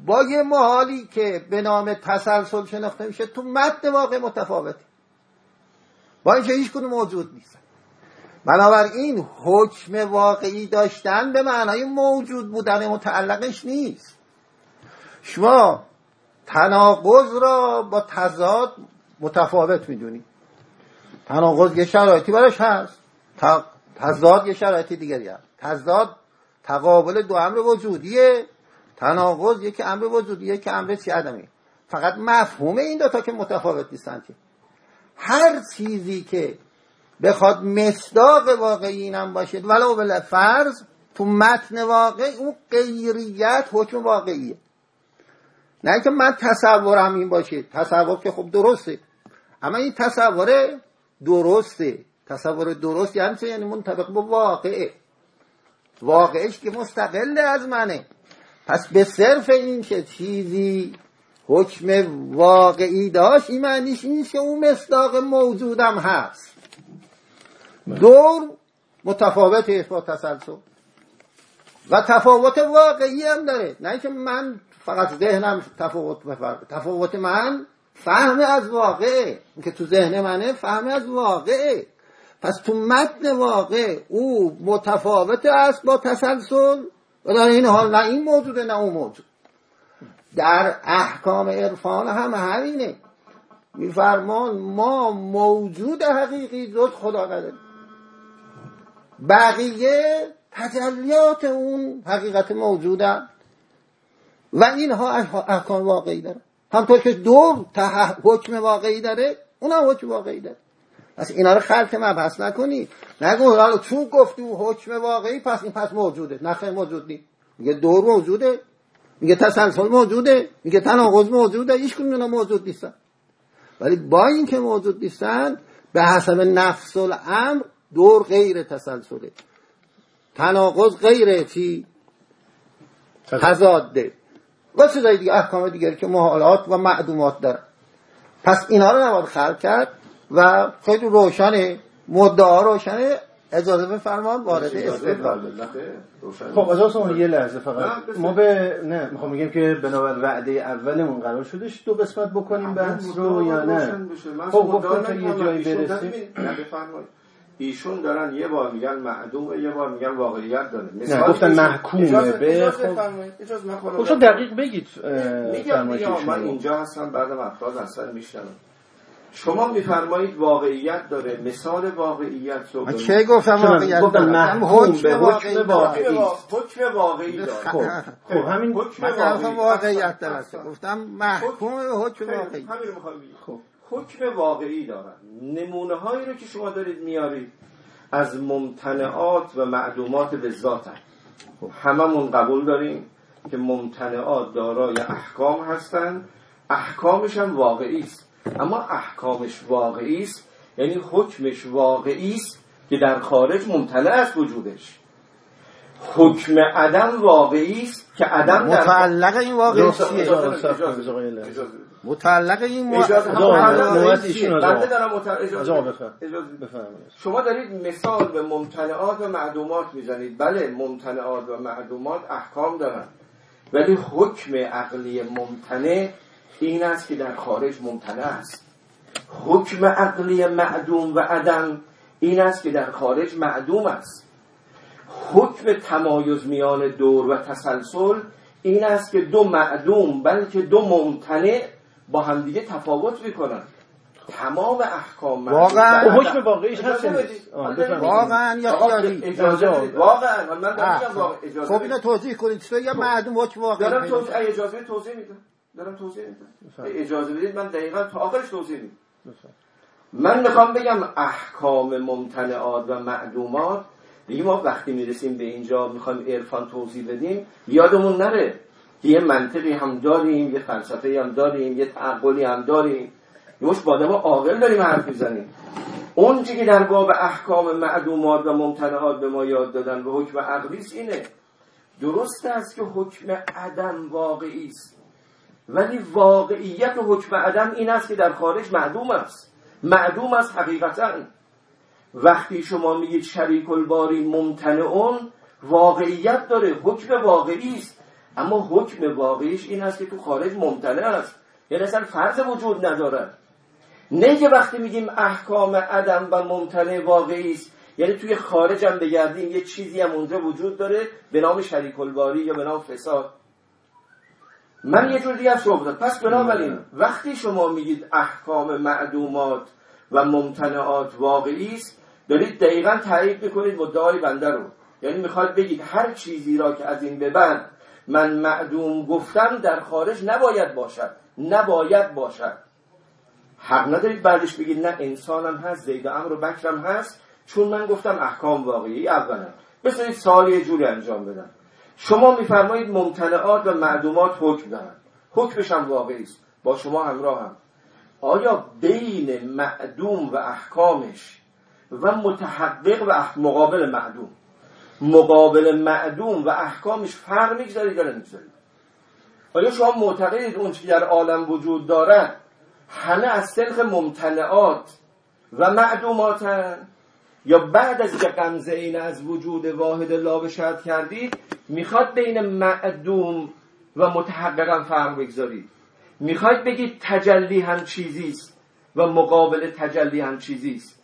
با یه محالی که به نام تسلسل شناخته میشه تو متن واقع متفاوته. با اینکه هیچ کدوم موجود نیست. بنابراین حکم واقعی داشتن به معنای موجود بودن متعلقش نیست. شما تناقض را با تضاد متفاوت می‌دونید تناقض یه شرایطی براش هست. تضاد یه شرایط دیگری هست. تضاد تقابل دو امر وجودیه. تناقض یکی امر وجودیه که امر چی عدمی فقط مفهوم این دوتا که متفاوت نیستن که. هر چیزی که بخواد مصداق واقعی اینم باشه. ولو بل فرض تو متن واقع اون غیریت حکم واقعیه. نه اینکه من تصورم این باشه. تصور که خب درسته. اما این تصور درسته. تصور درست یعنی چه یعنی منطبق با واقعه. واقعش که مستقل از منه. پس به صرف این که چیزی حکم واقعی داشت این معنیش این که اون مصداق موجودم هست. دور متفاوته با تسلسل. و تفاوت واقعی هم داره. نه اینکه من فقط ذهنم تفاوت بفرق تفاوت من فهم از واقع که تو ذهن منه فهم از واقع پس تو متن واقع او متفاوت است با تسلسل. و در این حال نه این موجوده نه اون موجود. در احکام عرفان هم همینه. میفرمان ما موجود حقیقی جز خدا نداریم. بقیه تجلیات اون حقیقت موجودن. و اینها احکام واقعی داره. همطور که دور ته- حکم واقعی داره اون هم حکم واقعی داره. پس اینا رو خلط مبحث نکنی. نگو حالا چون گفتی حکم واقعی پس این پس موجوده. نه موجود نیست. میگه دور موجوده. میگه تسلسل موجوده. میگه تناقض موجوده. هیچ کنون موجود نیستن. ولی با اینکه موجود نیستن به حسب نفس الامر دور غیر تسلسله تناقض غیر چی تضاده و چیزای دیگه احکام دیگری که محالات و معدومات دارن. پس اینا رو نباید خلق کرد و خیلی روشنه مدعا روشنه اجازه بفرمان وارد استدلال. خب از اون یه لحظه فقط. ما به نه می‌خوام بگم که بنابر وعده اولمون قرار شدش دو قسمت بکنیم بحث رو یا نه؟ خب گفتم که یه جایی برسیم. ایشون دارن یه بار میگن معدومه یه بار میگن واقعیت داره. نه گفتن محکومه. به خب. خب شو دقیق بگید میگم من اینجا هستم بعد افراد اصلا میشنم شما میفرمایید واقعیت داره. مثال واقعیت رو من چه گفتم واقعیت گفتم محکوم به حکم واقعی حکم واقعی داره. خب خب همین حکم واقعیت داره. گفتم محکوم به حکم واقعی. همین رو می‌خوام خب. حکم واقعی دارن. نمونه هایی رو که شما دارید میارید از ممتنعات و معلومات به ذات خب هممون قبول داریم که ممتنعات دارای احکام هستند احکامش هم واقعی است. اما احکامش واقعی است یعنی حکمش واقعی است که در خارج ممتنع است وجودش. حکم عدم واقعی است که عدم در متعلق این واقعی چیه؟ متعلق این اجازه بنده دارم اجازه شما دارید مثال به ممتنعات و معدومات می‌زنید. بله ممتنعات و معدومات احکام دارن. ولی حکم عقلی ممتنع این است که در خارج ممتنع است. حکم عقلی معدوم و عدم این است که در خارج معدوم است. حکم تمایز میان دور و تسلسل این است که دو معدوم بلکه دو ممتنع با همدیگه تفاوت می‌کنن. تمام احکام واقعا. حکم واقعیش هست واقعا یا خیالی واقعا. من دارم اجازه خب اینو توضیح کنید. چطور یا معدوم حکم واقعی دارم توضیح اجازه توضیح میدم. دارم توضیح میدم. اجازه بدید من دقیقا تا آخرش توضیح میدم. من می‌خوام بگم احکام ممتنعات و معدومات. دیگه ما وقتی می‌رسیم به اینجا می‌خوایم عرفان توضیح بدیم یادمون نره یه منطقی هم داریم یه فلسفه هم داریم یه تعقلی هم داریم. یه مش ما عاقل داریم حرف می‌زنیم. اون که در باب احکام معدومات و ممتنعات به ما یاد دادن به حکم عقلی اینه. درست است که حکم عدم واقعی است. ولی واقعیت حکم عدم این است که در خارج معدوم است. معدوم است حقیقتا. وقتی شما میگید شریک الباری ممتنعون واقعیت داره حکم واقعی است. اما حکم واقعیش این است که تو خارج ممتنع است. یعنی اصلا فرض وجود ندارد نه که وقتی میگیم احکام عدم و ممتنع واقعی است یعنی توی خارج هم بگردیم یه چیزی هم اونجا وجود داره به نام شریک الباری یا به نام فساد. من یه جور دیگه از پس بنابراین وقتی شما میگید احکام معدومات و ممتنعات واقعی است دارید دقیقا تایید می‌کنید مدعای بنده رو. یعنی می‌خواد بگید هر چیزی را که از این به بعد من معدوم گفتم در خارج نباید باشد. نباید باشد. حق ندارید بعدش بگید نه انسانم هست زید امر و بکرم هست. چون من گفتم احکام واقعی اولا. بسید سالی یه جوری انجام بدم. شما میفرمایید ممتنعات و معدومات حکم دارن. حکمش هم واقعی است. با شما همراه هم. آیا بین معدوم و احکامش و متحقق و مقابل معدوم مقابل معدوم و احکامش فرق می‌گذارید یا نمی‌گذارید آیا شما معتقدید اون که در عالم وجود دارد همه از سلخ ممتنعات و معدوماتن؟ یا بعد از که قمزه این از وجود واحد لا بشد کردید می‌خواد بین معدوم و متحققا فرق بگذارید؟ می‌خواید بگید تجلی هم چیزی است و مقابل تجلی هم چیزی است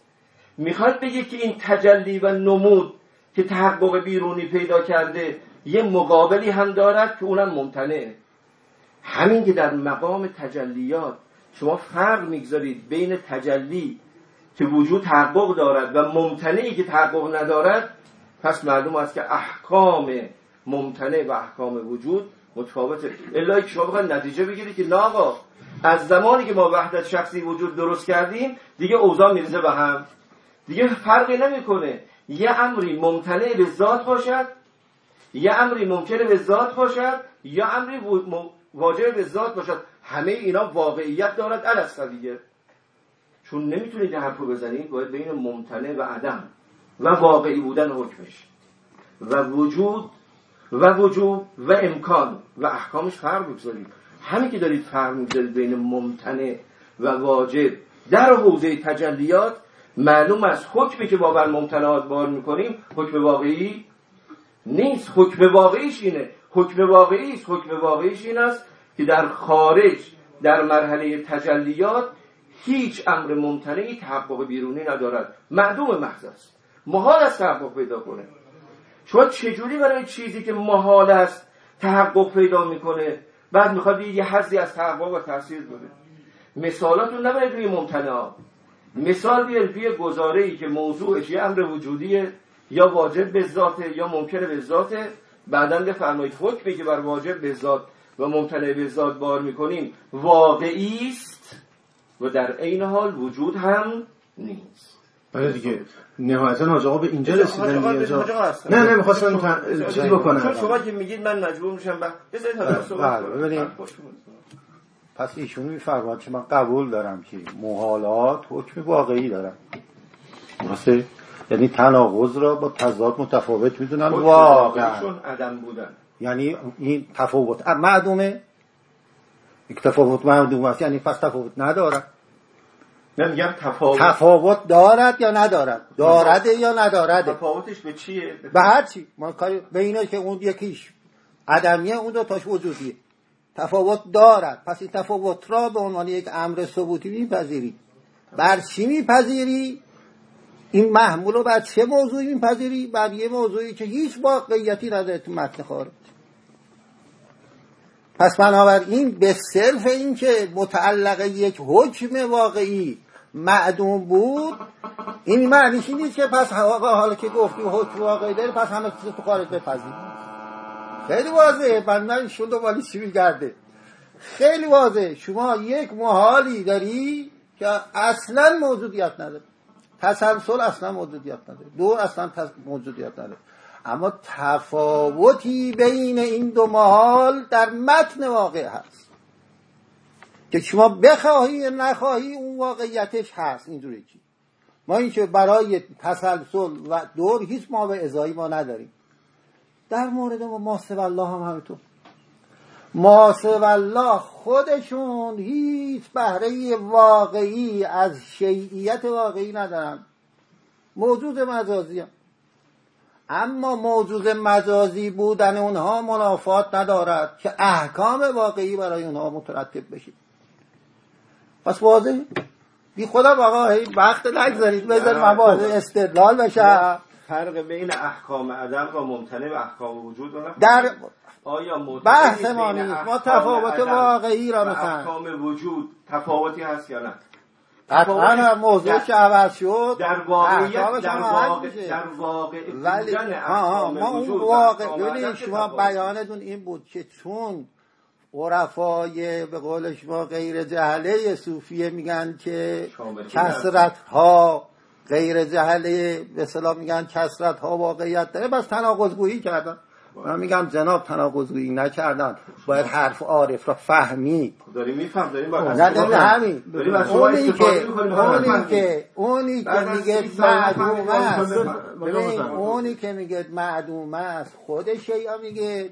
می‌خواد بگید که این تجلی و نمود که تحقق بیرونی پیدا کرده یه مقابلی هم دارد که اونم ممتنعه همین که در مقام تجلیات شما فرق می‌گذارید بین تجلی که وجود تحقق دارد و ممتنعی که تحقق ندارد پس معلوم است که احکام ممتنع و احکام وجود متفاوته. الا که شما بخواید نتیجه بگیرید که نه از زمانی که ما وحدت شخصی وجود درست کردیم دیگه اوضاع میرزه به هم. دیگه فرقی نمی‌کنه. یه امری ممتنع به ذات باشد یه امری ممکنه به ذات باشد یا امری واجب به ذات باشد. همه اینا واقعیت دارد الاستا دیگه. چون نمی‌تونید حرف رو بزنید باید بین ممتنع و عدم و واقعی بودن حکمش و وجود و وجود و امکان و احکامش فرق بگذارید همین که دارید فرق می‌گذارید بین ممتنع و واجب در حوزه تجلیات معلوم است حکمی که با بر ممتنعات بار می‌کنیم حکم واقعی نیست. حکم واقعیش اینه. حکم واقعی است. حکم واقعیش این است که در خارج در مرحله تجلیات هیچ امر ممتنعی تحقق بیرونی ندارد. معدوم محض است. محال است تحقق پیدا کنه. شما چجوری برای چیزی که محال است تحقق پیدا می‌کنه؟ بعد می‌خواد یه حضی از تحقق و تاثیر بده. مثالاتون نباید روی ممتنعات. مثال بیار روی گزاره ای که موضوعش یه امر وجودیه یا واجب به ذاته یا ممکنه به ذاته. بعدا بفرمایید حکمی که بر واجب به ذات و ممتنع به ذات بار می‌کنیم واقعی است و در عین حال وجود هم نیست. بله دیگه. نهایتا حاج به اینجا رسیدن نه نه می‌خواستم چیزی بکنم چون شما که میگید من مجبور میشم بذارید حالا صحبت بله پس ایشون میفرماد که من قبول دارم که محالات حکم واقعی دارم درسته؟ یعنی تناقض را با تضاد متفاوت می‌دونن. واقعا. عدم بودن. یعنی این تفاوت. معدومه. یک تفاوت معدوم است. یعنی پس تفاوت ندارد نه تفاوت. تفاوت دارد یا ندارد؟ دارد یا ندارد؟ تفاوتش به چیه؟ به هر چی. ما کاری به اینه که اون یکیش عدمیه اون دو تاش وجودیه. تفاوت دارد. پس این تفاوت را به عنوان یک امر ثبوتی میپذیری. بر چی میپذیری؟ این محمول رو بر چه موضوعی میپذیری؟ بر یه موضوعی که هیچ واقعیتی نداره تو متن خارج. پس بنابراین به صرف این که متعلق یک حکم واقعی معدوم بود این معنیش نیست که پس حالا که گفتی حکم واقعی داری پس همه چیز تو خارج بپذیر خیلی واضحه. بنابراین شون دنبالی چی میگرده خیلی واضحه. شما یک محالی داری که اصلا موجودیت نداره. تسلسل اصلا موجودیت نداره. دو اصلا موجودیت نداره. اما تفاوتی بین این دو محال در متن واقع هست. که شما بخواهی یا نخواهی اون واقعیتش هست. اینجوری که. ما اینکه برای تسلسل و دور هیچ ما به ازایی ما نداریم. در مورد ما ماسه الله هم همینطور. ماسه الله خودشون هیچ بهره واقعی از شیعیت واقعی ندارن. موجود مجازی هم. اما موجود مجازی بودن اونها منافات ندارد که احکام واقعی برای اونها مترتب بشید. پس واضح بی خدا آقا وقت نگذارید بذار من واضح استدلال بشه. فرق بین احکام عدم و ممتنع و احکام وجود در آیا بحث ما نیست. ما تفاوت واقعی را می‌خوایم احکام وجود تفاوتی هست یا نه؟ قطعا موضوع که عوض شد در واقعیت در واقع در واقع ولی ما اون واقع ببینید شما بیانتون این بود که چون عرفای به قول شما غیر جهله صوفیه میگن که کسرت ها غیر جهله به سلام میگن کسرت ها واقعیت داره. بس تناقض گویی کردن. من میگم جناب تناقضگویی نکردن. باید حرف عارف را فهمی. داریم میفهم داریم نه همین. اونی که اونی که اونی که میگه معدوم است. اونی که میگه معدوم است خود شیعه میگه.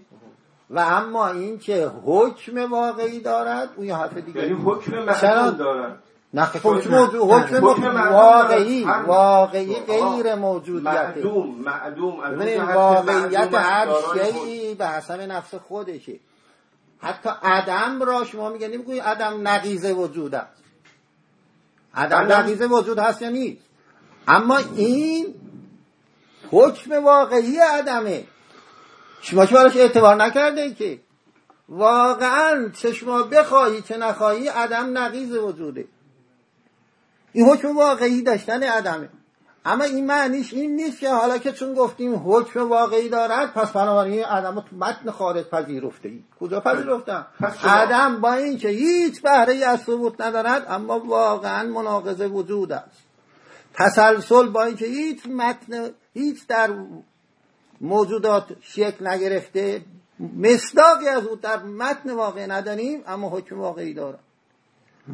و اما این که حکم واقعی دارد اون یه حرف دیگه یعنی حکم معدوم دارد. نه حکم حکم واقعی واقعی غیر موجودیت معدوم معدوم. واقعیت هر شیعی به حسب نفس خودشه. حتی عدم را شما میگه نمیگوی عدم نقیز وجود است. عدم نقیز وجود هست یا نیست. اما این حکم واقعی عدمه. شما که براش اعتبار نکرده که؟ واقعا چه شما بخواهی چه نخواهی عدم نقیز وجوده. این حکم واقعی داشتن عدمه. اما این معنیش این نیست که حالا که چون گفتیم حکم واقعی دارد پس بنابراین عدم تو متن خارج پذیرفته ای. کجا پذیرفتم؟ عدم با اینکه هیچ بهره ای از ثبوت ندارد اما واقعا مناقضه وجود است. تسلسل با اینکه هیچ متن هیچ در موجودات شکل نگرفته مصداقی از او در متن واقع نداریم اما حکم واقعی دارد.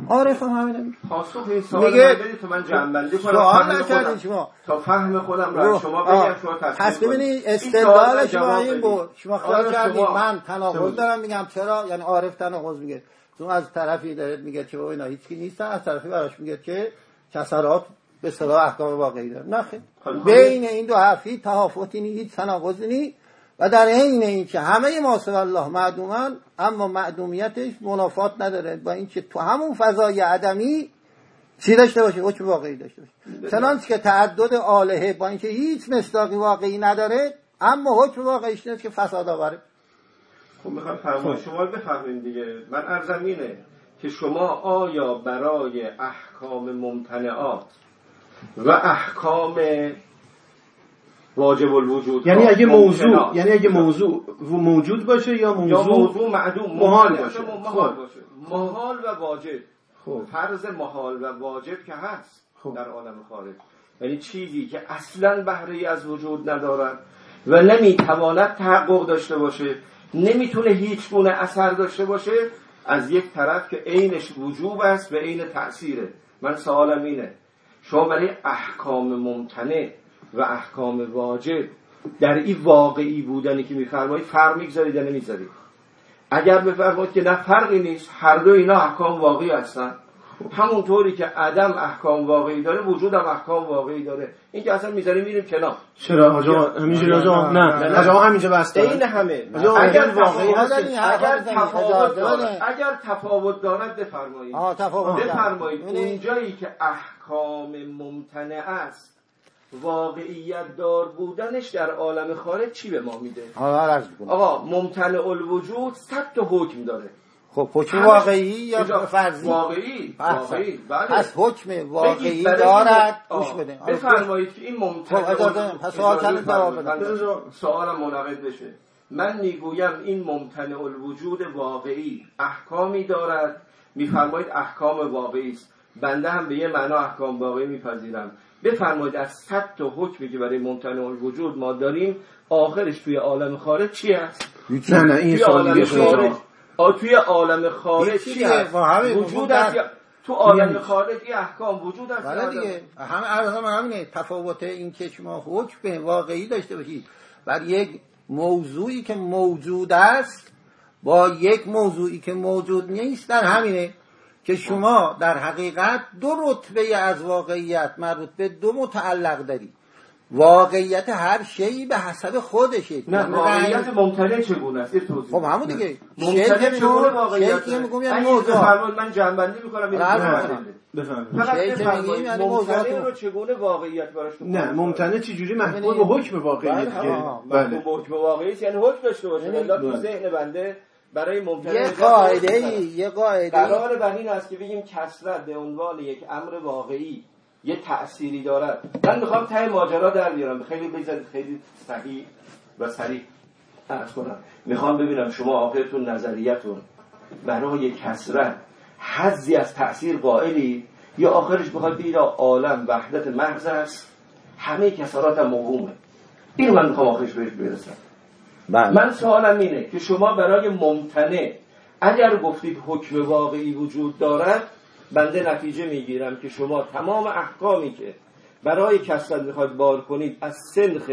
عارف هم همینه. پاسخ این سوال میگه- تو من جنبندی کنم. سوال نکردین خودم. شما. تا فهم خودم رو- را شما. بگم شما تصمیم پس ببینید استدلال شما این. بود. شما خیال کردید شما- من تناقض دارم میگم چرا؟ یعنی عارف تناقض میگه. چون از طرفی داره میگه که اینا هیچکی نیستن از طرفی براش میگه که کسرات به صلاح احکام واقعی داره. نه خیر. خب، بین این دو حرفی تهافتی نیست تناقضی نیست و در عین این که همه سوی الله معدومن اما معدومیتش منافات نداره با اینکه تو همون فضای عدمی چی داشته باشه؟ حکم واقعی داشته باشه. چنانچه که تعدد آلهه با اینکه هیچ مصداقی واقعی نداره اما حکم واقعیش نیست که فساد آوره. خب می‌خوام فرمای شما رو بفهمیم دیگه. من ارزم اینه که شما آیا برای احکام ممتنعات و احکام واجب الوجود یعنی اگه موضوع یعنی اگه موضوع موجود باشه یا یا موضوع موضوع معدوم محال باشه. محال خب. باشه محال و واجب خب. فرض محال و واجب که هست خب. در عالم خارج یعنی چیزی که اصلا بهره ای از وجود ندارد و نمی‌تواند تحقق داشته باشه نمی‌تونه هیچ گونه اثر داشته باشه از یک طرف که عینش وجوب است و عین تأثیره من سوالم اینه شما برای احکام ممتنع و احکام واجب در این واقعی بودنی که میفرمایید فرق می‌گذارید یا نمی‌ذارید اگر بفرمایید که نه فرقی نیست هر دو اینا احکام واقعی هستن. همونطوری که عدم احکام واقعی داره وجود هم احکام واقعی داره. این که اصلا می‌ذاریم میریم کنار. چرا؟ آقا همینجوری آقا نه. آقا همینجا بس این همه. آجا، اگر واقعی تفاوت هست اگر تفاوت. دارد اگر تفاوت دارد بفرمایید. آه تفاوت بفرمایید ببینید، اونجایی که احکام ممتنع است واقعیت دار بودنش در عالم خارج چی به ما میده. آقا ممتنع الوجود صد تا حکم داره. خب حکم واقعی یا فرضی؟ واقعی احسن. واقعی بله. پس حکم واقعی دارد. گوش بده بفرمایید که این ممتنع خب، اجازه- الوجود- پس سوال کردید جواب سوالم منعقد بشه. من می‌گویم این ممتنع الوجود واقعی احکامی دارد. میفرمایید احکام واقعی است. بنده هم به یه معنا احکام واقعی میپذیرم. بفرمایید از صد تا حکمی که برای ممتنع الوجود ما داریم آخرش توی عالم خارج چی هست؟ نه نه این سوال عالم دیگه شما خارج؟ آ، توی عالم خارج چی هست؟ وجود وجود یا- تو عالم یعنی- خارج این احکام وجود است بله دیگه. همه عرض هم همینه. تفاوت این که شما حکم واقعی داشته باشید بر یک موضوعی که موجود است با یک موضوعی که موجود نیست در همینه. که شما در حقیقت دو رتبه از واقعیت مربوط به دو متعلق دارید. واقعیت هر شیعی به حسب خودشه. نه یعنی واقعیت ممتنع چگونه است؟ خب همون دیگه. ممتنع چگونه واقعیت شیعی میگم یعنی موضوع من جنبندی می‌کنم فقط بفرمایید. یعنی ممتنع رو چگونه واقعیت براش نه ممتنع چجوری محکوم به. حکم واقعی بله، دیگه. بله حکم واقعی است یعنی حکم داشته باشه. الا تو بله. ذهن بنده برای ممتنع یه قاعده. ای یه قاعده ای. قرار بر این است که بگیم کسرت به عنوان یک امر واقعی یه تأثیری دارد. من می‌خوام ته ماجرا در بیارم. خیلی بذارید خیلی صحیح و سریع عرض کنم. می‌خوام ببینم شما آخرتون نظریتون برای کسرت حزی از تأثیر قائلی یا آخرش بخواد بگید عالم وحدت محض است. همه کسرات هم موهومه این من می‌خوام آخرش بهش برسم. بله. من سوالم اینه که شما برای ممتنع اگر گفتید حکم واقعی وجود دارد بنده نتیجه می‌گیرم که شما تمام احکامی که برای کسرت می‌خواید بار کنید از سنخ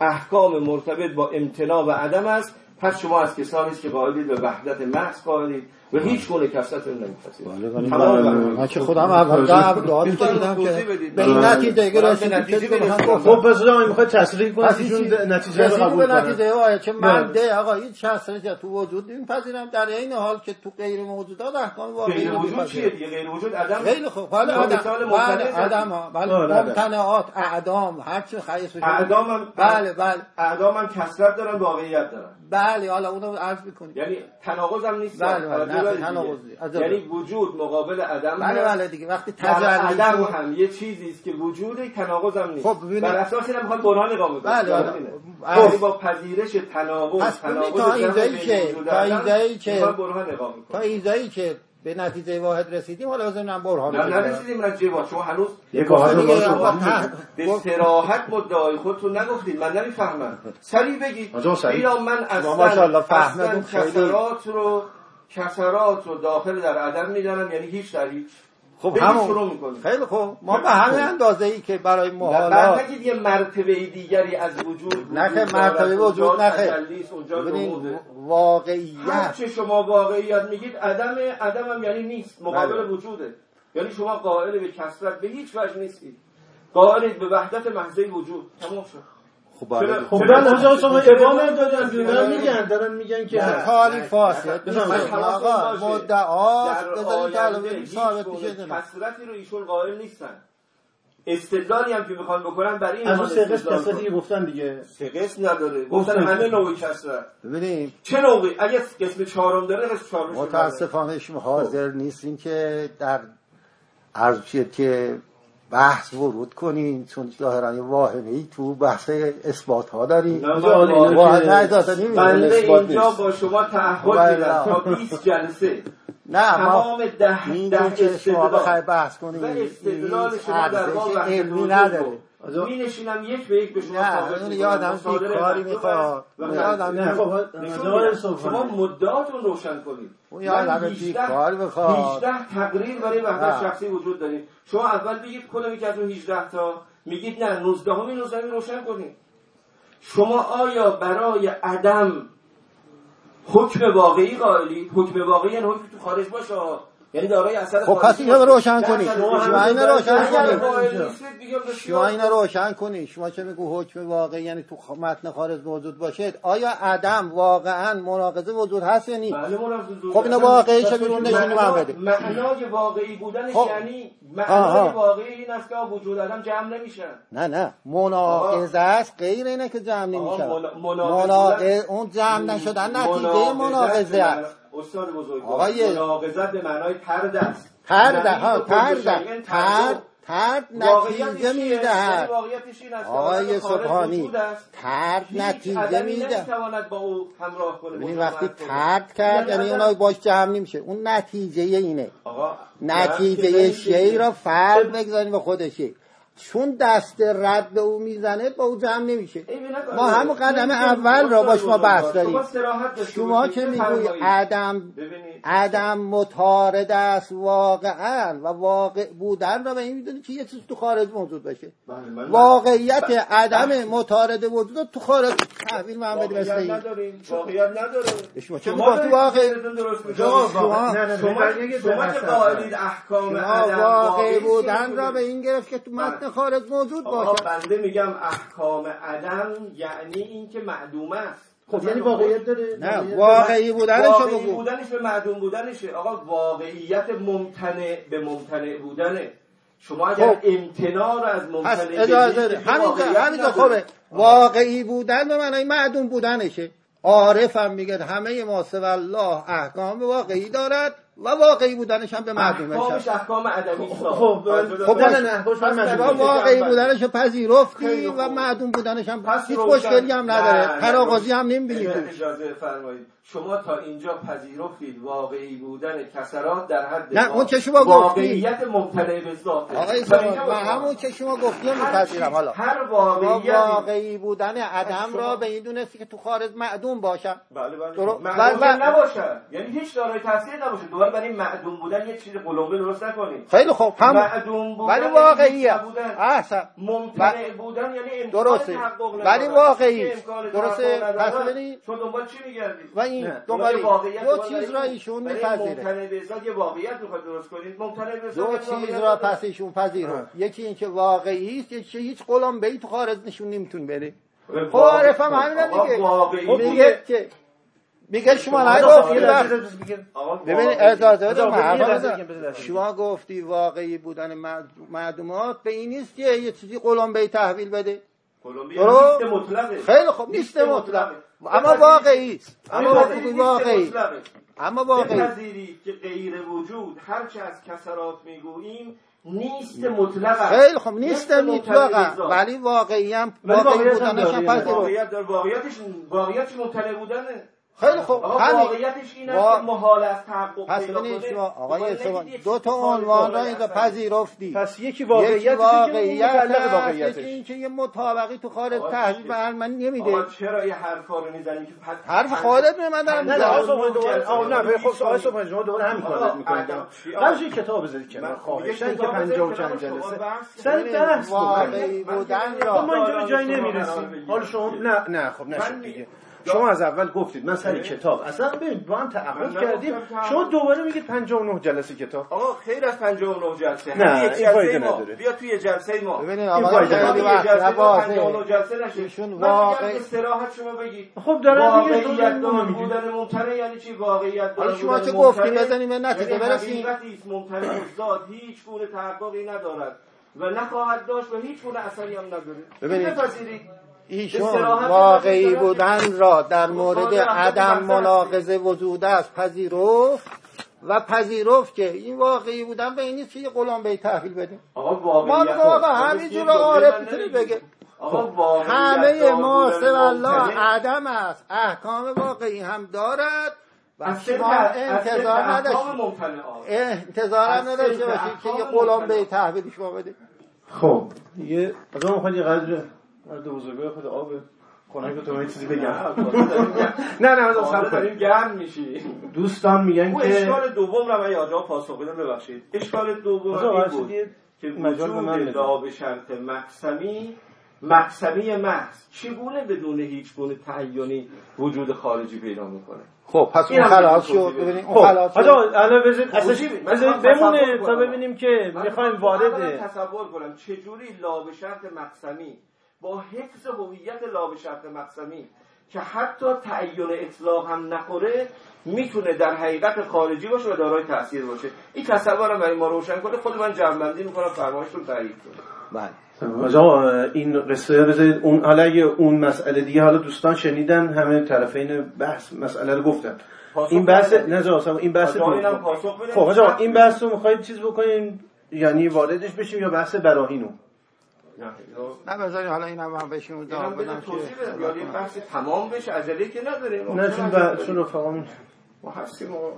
احکام مرتبط با امتناع و عدم است پس شما از کسانی است که قائلید به وحدت محض قائلید و هیچ گونه کسرت رو نمیپذیرید تمام من. که خودم اول کشیدم توضیح که. به این بله. نتیجه بله. نتیجه دیگه گفتم. خب پس آقا می‌خواد تصریح کنه پس ایشون نتیجه رو قبول کنه نتیجه آیا که من بله. ده آقا هیچ شخصیت تو وجود میپذیرم در این حال که تو غیر موجودات احکام واقعی غیر وجود چیه دیگه غیر وجود عدم خیلی خوب حالا شما آدم مثال بله. آدم ها بله آره. ممتنعات اعدام هر چی خیس بشه اعدام بله بله اعدام هم کسرت دارن واقعیت دارن بله حالا اونو عرض می‌کنیم. یعنی تناقض هم نیست. بله، بله،. تناقض یعنی وجود مقابل عدم بله. بله دیگه وقتی تجلی عدم هم یه چیزی است که وجود تناقض هم نیست. خب بر اساس این هم می‌خواد برهان اقامه کنه بله، بله. یعنی با پذیرش تناقض تناقض تا اینجایی که- تا اینجایی که- تا اینجایی که به نتیجه واحد رسیدیم حالا بزنیم من برهان نه. نرسیدیم نتیجه با شما هنوز یک واحد به سراحت مدعای خودتون نگفتید من نمی‌فهمم. سریع بگید. بیا من اصلا خیلی- کسرات رو کسرات رو داخل در عدم می‌دانم یعنی هیچ در هیچ خب همون شروع می‌کنیم. خیلی خوب ما به همین اندازه ای که برای بعد محالات نگید یه مرتبه دیگری از وجود نه مرتبه. وجود نه ببینید واقعیت. چه شما واقعیت میگید عدم عدم هم یعنی نیست مقابل بله. وجوده. یعنی شما قائل به کسرت به هیچ وجه نیستید. قائلید به وحدت محضه وجود. تمام شد. خب بله خب آجا شما ادامه دادن؟ دارن میگن دارن میگن که نه کاری فاسد. آقا در بذارید ببینید هیچ ثابت میشه نه. کسرتی رو ایشون قائل نیستن. استدلالی هم که می‌خوان بکنن برای این از سه قسم. دیگه گفتن دیگه. سه قسم نداره. گفتن همه نوع کسرت. ببینید چه نوعی؟ اگه قسم چهارم داره قسم چهارم متاسفانه شما حاضر نیستیم که در عرض که بحث ورود کنین چون ظاهرا یه واهمه ای تو بحث اثبات ها داریم. بنده اینجا. با شما تعهد بله. میدم تا 20 جلسه نه ما تمام ده ده که شما بخوای استدلال بحث و کنید استدلال هیچ شما در وحدت علمی نداره می نشینم یک به یک به شما نه بیکاری مکتوب می‌خواد. و نه خب. صبحانی. شما مدعاتون روشن کنید. اون 18 بیکار می‌خواد. 18 تقریر برای وحدت نه. شخصی وجود داریم شما اول بگید کدومی که از اون 18 تا؟ میگید نه 19 همین 19 روشن کنید. شما آیا برای عدم حکم واقعی قائلی حکم واقعی یعنی حکم تو خارج باشه. یعنی دارای اثر خب پس اینو. روشن. اثر شما اینو روشن بسیار شما اینو روشن کنید شما چه میگو حکم واقعی؟ یعنی تو متن خارج موجود باشه آیا عدم واقعا مناقضه وجود هست یا منافظ خب اینو واقعی چه بیرون نشونی من بده معنای واقعی بودنش خب. یعنی. معنای واقعی این است که وجود آدم جمع نمیشن نه نه. مناقضه است غیر اینه که جمع نمیشه. مناقضه اون جمع نشدن نتیجه مناقضه است. استاد بزرگ آقای- مناقضت به معنای ترد است ترد ها ترد ترد ترد نتیجه؟ می‌دهد. یعنی آقای سبحانی. ترد نتیجه میده مجامعت وقتی. ترد کرد یعنی عدم- اونا باش جمع نمیشه. اون نتیجه اینه. آقا نتیجه شی را فرد بگذاریم به خودشه چون دست رد به او می‌زنه با او جمع نمیشه. ما همون قدم اول را با شما بحث داریم. شما که میگوی عدم عدم متارد است واقعا و واقع بودن را به این می‌دونی که یه چیز تو خارج موجود باشه. بله، من- واقعیت عدم متارد وجود رو تو خارج تحویل من بدی مثل واقعیت این نداریم واقعیت نداره شما چه واقع. شما- که. قائلید احکام عدم واقع واقعی بودن؟ را به این گرفت که تو متن خارج موجود باشه. بنده میگم احکام عدم یعنی این که معدوم است. خب یعنی واقعیت داره نه واقعی بودنشو واقعی بگو. بودنش به معدوم بودنشه. آقا واقعیت ممتنع به ممتنع بودنه. شما اگر خب. امتناع رو از ممتنع اجازه همینجا نداره. خوبه واقعی بودن به معنای معدوم بودنشه. عارف هم میگه همه ما الله احکام واقعی دارد. و واقعی بودنش هم به هست احکام عدمی است خب خب نه من در شما واقع- واقعی بله. بودنش پذیرفتی و. معدوم بودنش هم هیچ مشکلی هم نداره. نه، تناقضی هم نمی‌بینی اجازه فرمایید شما تا اینجا پذیرفتید واقعی بودن کسرات در حد نه، اون که شما گفتی. واقعیت ممتنع به آقای من با- همون که شما گفتی رو هر میپذیرم حالا هر شما واقعیتی واقعی بودن عدم را به این دونستی که تو خارج معدوم باشم بله بله. معدوم بله، بله. نباشه یعنی هیچ دارای تاثیر نباشه دوباره برای معدوم بودن یه چیز قلمبه درست نکنید خیلی خوب هم معدوم بودن ولی یعنی واقعیه نبودن. احسن ممتنع بودن یعنی امکان درسته. تحقق. ولی واقعی. درسته. پس ببینید. شما دنبال چی میگردید و این نه. دنبال دو چیز را ایشون میپذیره یه واقعیت می‌خواد درست کنید دو چیز را. پس ایشون پذیرفت یکی اینکه واقعی است یکی هیچ قلم به تو خارج نشون نمیتون بده خب عارف هم همین دیگه خب. میگه که میگه شما شما نگفتی یه وقت آقا، ببین واقعی. اجازه بده شما گفتی واقعی بودن معد- معدومات به این نیست که یه چیزی قلم به تحویل بده؟ نیست مطلقه خیلی خوب نیست مطلق مطلقه. اما واقعی است اما واقعی. اما واقعی بپذیرید که غیر وجود هرچه از کسرات می‌گوییم نیست مطلقا خیلی خب نیست مطلقا. ولی واقعی هم واقعی بودنش هم. واقعیت داره. واقعیتش واقعیتش ممتنع بودنه خیلی خوب. آقا همین. واقعیتش این است که محال است تحقق پس پیدا ببینید کنه. شما آقای دو تا عنوان را اینجا. پذیرفتی. پس یکی یکی واقعیت واقعیت متعلق هست واقعیتش. یکی اینکه یه مطابقی تو خارج آقا تحلیل چی- به من آقا نمیده. چرا یه حرفا رو می‌زنی که پس- حرف خالد می من دارم نه نه آه نه خب آقای. صبحانی شما دوباره همین آقا، کارو می‌کنید؟ قبلش یه کتاب بذارید که خواهشن یه که کتاب 50 و بذارید چند که جلسه. سر بحث بودن خب را. ما اینجا شما نمی‌رسیم. حالا شما نه نه خب نشد دیگه. شما از اول گفتید من سر کتاب. اصلا ببین با هم من تعهد کردیم. شما دوباره میگید 59 جلسه کتاب. آقا خیر از 59 جلسه. نه، یک این جلسه فایده ما. نداره. بیا توی جلسه ما. ببینید آقا خیلی. وقت جلسه ما واضحه 59 جلسه نشه ایشون من واقع- میگم استراحت شما بگید خب دارم دیگه واقعیت بودن ممتنع یعنی چی؟ واقعیت حالا شما چه ممتنع گفتیم بزنیم به نتیجه است ممتنع ذات هیچ گونه تحققی ندارد و نخواهد داشت و هیچ گونه اثری هم نداره. ببینید. ایشون واقعی بودن را در مورد عدم مناقضه وجود است پذیرفت و پذیرفت که این واقعی بودن به این نیست که یه به تحویل بدیم آقا ما میگم آقا خب، همینجور عارف نمیگی. بگه آقا واقعیت همه ما الله عدم است احکام واقعی هم دارد و شما انتظار نداشتید. انتظار نداشته باشید که یه غلام به. تحویل شما بده خب یه از اون می‌خواد یه قدر قدر بزرگای خود آب خنک تو من یه چیزی بگم نه. نه از داریم کنید گرم میشی. دوستان میگن که اشکال دوم رو من یاد پاسخ بدم ببخشید. اشکال دوم این بود که مجال به من وجود. لا به شرط مقسمی مقسمی محض. چگونه بدون هیچ گونه تعینی وجود خارجی پیدا می‌کنه؟ خب پس اون خلاص شد. بدید. ببینید اون خب خلاص حالا شد الان بذارید بمونه تا. ببینیم که می‌خوایم وارد تصور کنم چجوری لا به شرط مقسمی با حفظ هویت لا به شرط مقسمی که حتی تعین اطلاق هم نخوره می‌تونه در حقیقت خارجی باشه و دارای تاثیر باشه. این تصورم برای ما روشن کنه. خود من جمع‌بندی می‌کنم فرمایشتون تایید کنه بله. این قصه بذارید. اون حالا اون مسئله دیگه حالا دوستان شنیدن همه طرفین بحث مسئله رو گفتن. این بحث. نه این بحث آقا، اینم دوم. پاسخ بدید. خب آقا این بحث رو می‌خواید چیز بکنیم یعنی واردش بشیم یا بحث براهینو؟ نه بذارید حالا این هم بهشون بدم توضیح بدم یا یه بحث تمام بشه عجله که نداریم. نه چون چون رفقا ما آقا.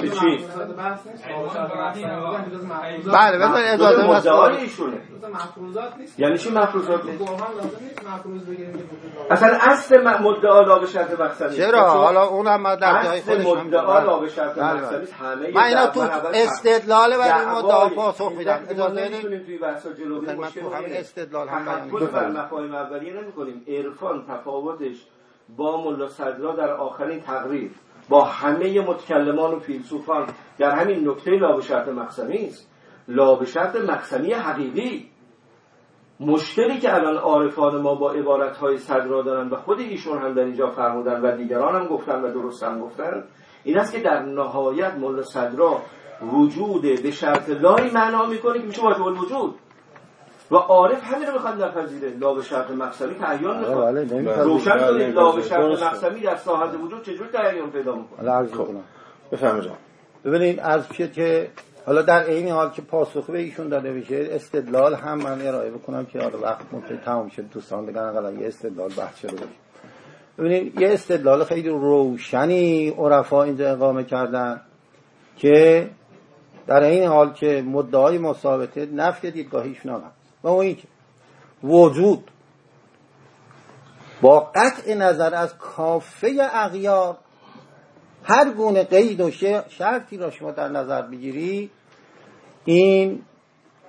به چی؟ بله بذارید اجازه ایشونه یعنی چی مفروضات نیست اصلا اصل م- مدعا لا به شرط مقصدی چرا حالا اونم من در جای خودش هم مدعا لا. به شرط بله، بله. مقصدی همه من اینا تو استدلال برای این مدعا پاسخ میدم ما اجازه بدید نمی‌تونیم توی بحثا جلو بریم تو همین. استدلال هم بیان بر بفرمایید. مفاهیم اولیه نمی کنیم عرفان تفاوتش با ملا صدرا در آخرین تقریر با همه متکلمان و فیلسوفان در همین نکته لا به شرط مقسمی است. لا به شرط مقسمی حقیقی. مشکلی که الان عارفان ما با عبارتهای صدرا دارن و خود ایشون هم در اینجا فرمودن و دیگران هم گفتن و درست هم گفتن این است که در نهایت ملا صدرا وجود به شرط لای معنا می‌کنه که میشه واجب الوجود. و عارف همین رو می‌خواد نپذیره لا به شرط مقصدی تعین می‌خواد بله. روشن بله، کنید لا به درسته. شرط مقصدی در ساحت وجود چجور تعین پیدا می‌کنه بفرمایید جان. ببینید از که که حالا در این حال که پاسخ به ایشون داده بشه استدلال هم من ارائه بکنم که حالا وقت ممکن تمام شد دوستان بگن اقلا یه استدلال بحث شده باشه ببینید یه استدلال خیلی روشنی عرفا اینجا اقامه کردن که در این حال که مدعای مثابته نفی دیدگاهیشون هم و اون وجود. با قطع نظر از کافه اغیار هر گونه قید و شرطی را شما در نظر بگیری این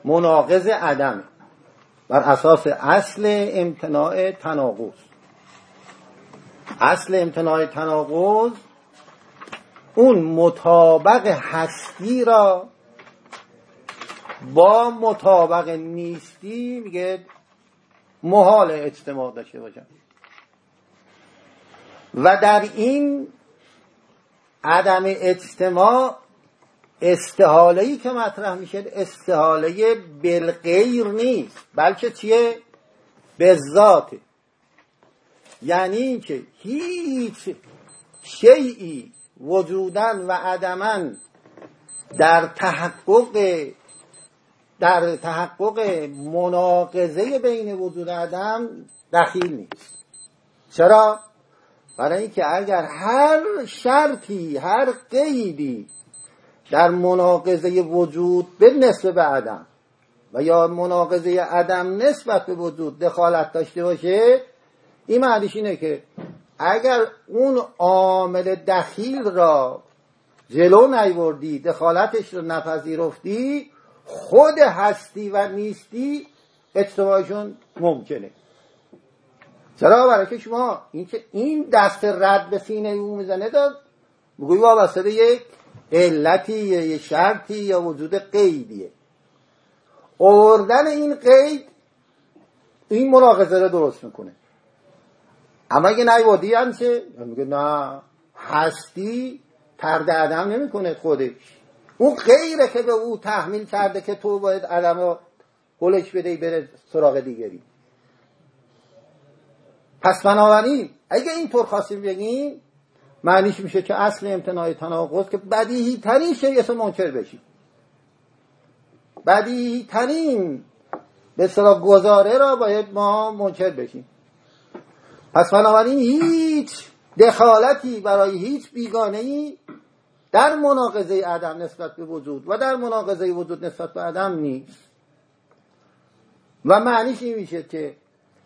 مناقض عدم. بر اساس اصل امتناع تناقض. اصل امتناع تناقض اون مطابق هستی را با مطابق نیستی میگه محال اجتماع داشته باشن و در این عدم اجتماع استحاله ای که مطرح میشه استحاله بالغیر نیست بلکه چیه؟ به ذاته. یعنی اینکه هیچ شیعی وجودن و عدما در تحقق در تحقق مناقضه بین وجود عدم دخیل نیست چرا؟ برای اینکه اگر هر شرطی هر قیدی در مناقضه وجود به نسبت به عدم و یا مناقضه عدم نسبت به وجود دخالت داشته باشه این معنیش اینه که اگر اون عامل دخیل را جلو نیوردی دخالتش رو نپذیرفتی خود هستی و نیستی اجتماعشون ممکنه. چرا برای که شما. این که این دست رد به سینه او می‌زنه داد. بگوی وابسته یک علتی یک شرطی یا وجود قیدیه. آوردن این قید این مناقضه رو درست می‌کنه. اما اگه نیوادی هم چه؟ میگه نه هستی ترد عدم نمی‌کنه خودش. اون غیره که به او تحمیل کرده که تو باید رو گلش بده بره سراغ دیگری. پس بنابراین اگه اینطور خواستیم بگیم معنیش میشه که اصل امتناع تناقض که بدیهی ترین شیء منکر بشیم بدیهی ترین به صلاح گذاره را باید ما منکر بشیم. پس بنابراین هیچ دخالتی برای هیچ بیگانه ای در مناقضه عدم نسبت به وجود و در مناقضه وجود نسبت به عدم نیست. و معنیش این میشه که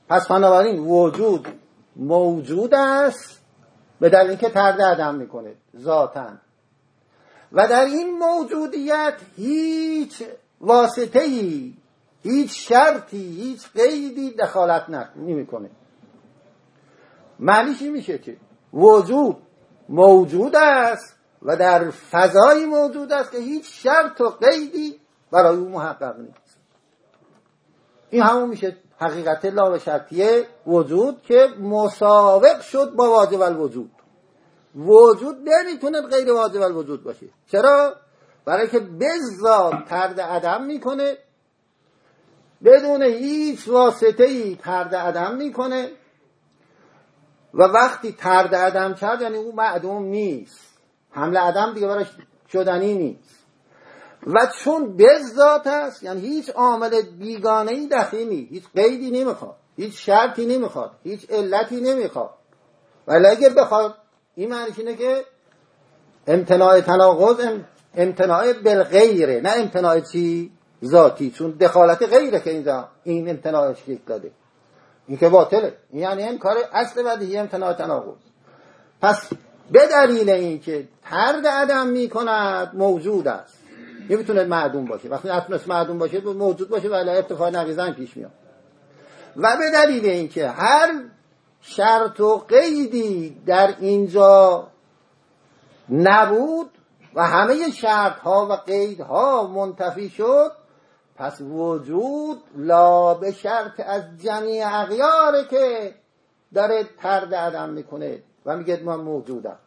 پس بنابراین وجود موجود است به دلیل اینکه ترد عدم می‌کنه ذاتا. و در این موجودیت هیچ واسطه ای هیچ شرطی هیچ قیدی دخالت نمی‌کنه. معنیش این میشه که وجود موجود است و در فضای موجود است که هیچ شرط و قیدی برای او محقق نیست. این همون میشه حقیقت لا شرطیه وجود که مسابق شد با واجب الوجود. وجود نمی‌تونه غیر واجب الوجود باشه. چرا؟ برای که بزاد ترد عدم می‌کنه بدون هیچ واسطه ای ترد عدم می‌کنه و وقتی ترد عدم کرد یعنی او معدوم نیست. حمل عدم دیگه براش شدنی نیست. و چون بذات است یعنی هیچ عامل بیگانه ای دخیل هیچ قیدی نمی‌خواد. هیچ شرطی نمی‌خواد. هیچ علتی نمی‌خواد. ولی اگه بخواد این معنیش اینه که امتناع تناقض امتناع بالغیره نه امتناع چی؟ ذاتی. چون دخالت غیره که اینجا این امتناعش شکل داده. این که باطله. یعنی این کار اصل بدیهی امتناع تناقض. پس به دلیل اینکه ترد عدم می‌کند موجود است. نمی‌تونه معدوم باشه وقتی نتونست معدوم باشه موجود باشه ولی ارتفاع نقیزن پیش میاد. و به دلیل اینکه هر شرط و قیدی در اینجا نبود و همه شرط ها و قید ها منتفی شد پس وجود لا به شرط از جمعی اغیاره که داره ترد عدم می‌کنه و میگه من موجودم.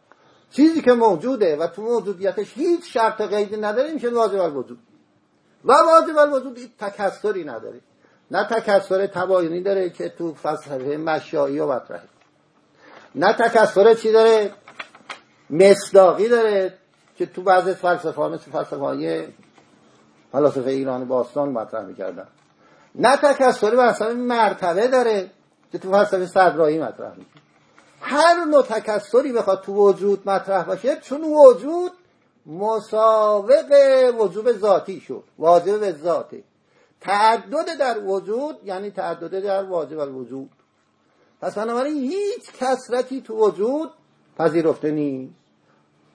چیزی که موجوده و تو موجودیتش هیچ شرط قیدی نداره میشه واجب الوجود. و واجب الوجود تکسری نداره. نه تکسر تباینی داره که تو فلسفه مشایی و مطرحه. نه تکسر چی داره؟ مصداقی داره که تو بعض فلسفه مثل فلسفه فلاسفه ایران باستان مطرح می‌کردن. نه تکسری بر مرتبه داره که تو فلسفه صدرایی مطرح می‌کنه. هر نوع تکسری بخواد تو وجود مطرح باشه چون وجود مسابق وجوب ذاتی شد واجب به ذاته. تعدد در وجود یعنی تعدد در واجب الوجود. پس بنابراین هیچ کسرتی تو وجود پذیرفته نیست.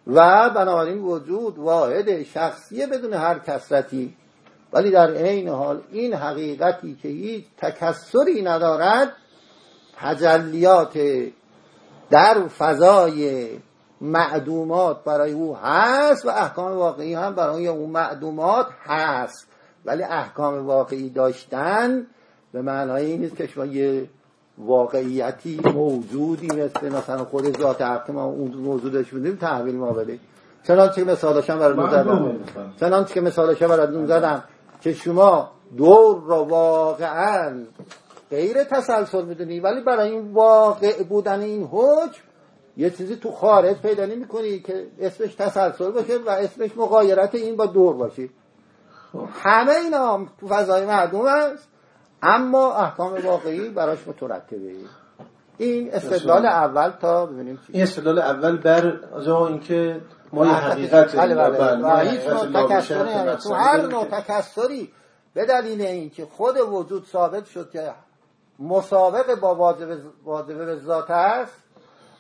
و بنابراین وجود واحد شخصیه بدون هر کسرتی ولی در عین حال این حقیقتی که هیچ تکسری ندارد تجلیات در فضای معدومات برای او هست و احکام واقعی هم برای اون معدومات هست. ولی احکام واقعی داشتن به معنای این نیست که شما یه واقعیتی موجودی مثل مثلا خود ذات حق ما اون موضوع بودیم تحویل ما بده چنانچه که مثالشم براتون زدم. چنانچه که مثالشم براتون زدم که شما دور را واقعا غیر تسلسل می‌دونی. ولی برای این واقع بودن این حکم یه چیزی تو خارج پیدا نمی کنی که اسمش تسلسل باشه و اسمش مقایرت این با دور باشه همه اینا تو فضای مردم هست اما احکام واقعی براش مترتبه. این استدلال اول تا ببینیم این استدلال اول بر اینکه ما یه حقیقت بله بله و هیچ نوع تکسری تو هر نوع تکسری به دلیل اینکه خود وجود ثابت شد که مسابق با واجب واجب ذات است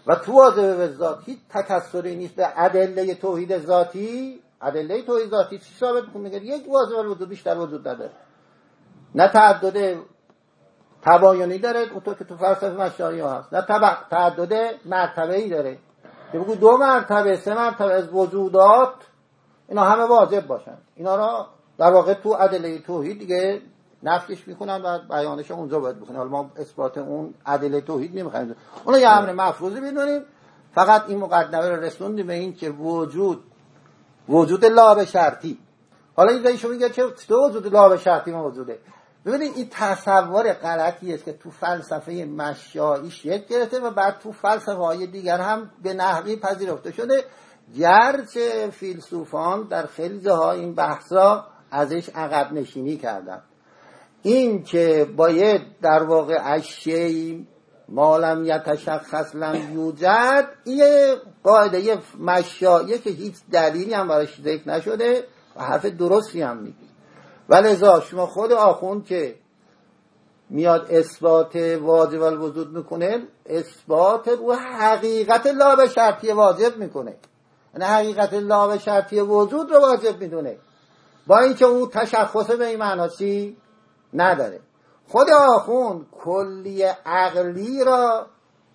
و تو واجب ذات هیچ تکسری نیست به ادله توحید ذاتی. ادله توحید ذاتی چی ثابت می‌کنه؟ میگه یک واجب الوجود بیشتر وجود نداره. نه تعدد تباینی داره اونطور که تو فلسفه مشایی ها هست. نه تعدد مرتبه ای داره. که بگو دو مرتبه سه مرتبه از وجودات اینا همه واجب باشن. اینا را در واقع تو ادله توحید دیگه نفیش می‌کنن و بیانش اونجا باید بکنن حالا ما اثبات اون ادله توحید نمی‌خوایم. اونو یه امر مفروضی بدونیم فقط این مقدمه رو رسوندیم به این که وجود وجود لا شرطی. حالا این ایشون میگه چه وجود لا شرطی موجوده ببینید این تصور غلطی است که تو فلسفه مشایی شکل گرفته و بعد تو فلسفه های دیگر هم به نحوی پذیرفته شده. گرچه فیلسوفان در خیلی جاها این بحثا ازش عقب نشینی کردن. این که باید در واقع اشیایی مالم یتشخص لم یوجد این قاعده مشایه که هیچ دلیلی هم براش ذکر نشده و حرف درستی هم میگی ولذا شما خود آخوند که میاد اثبات واجب الوجود می‌کنه اثبات رو حقیقت لا به شرطی واجب می‌کنه. یعنی حقیقت لا به شرطی وجود رو واجب می‌دونه. با اینکه او تشخص به این معنا چی؟ نداره. خود آخوند کلی عقلی را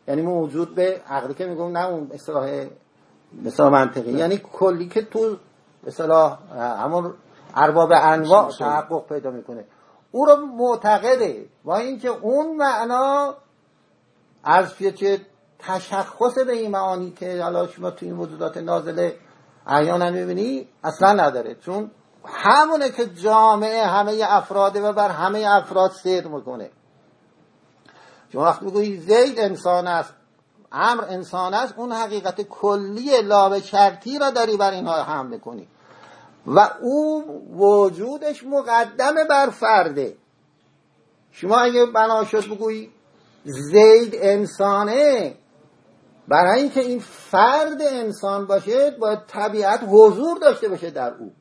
یعنی موجود به عقلی که میگم نه اون اصطلاح مثلا منطقی. یعنی کلی که تو اصطلاح همون ارباب انواع تحقق پیدا می‌کنه. او رو معتقده. با اینکه اون معنا از چه تشخص به این معانی که حالا شما تو این موجودات نازله احیانا می‌بینی اصلا نداره. چون همونه که جامعه همه افراده و بر همه افراد سیر می‌کنه. چون وقتی می‌گویی زید انسان است امر انسان است اون حقیقت کلی لابه شرطی را داری بر اینها هم می‌کنی. و او وجودش مقدمه بر فرده. شما اگه بنا شد بگویی زید انسانه برای اینکه این فرد انسان باشه باید طبیعت حضور داشته باشه در او.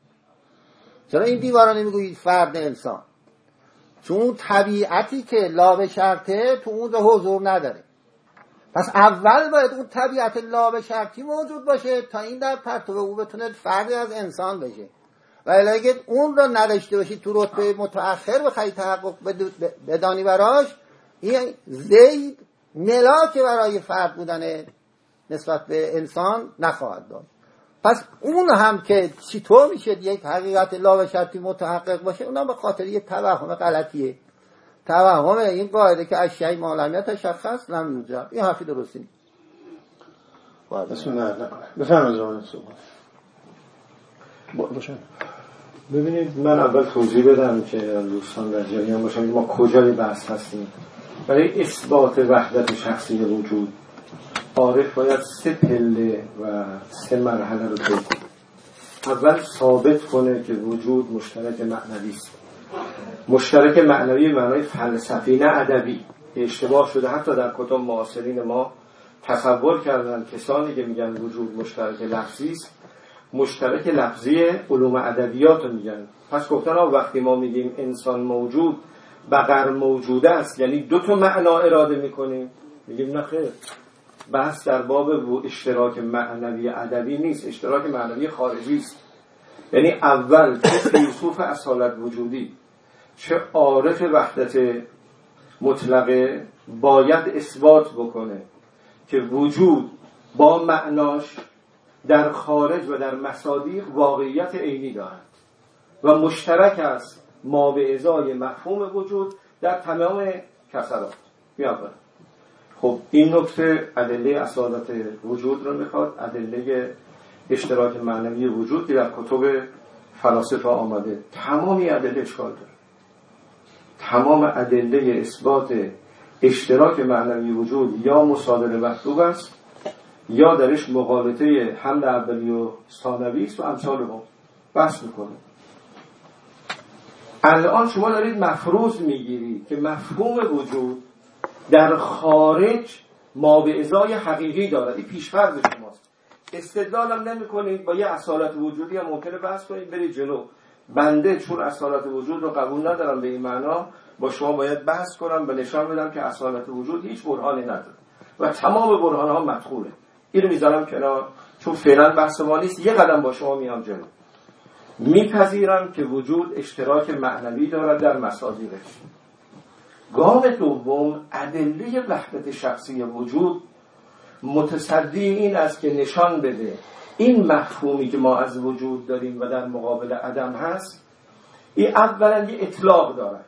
چرا این دیوارا نمی‌گویید فرد انسان؟ چون طبیعتی که لا شرطه تو اون حضور نداره. پس اول باید اون طبیعت لا شرطی موجود باشه تا این در پرتو او بتونه فردی از انسان بشه. و اگه اون رو نداشته باشی تو رتبه متأخر بخوای تحقق بدانی براش این زید ملاک برای فرد بودن نسبت به انسان نخواهد داشت. پس اون هم که چطور میشه یک حقیقت لا و شرطی متحقق باشه اونم به خاطر یه توهم غلطیه. توهم این قاعده که اشیای معلمیت تشخص لم یوجد این حرفی درستی نیست. بسم الله بفرمایید ببینید من اول توضیح بدم که دوستان در جریان باشم ما کجای بحث هستیم؟ برای اثبات وحدت شخصی وجود عارف باید سه پله و سه مرحله رو طی اول ثابت کنه که وجود مشترک معنوی است. مشترک معنوی معنای فلسفی نه ادبی. اشتباه شده. حتی در کتب معاصرین ما تصور کردن کسانی که میگن وجود مشترک لفظی است مشترک لفظی علوم ادبیات رو میگن. پس گفتن وقتی ما میگیم انسان موجود بقر موجوده است یعنی دو تا معنا اراده می‌کنیم. میگیم نه خیر. بحث در باب اشتراک معنوی ادبی نیست. اشتراک معنوی خارجی است. یعنی اول چه فیلسوف اصالت وجودی. چه عارف وحدت مطلقه باید اثبات بکنه که وجود با معناش در خارج و در مصادیق واقعیت عینی دارد و مشترک است ما به ازای مفهوم وجود در تمام کسرات. میاد خب این نکته ادله اصالت وجود رو می‌خواد ادله اشتراک معنوی وجود در کتب فلاسفه آمده. تمامی ادله اشکال داره. تمام ادله اثبات اشتراک معنوی وجود یا مصادره مطلوب است یا درش مقالطه حمل اولی و ثانوی است و امثال هم بحث می‌کنه. الان شما دارید مفروض می‌گیرید که مفهوم وجود در خارج ما به ازای حقیقی دارد. این پیشفرض شماست. استدلالم نمی کنید با یه اصالت وجودی هم ممکنه بحث کنید. برید جلو. بنده چون اصالت وجود رو قبول ندارم به این معنا با شما باید بحث کنم. و نشان بدم که اصالت وجود هیچ برهانی نداره. و تمام برهان ها مدخوله. این می‌ذارم کنار. چون فعلا بحث ما نیست. یه قدم با شما میام جلو. میپذیرم که وجود اشتراک معنوی دارد در مصادیقش گام دوم ادله وحدت شخصی وجود. متصدی این است که نشان بده این مفهومی که ما از وجود داریم و در مقابل عدم هست این اولا یه اطلاق دارد.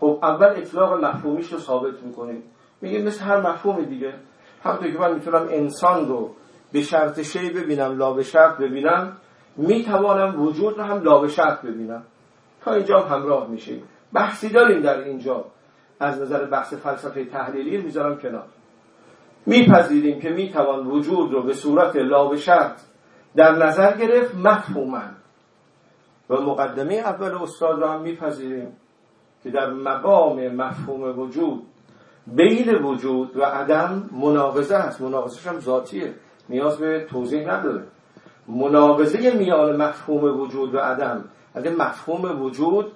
خب اول اطلاق مفهومیش رو ثابت می‌کنیم. میگه مثل هر مفهوم دیگه. همونطور که من می‌تونم انسان رو به شرط شی ببینم لا به شرط ببینم می‌توانم وجود رو هم لا به شرط ببینم. تا اینجا همراه میشه بحثی داریم در اینجا. از نظر بحث فلسفه تحلیلی می‌ذارم کنار. میپذیریم که می‌توان وجود رو به صورت لا به شرط در نظر گرفت مفهوما. و مقدمه اول استاد رو هم میپذیریم که در مقام مفهوم وجود بین وجود و عدم مناقضه است. مناقضه هم ذاتیه. نیاز به توضیح نداره. مناقضه میان مفهوم وجود و عدم. اگه مفهوم وجود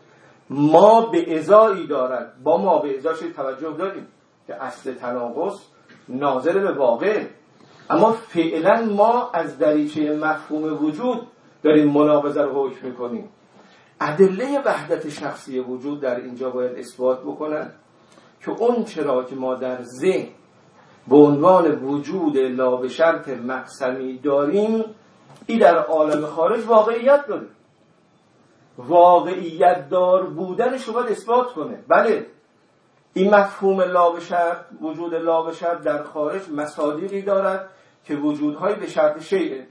ما به ازایی دارد. با ما به ازاش توجه داریم که اصل تناقض ناظر به واقع. اما فعلا ما از دریچه مفهوم وجود داریم مناقضه رو حکم می‌کنیم. ادله وحدت شخصی وجود در اینجا باید اثبات بکنن که اون چرا که ما در ذهن به عنوان وجود لا به شرط مقسمی داریم این در عالم خارج واقعیت داره واقعیت دار بودنش رو باید اثبات کنه. بله این مفهوم لا وجود لا در خارج مصادیقی دارد که وجودهای به شرط شیعه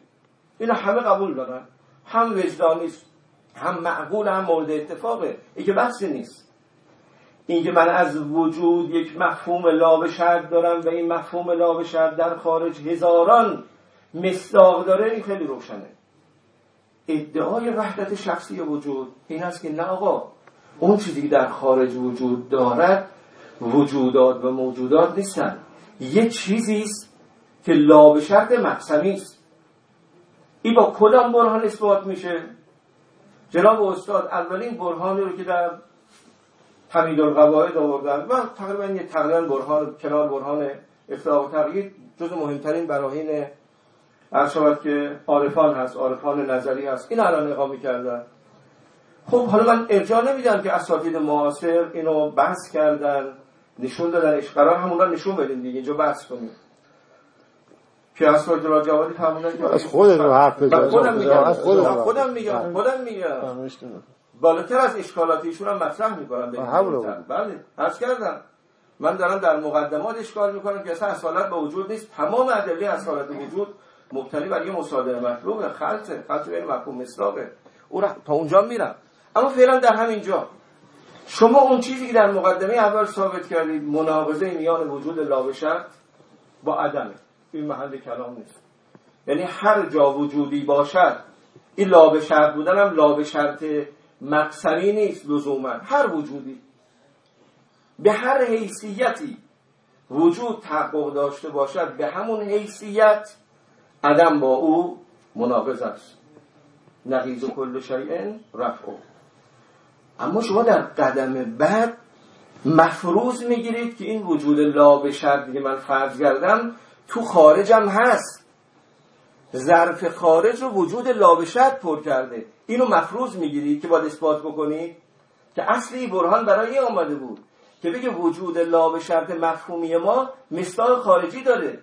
اینا همه قبول دارن. هم وجدانی هم معقول هم مورد اتفاقه. این که بحثی نیست. اینکه من از وجود یک مفهوم لا دارم و این مفهوم لا در خارج هزاران مصداق داره این خیلی روشنه. ادعای وحدت شخصی وجود این است که نه آقا اون چیزی که در خارج وجود دارد وجودات و موجودات نیستن. یه چیزی است که لا به شرط مقسمی است. این با کدام برهان اثبات میشه؟ جناب استاد اولین برهانی رو که در حمید القواعد آوردن و تقریبا یه تقریبا برهان کنار برهان افتراق و تغییر جز مهمترین براهین هر شود که عارفان هست عارفان نظری هست این الان اقامه کردن خب حالا من ارجاع نمیدم که اساتید معاصر اینو بحث کردن نشون دادن. قرار همون نشون بدین دیگه اینجا بحث کنیم. که از را جوادی فرمودن از خود رو حرف بزن خودم میگم. از خودم میگم. خودم میگم. بالاتر از اشکالات ایشون هم مطرح می‌کنم. بله عرض کردم. من دارم در مقدمات اشکال می‌کنم که اصلا اصالت به وجود نیست. تمام ادله اصالت وجود مبتنی بر یه مصادره مطلوبه خلطه خلط بین مفهوم مصداقه. او تا اونجا میرم. اما فعلا در همین جا شما اون چیزی که در مقدمه اول ثابت کردید مناقضه میان وجود لا با عدمه. این محل کلام نیست. یعنی هر جا وجودی باشد این لا به بودن هم لا مقصری نیست لزوما. هر وجودی. به هر حیثیتی وجود تحقق داشته باشد به همون حیثیت عدم با او مناقض است. نقیز کل شیء رفع. اما شما در قدم بعد مفروض می‌گیرید که این وجود لا به شرط که من فرض کردم تو خارجم هست. ظرف خارج رو وجود لا به شرط پر کرده. اینو مفروض می‌گیرید که باید اثبات بکنید که اصلی برهان برای آمده بود که بگه وجود لا به شرط مفهومی ما مصداق خارجی داره.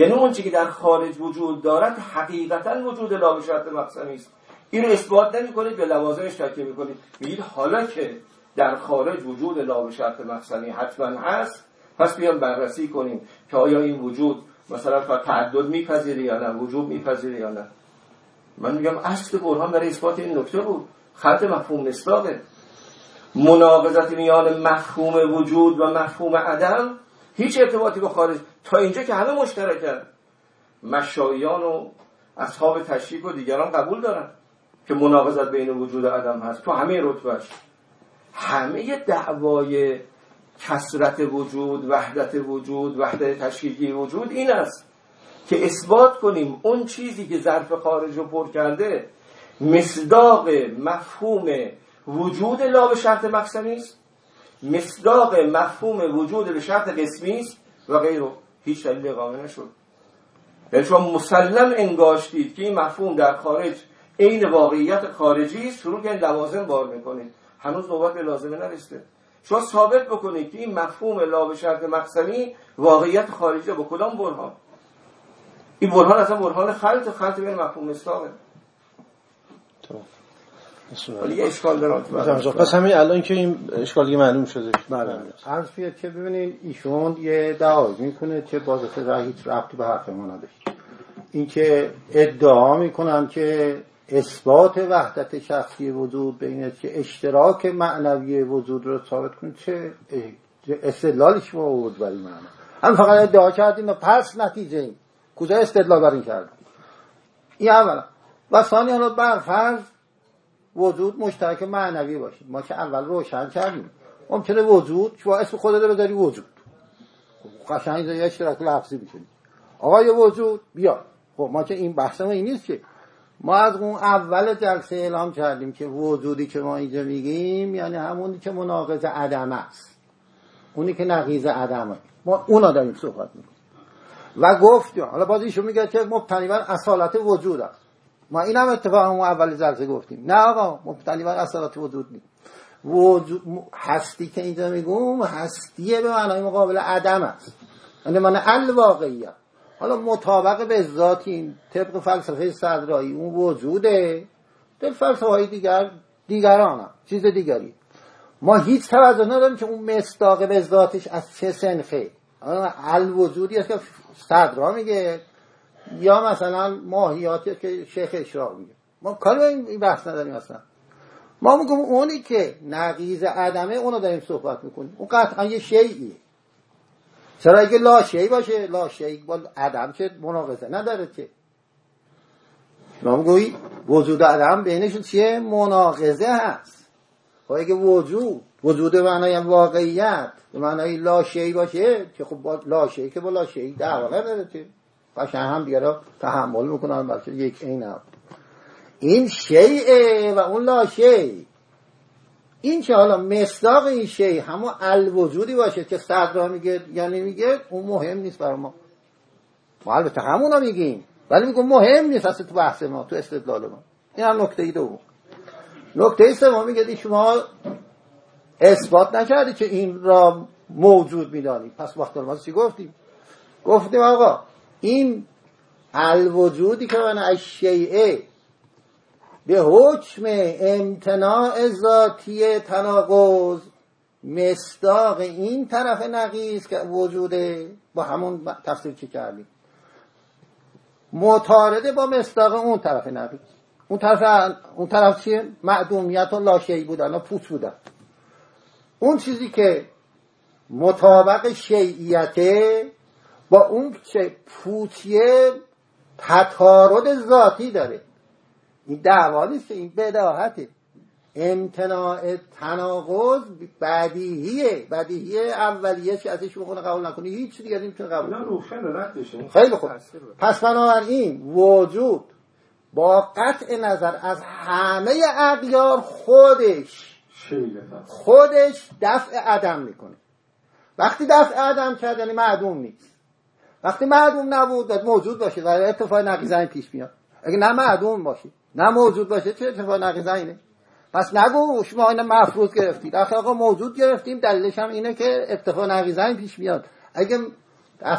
یعنی اون که در خارج وجود دارد حقیقتا وجود لا به شرط مقسمی است. این اثبات نمی کنید به لوازمش تکیه می کنید میگید حالا که در خارج وجود لا به شرط مقسمی حتما هست پس بیان بررسی کنیم که آیا این وجود مثلا تعدد میپذیره یا نه وجود میپذیره یا نه. من میگم اصل برهان برای اثبات این نکته بود. خط مفهوم مصداقه. مناقضت میان مفهوم وجود و مفهوم عدم هیچ ارتباطی به خارج تا اینجا که همه مشترکن مشایان و اصحاب تشریک و دیگران قبول دارن که مناقضت بین وجود عدم هست. تو همه رتبهش همه دعوای کسرت وجود وحدت وجود وحدت تشکیلی وجود این است که اثبات کنیم اون چیزی که ظرف خارج رو پر کرده مصداق مفهوم وجود لا به شرط مقسمی است مصداق مفهوم وجود به شرط قسمی است و غیره. هیچ دلیل اقامه نشد. یعنی شما مسلم انگاشتید که این مفهوم در خارج عین واقعیت خارجی است شروع که لوازم بار می‌کنید هنوز نوبت به لازمه نرسیده. شما ثابت بکنید که این مفهوم لا به شرط مقسمی واقعیت خارجی با کدام برهان؟ این برهان اصلا برهان خلط خلط بین مفهوم مصداقه. ولی یه اشکال پس همین الان که این اشکال دیگه معلوم شده. بله عرض که ببینید ایشون یه دعایی می‌کنه که باز هیچ ربطی به حرف ما نداشت اینکه ادعا می‌کنن که اثبات وحدت شخصی وجود بین که اشتراک معنوی وجود رو ثابت کنید چه استدلالش ما بود برای معنا هم فقط ادعا کردیم و پس نتیجه این. کجا استدلال بر این کردیم؟ این اولا. و ثانی حالا برفرض وجود مشترک معنوی باشه. ما که اول روشن کردیم. ممکنه وجود شما اسم خودت رو بذاری وجود. خب قشنگ یه اشتراک لفظی می‌کنی. آقای وجود بیا. خب ما که این بحث ما این نیست که. ما از اون اول جلسه اعلام کردیم که وجودی که ما اینجا میگیم یعنی همونی که مناقض عدم است. اونی که نقیض عدمه ما اونا داریم صحبت می‌کنیم. و گفتیم حالا باز ایشون میگه که مبتنی بر اصالت وجود است. ما این هم اتفاقا اون اول جلسه گفتیم. نه آقا مبتنی بر اصالت وجود نیست. وجود هستی که اینجا میگم هستیه به معنای مقابل عدم است. یعنی من الواقعیت حالا مطابق به ذاتی طبق فلسفه صدرایی اون وجوده. در فلسفه های دیگر دیگران هم. چیز دیگری. ما هیچ توجه نداریم که اون مصداق به ذاتش از چه سنخه الوجودی است که صدرا میگه. یا مثلا ماهیاتی که شیخ اشراق میگه. ما کاری به این بحث نداریم اصلا. ما میگم اونی که نقیز عدمه اونو داریم صحبت می‌کنیم. اون قطعا یه شیعیه چرا اگه لا شی باشه؟ لا شی با عدم که مناقضه نداره که. گویی وجود عدم بینشون چیه؟ مناقضه هست. خب اگه وجود وجود معنای واقعیت به معنای لا شی باشه که خب با لا شی که با لا شی دعوا نداره که. قشنگ هم دیگه را تحمل می‌کنن بلکه یک این هم. این شیعه و اون لا شی این که حالا مصداق این شی همون الوجودی باشه که صدرا میگه یعنی میگه اون مهم نیست برای ما. ما البته همونا میگیم ولی میگم مهم نیست اصلا تو بحث ما تو استدلال ما. این هم نکته ای دوم. نکته سوم میگه شما اثبات نکردی که این را موجود میدانی. پس وقت ما چی گفتیم؟ گفتیم آقا این الوجودی که من از شیعه به حکم امتناع ذاتی تناقض مصداق این طرف نقیز که وجوده با همون تفسیر که کردیم؟ معتارده با مصداق اون طرف نقیز اون طرف اون طرف چیه؟ معدومیت و لاشی بودن و پوچ بودن. اون چیزی که مطابق شیعیته با اون چه پوچیه تطارد ذاتی داره. این دعوا نیست این بداهته. امتناع تناقض بدیهیه. بدیهیه اولیه که ازش بخونه قبول نکنی. هیچ دیگه نمی‌تونه قبول کنه خیلی خوب. پس بنابراین وجود با قطع نظر از همه اغیار خودش خودش دفع عدم می‌کنه. وقتی دفع عدم کرد یعنی معدوم نیست. وقتی معدوم نبود موجود باشه. و اتفاق نقیزنی پیش میاد. اگه نه معدوم باشه. نه موجود باشه چه اتفاق نقیزنی پس نگو شما این مفروض گرفتید. آخه آقا موجود گرفتیم. دلیلش هم اینه که اتفاق نقیزنی پیش میاد. اگه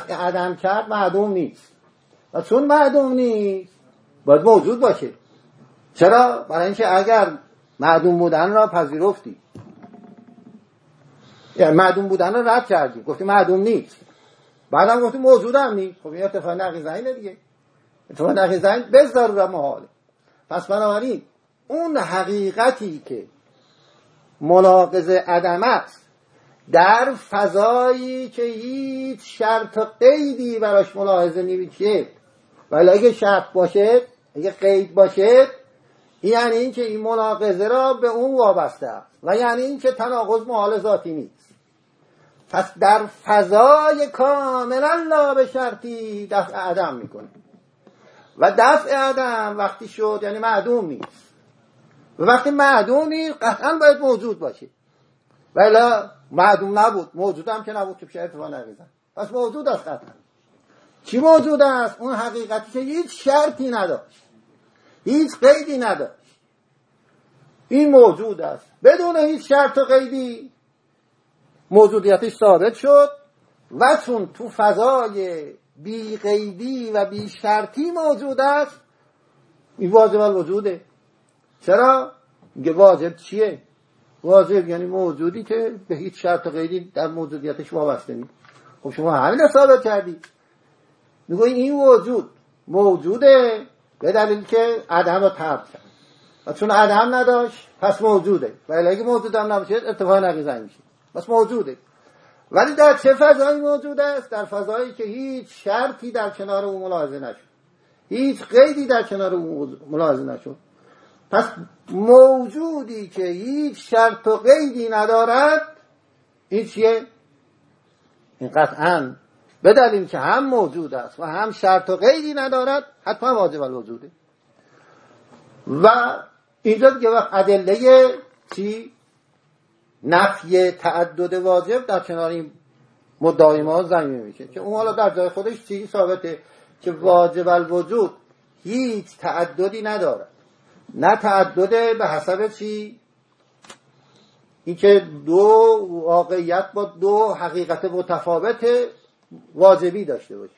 عدم کرد معدوم نیست. و چون معدوم نیست باید موجود باشه. چرا؟ برای اینکه اگر معدوم بودن را پذیرفتی یعنی معدوم بودن را رد کردی گفتی معدوم نیست. بعدم گفتی موجود هم نیست خب این اتفاق نقیزنی دیگه. اتفاق نقیزنی به ضرورت محاله پس بنابراین اون حقیقتی که مناقض عدم است در فضایی که هیچ شرط و قیدی براش ملاحظه نمیشه ولی اگه شرط باشه اگه قید باشه یعنی اینکه این مناقضه را به اون وابسته است. و یعنی اینکه تناقض محال ذاتی نیست. پس در فضای کاملا لا به شرطی دفع عدم می‌کنه. و دفع عدم وقتی شد یعنی معدوم نیست. و وقتی معدوم نیست قطعا باید موجود باشه. ولی معدوم نبود. موجود هم که نبود که پیش اتفاق نریزن پس موجود است قطعا. چی موجود است؟ اون حقیقتی که هیچ شرطی نداشت. هیچ قیدی نداشت. این موجود است. بدون هیچ شرط و قیدی موجودیتش ثابت شد و چون تو فضای بی قیدی و بی شرطی موجود است این واجب الوجوده. چرا؟ میگه واجب چیه؟ واجب یعنی موجودی که به هیچ شرط و قیدی در موجودیتش وابسته نیست. خب شما همین ثابت کردی. میگه این وجود موجوده به دلیل که عدم رو ترد کرد. و چون عدم نداشت پس موجوده. ولی اگه موجود هم نباشه اتفاق نقیزه میشه. پس موجوده. ولی در چه فضایی موجود است؟ در فضایی که هیچ شرطی در کنار او ملاحظه نشد. هیچ قیدی در کنار او ملاحظه نشد. پس موجودی که هیچ شرط و قیدی ندارد این چیه؟ این قطعا به دلیل که هم موجود است و هم شرط و قیدی ندارد حتما واجب الوجوده. و اینجا دیگه وقت ادله چی؟ نفی تعدد واجب در کنار این مدعای ما زمین میشه که اون حالا در جای خودش چی ثابته که واجب الوجود هیچ تعددی ندارد نه تعدد به حسب چی؟ اینکه دو واقعیت با دو حقیقت متفاوت واجبی داشته باشه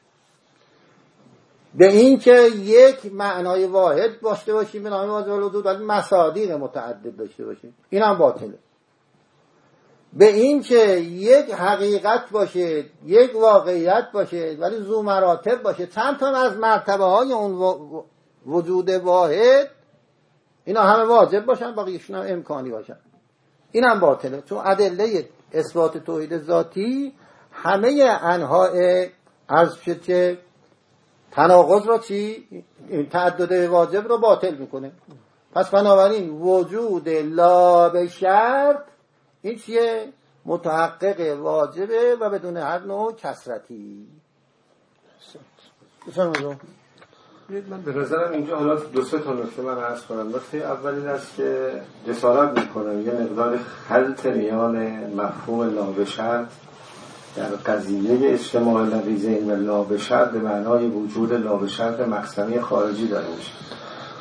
به این که یک معنای واحد داشته باشیم به نام واجب الوجود ولی مصادیق متعدد داشته باشیم. این هم باطله. به این که یک حقیقت باشه یک واقعیت باشه ولی زو مراتب باشه. چند تا از مرتبه های اون وجود واحد اینا همه واجب باشن باقیشون هم امکانی باشن. این هم باطله. چون ادله اثبات توحید ذاتی همه انواع از که تناقض رو چی؟ تعدد واجب رو باطل می‌کنه. پس بنابراین وجود لا به شرط این چیه؟ متحقق واجبه و بدون هر نوع کسرتی من به نظرم اینجا حالا دو سه تا نکته من عرض کنم. نکته اول این است که جسارت می‌کنم. یه مقدار خلط میان مفهوم لابشرط در قضیه اجتماع نقیزین و لابشرط به معنای وجود لابشرط مقصمی خارجی داره. میشه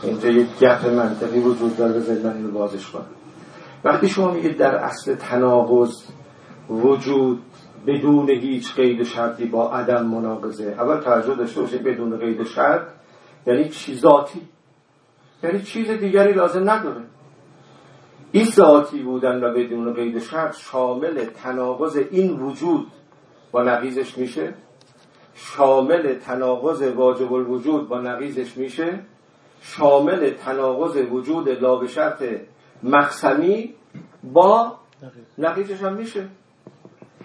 اینجا یک گپ منطقی وجود داره. بذارید من اینو بازش کنم. وقتی شما میگید در اصل تناقض وجود بدون هیچ قید و شرطی با عدم مناقضه اول توجه داشته باشید بدون قید و شرط یعنی چیزاتی یعنی چیز دیگری لازم نداره. این ذاتی بودن و بدون قید شرط شامل تناقض این وجود با نقیزش میشه. شامل تناقض واجب الوجود با نقیزش میشه. شامل تناقض وجود لا به شرط مقسمی با نقیزش هم میشه.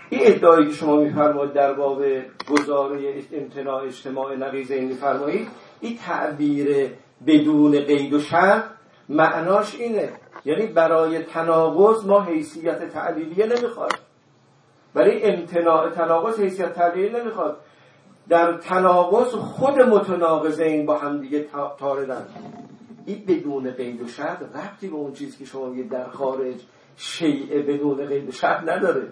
این ادعایی که شما میفرمایید در باب گزاره امتناع اجتماع نقیزه این میفرمایید این تعبیر بدون قید و شرط معناش اینه. یعنی برای تناقض ما حیثیت تعلیلیه نمی‌خواد برای امتناع تناقض حیثیت تعلیلیه نمی‌خواد در تناقض خود متناقضین با همدیگه تاردن این بدون قید و شرط ربطی به اون چیزی که شما میگید در خارج شیء بدون قید و شرط نداره.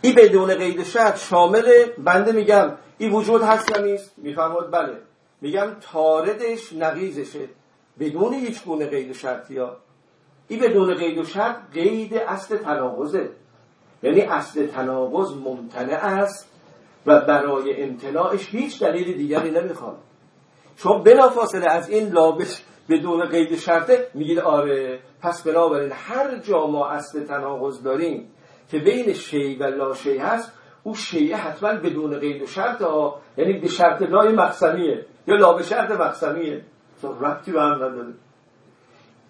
این بدون قید و شرط شامل بنده میگم این وجود هست یا نیست؟ می‌فهمد بله. میگم تاردش نقیزشه بدون هیچ گونه قید و شرطی ها. این بدون قید و شرط قید اصل تناقضه. یعنی اصل تناقض ممتنع است و برای امتناعش هیچ دلیل دیگری نمی‌خواد. چون بلافاصله از این لابش بدون قید شرطه میگید آره پس بنابراین هر جا ما اصل تناقض داریم که بین شی و لا شی هست او شیء حتما بدون قید و شرط ها. یعنی به شرط لای مقسمیه یا لا به شرط مقسمیه تو ربطی به هم نداره.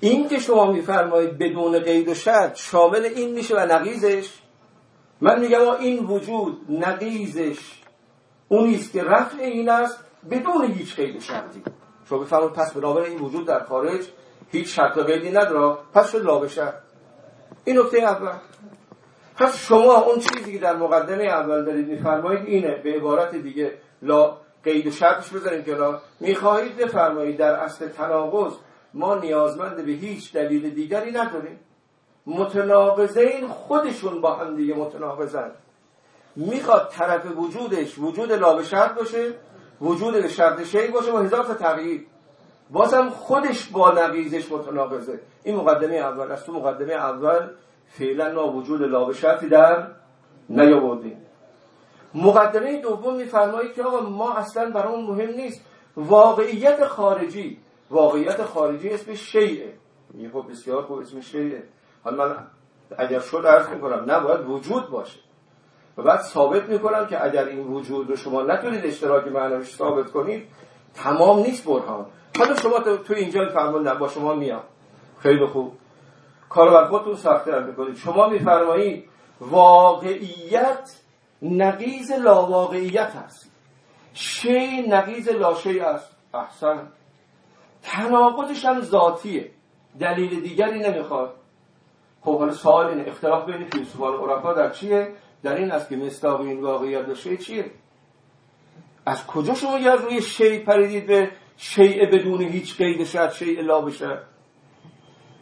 این که شما میفرمایید بدون قید و شرط شامل این میشه و نقیزش من میگم این وجود نقیزش اونیست که رفع این است بدون هیچ قید و شرطی. شما بفرمایید پس بنابر این وجود در خارج هیچ شرط قیدی نداره پس شد لا بشه این نکته اول. پس شما اون چیزی که در مقدمه اول دارید میفرمایید اینه. به عبارت دیگه لا قید و شرطش بذاریم که لا می‌خواهید بفرمایید در اصل تناقض ما نیازمند به هیچ دلیل دیگری نداریم. متناقضین خودشون با هم دیگه متناقضن. می‌خواد طرف وجودش وجود لا شرط باشه وجود شرط شی باشه و هزار تا تغییر. بازم خودش با نقیزش متناقضه. این مقدمه اول است. تو مقدمه اول فعلا ما وجود لا شرطی در نیاوردیم. مقدمه دوم میفرمایید که آقا ما اصلا برامون مهم نیست. واقعیت خارجی. واقعیت خارجی اسم شیعه میگه خب بسیار خوب اسم شیعه حالا من اگر شد عرض می‌کنم نباید وجود باشه. و بعد ثابت می‌کنم که اگر این وجود رو شما نتونید اشتراک معنویش ثابت کنید تمام نیست برهان. حالا شما تو اینجا فرمون با شما میام. خیلی خوب. کارو بر خودتون سختتر می‌کنید شما میفرمایید واقعیت نقیز لاواقعیت هست. شی نقیز لاشی است. احسن. تناقضش هم ذاتیه. دلیل دیگری نمی‌خواد. خب حالا سوال اینه. اختلاف بین فیلسوفان و عرفا در چیه؟ در این است که مستاق این واقعیت و شی چیه؟ از کجا شما یا روی شی پریدید به شیء بدون هیچ قید شد شیء لا بشه؟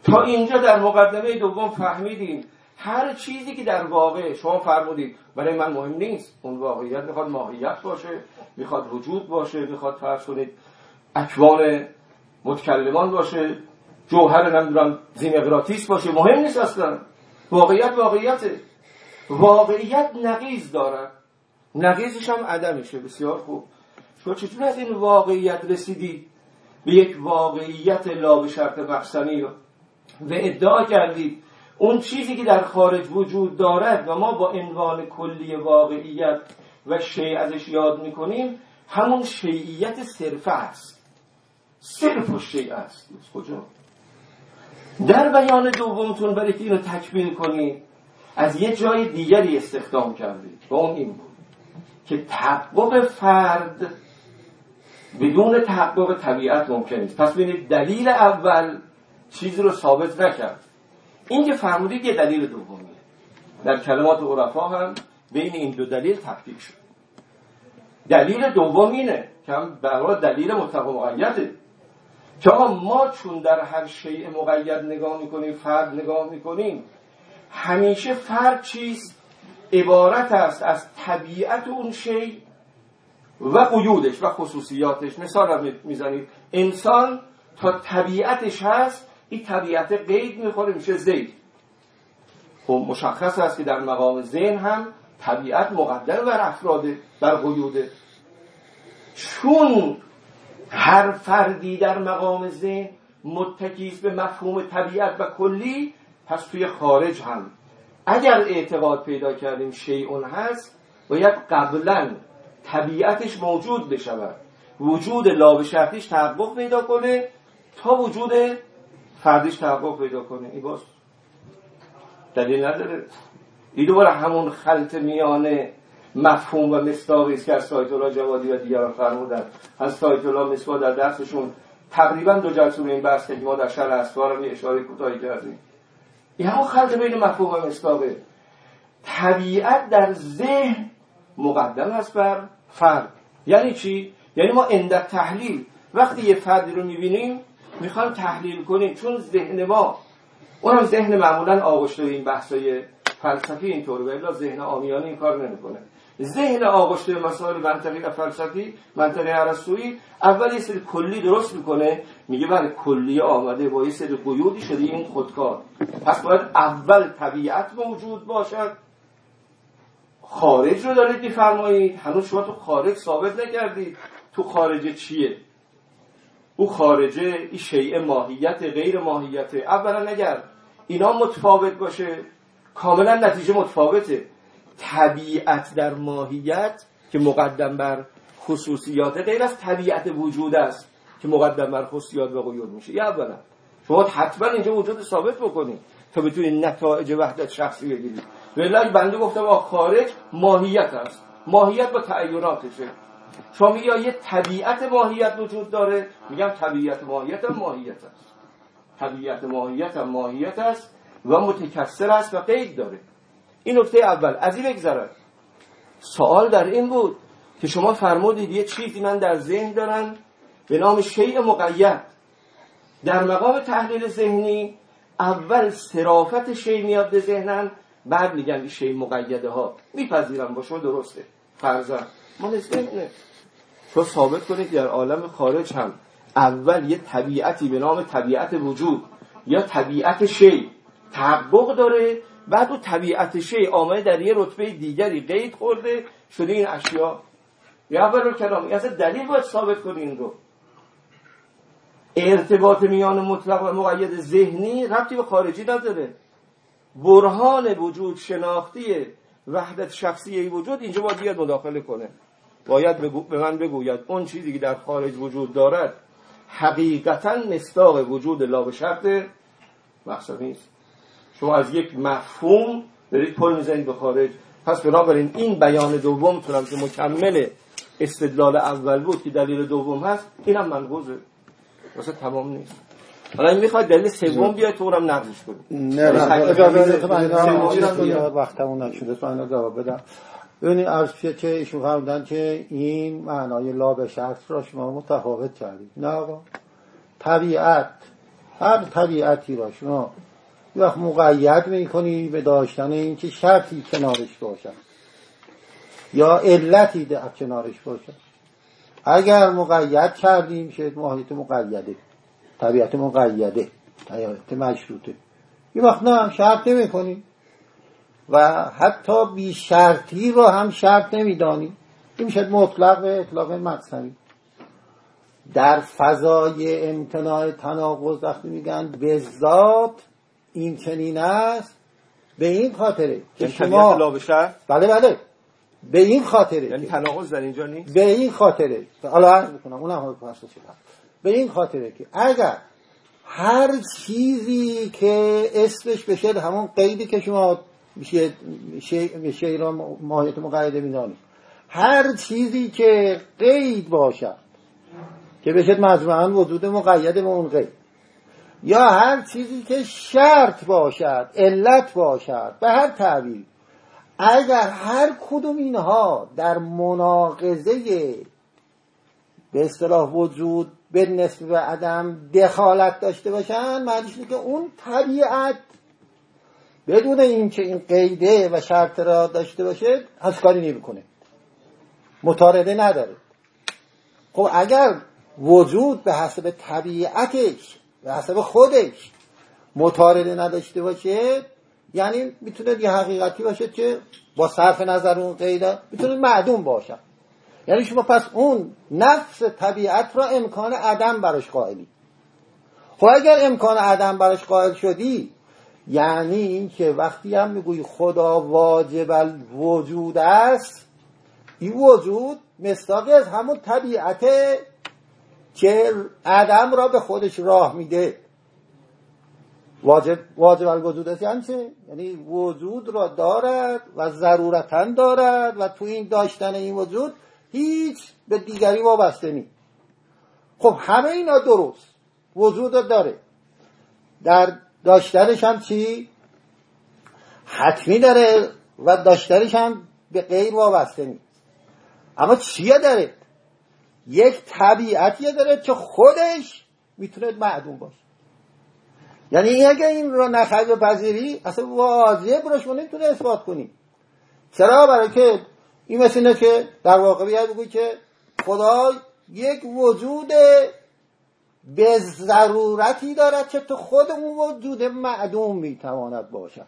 تا اینجا در مقدمه دوم فهمیدیم هر چیزی که در واقع شما فرمودید برای من مهم نیست. اون واقعیت می‌خواد ماهیت باشه می‌خواد وجود باشه می‌خواد فرض کنید اکوان متکلمان باشه جوهر نمی‌دونم زیمقراتیس باشه. مهم نیست اصلا. واقعیت واقعیته. واقعیت نقیز دارد نقیزش هم عدمشه بسیار خوب. شما چطور از این واقعیت رسیدید به یک واقعیت لا به شرط بحثنی و ادعا کردید اون چیزی که در خارج وجود دارد و ما با عنوان کلی واقعیت و شیع ازش یاد می‌کنیم همون شیعیت صرفه است. صرف و شیع است. کجا؟ در بیان دومتون برای که اینو تکمیل کنید از یه جای دیگری استخدام کردید و اون این که تحقق فرد بدون تحقق طبیعت ممکن نیست. پس ببینید دلیل اول چیزی رو ثابت نکرد. این که فرمودید یه دلیل دومیه. در کلمات عرفا هم بین این دو دلیل تفکیک شد. دلیل دوم اینه که هم برای دلیل مطلق مقیده. که ما چون در هر شیء مقید نگاه می‌کنیم فرد نگاه می‌کنیم همیشه فرد چیست عبارت است از طبیعت اون شی و قیودش و خصوصیاتش. مثال می‌زنید. انسان تا طبیعتش هست این طبیعت قید می‌خوره میشه زید. خب مشخص است که در مقام ذهن هم طبیعت مقدم بر افراده بر قیوده چون هر فردی در مقام ذهن متکیز به مفهوم طبیعت و کلی پس توی خارج هم. اگر اعتقاد پیدا کردیم شیعون هست باید قبلا طبیعتش موجود بشود. وجود لابشرتیش تحقق پیدا کنه تا وجود فردیش تحقق پیدا کنه. این باز دلیل نداره. این دوباره همون خلط میانه مفهوم و مصداقی است که از سایت جوادی و دیگران فرمودن. از سایت الله در درسشون تقریبا دو جلسه این بحث که ما در شرح اسوار اشاره کوتاهی کردیم. این همون خلط بین مفهوم و مصداقه. طبیعت در ذهن مقدم است بر فرد. یعنی چی؟ یعنی ما اند تحلیل وقتی یه فردی رو می‌بینیم می‌خوایم تحلیل کنیم. چون ذهن ما اونم ذهن معمولا آغشته این بحثای فلسفی اینطور و ذهن آمیانه این کار نمی‌کنه. ذهن آغشته مسائل منطقی و فلسفی منطقی عرستویی اول یه سری کلی درست می‌کنه میگه بله کلی آمده با یه سری قیودی شده این خودکار. پس باید اول طبیعت موجود باشد. خارج رو دارید میفرمایید. هنوز شما تو خارج ثابت نکردید. تو خارج چیه؟ او خارجه این شیء ماهیت غیر ماهیت. اولا اگر اینا متفاوت باشه کاملا نتیجه متفاوته. طبیعت در ماهیت که مقدم بر خصوصیات غیر از طبیعت وجود است که مقدم بر خصوصیات و قیود میشه. یا اولا شما حتما اینجا وجود ثابت بکنید تا بتونید نتایج وحدت شخصی بگیرید. ولی بنده گفتم آ خارج ماهیت است. ماهیت با تعیناتشه شما میگه یه طبیعت ماهیت وجود داره؟ میگم طبیعت ماهیت هم ماهیت است. طبیعت ماهیت هم ماهیت است و متکثر است و قید داره. این نکته اول. از این بگذرد سوال در این بود که شما فرمودید یه چیزی من در ذهن دارم به نام شیء مقید. در مقام تحلیل ذهنی اول صرافت شی میاد به ذهنم بعد میگن این شی مقیده ها میپذیرم با شما درسته. فرزن ما ذهنه تو ثابت کنید در عالم خارج هم اول یه طبیعتی به نام طبیعت وجود یا طبیعت شی تحقق داره بعد او طبیعت شی آمده در یه رتبه دیگری قید خورده شده این اشیا یا اول کلام اصلا دلیل باید ثابت کنی این رو. ارتباط میان مطلق و مقید ذهنی ربطی به خارجی نداره. برهان وجود شناختی وحدت شخصی وجود اینجا باید بیاد مداخله کنه. باید به من بگوید اون چیزی که در خارج وجود دارد حقیقتا مستاق وجود لا به شرط مقصد نیست. شما از یک مفهوم دارید پل می‌زنید به خارج پس بنابراین این بیان دوم تونم که مکمل استدلال اول بود که دلیل دوم هست اینم منقوضه واسه تمام نیست. حالا این می‌خواد دلیل سوم بیاد تو اونم نقضش کنید نه نه وقتمون نشده. تو اینا جواب بدم. ببینید از که ایشون فرمودن که این معنای لا به شخص را شما متفاوت کردید. نه آقا. طبیعت هر طبیعتی را شما وقت مقید می‌کنی به داشتن این که شرطی کنارش باشد یا علتی در کنارش باشد اگر مقید کردیم شد ماهیت مقیده. طبیعت مقیده. طبیعت مشروطه. یه وقت نه شرط نمی کنیم و حتی بی شرطی رو هم شرط نمی‌دانیم. این میشه مطلق و اطلاق مقصدی در فضای امتناع تناقض وقتی میگن به ذات این چنین است به این خاطره که یعنی شما بله بله. به این خاطره یعنی تناقض در اینجا نیست؟ به این خاطره حالا عرض می‌کنم اونم هم به این خاطره که اگر هر چیزی که اسمش بشه همون قیدی که شما شی را ماهیت مقیده می‌دانید هر چیزی که قید باشد که بشه مجموعا وجود مقید به اون قید یا هر چیزی که شرط باشد علت باشد به هر تعبیر. اگر هر کدوم اینها در مناقضه به اصطلاح وجود به نسبت به عدم دخالت داشته باشن معنیش که اون طبیعت بدون اینکه این قیده و شرط را داشته باشه از کاری نمی‌کنه. متارده نداره. خب اگر وجود به حسب طبیعتش به حسب خودش متارده نداشته باشه یعنی می‌تونه یه حقیقتی باشه که با صرف نظر اون قیده می‌تونه معدوم باشه. یعنی شما پس اون نفس طبیعت را امکان عدم براش قائلی. خب اگر امکان عدم براش قائل شدی یعنی اینکه وقتی هم میگوی خدا واجب وجود است این وجود مستاقی از همون طبیعت که عدم را به خودش راه میده. واجب واجب الوجود است یعنی یعنی وجود را دارد و ضرورتا دارد و تو این داشتن این وجود هیچ به دیگری وابسته نیست. خب همه اینا درست. وجود داره. در داشتنش هم چی؟ حتمی داره و داشتنش هم به غیر وابسته نیست. اما چیه داره؟ یک طبیعتیه داره که خودش می‌تونه معدوم باشه. یعنی اگه این رو نخواهی بپذیری اصلا واضحه براش نمی‌تونه اثبات کنی. چرا؟ برای که این مثل اینه که در واقع بیاد بگوی که خدا یک وجود به ضرورتی دارد که تو خود اون وجود معدوم می‌تواند باشد.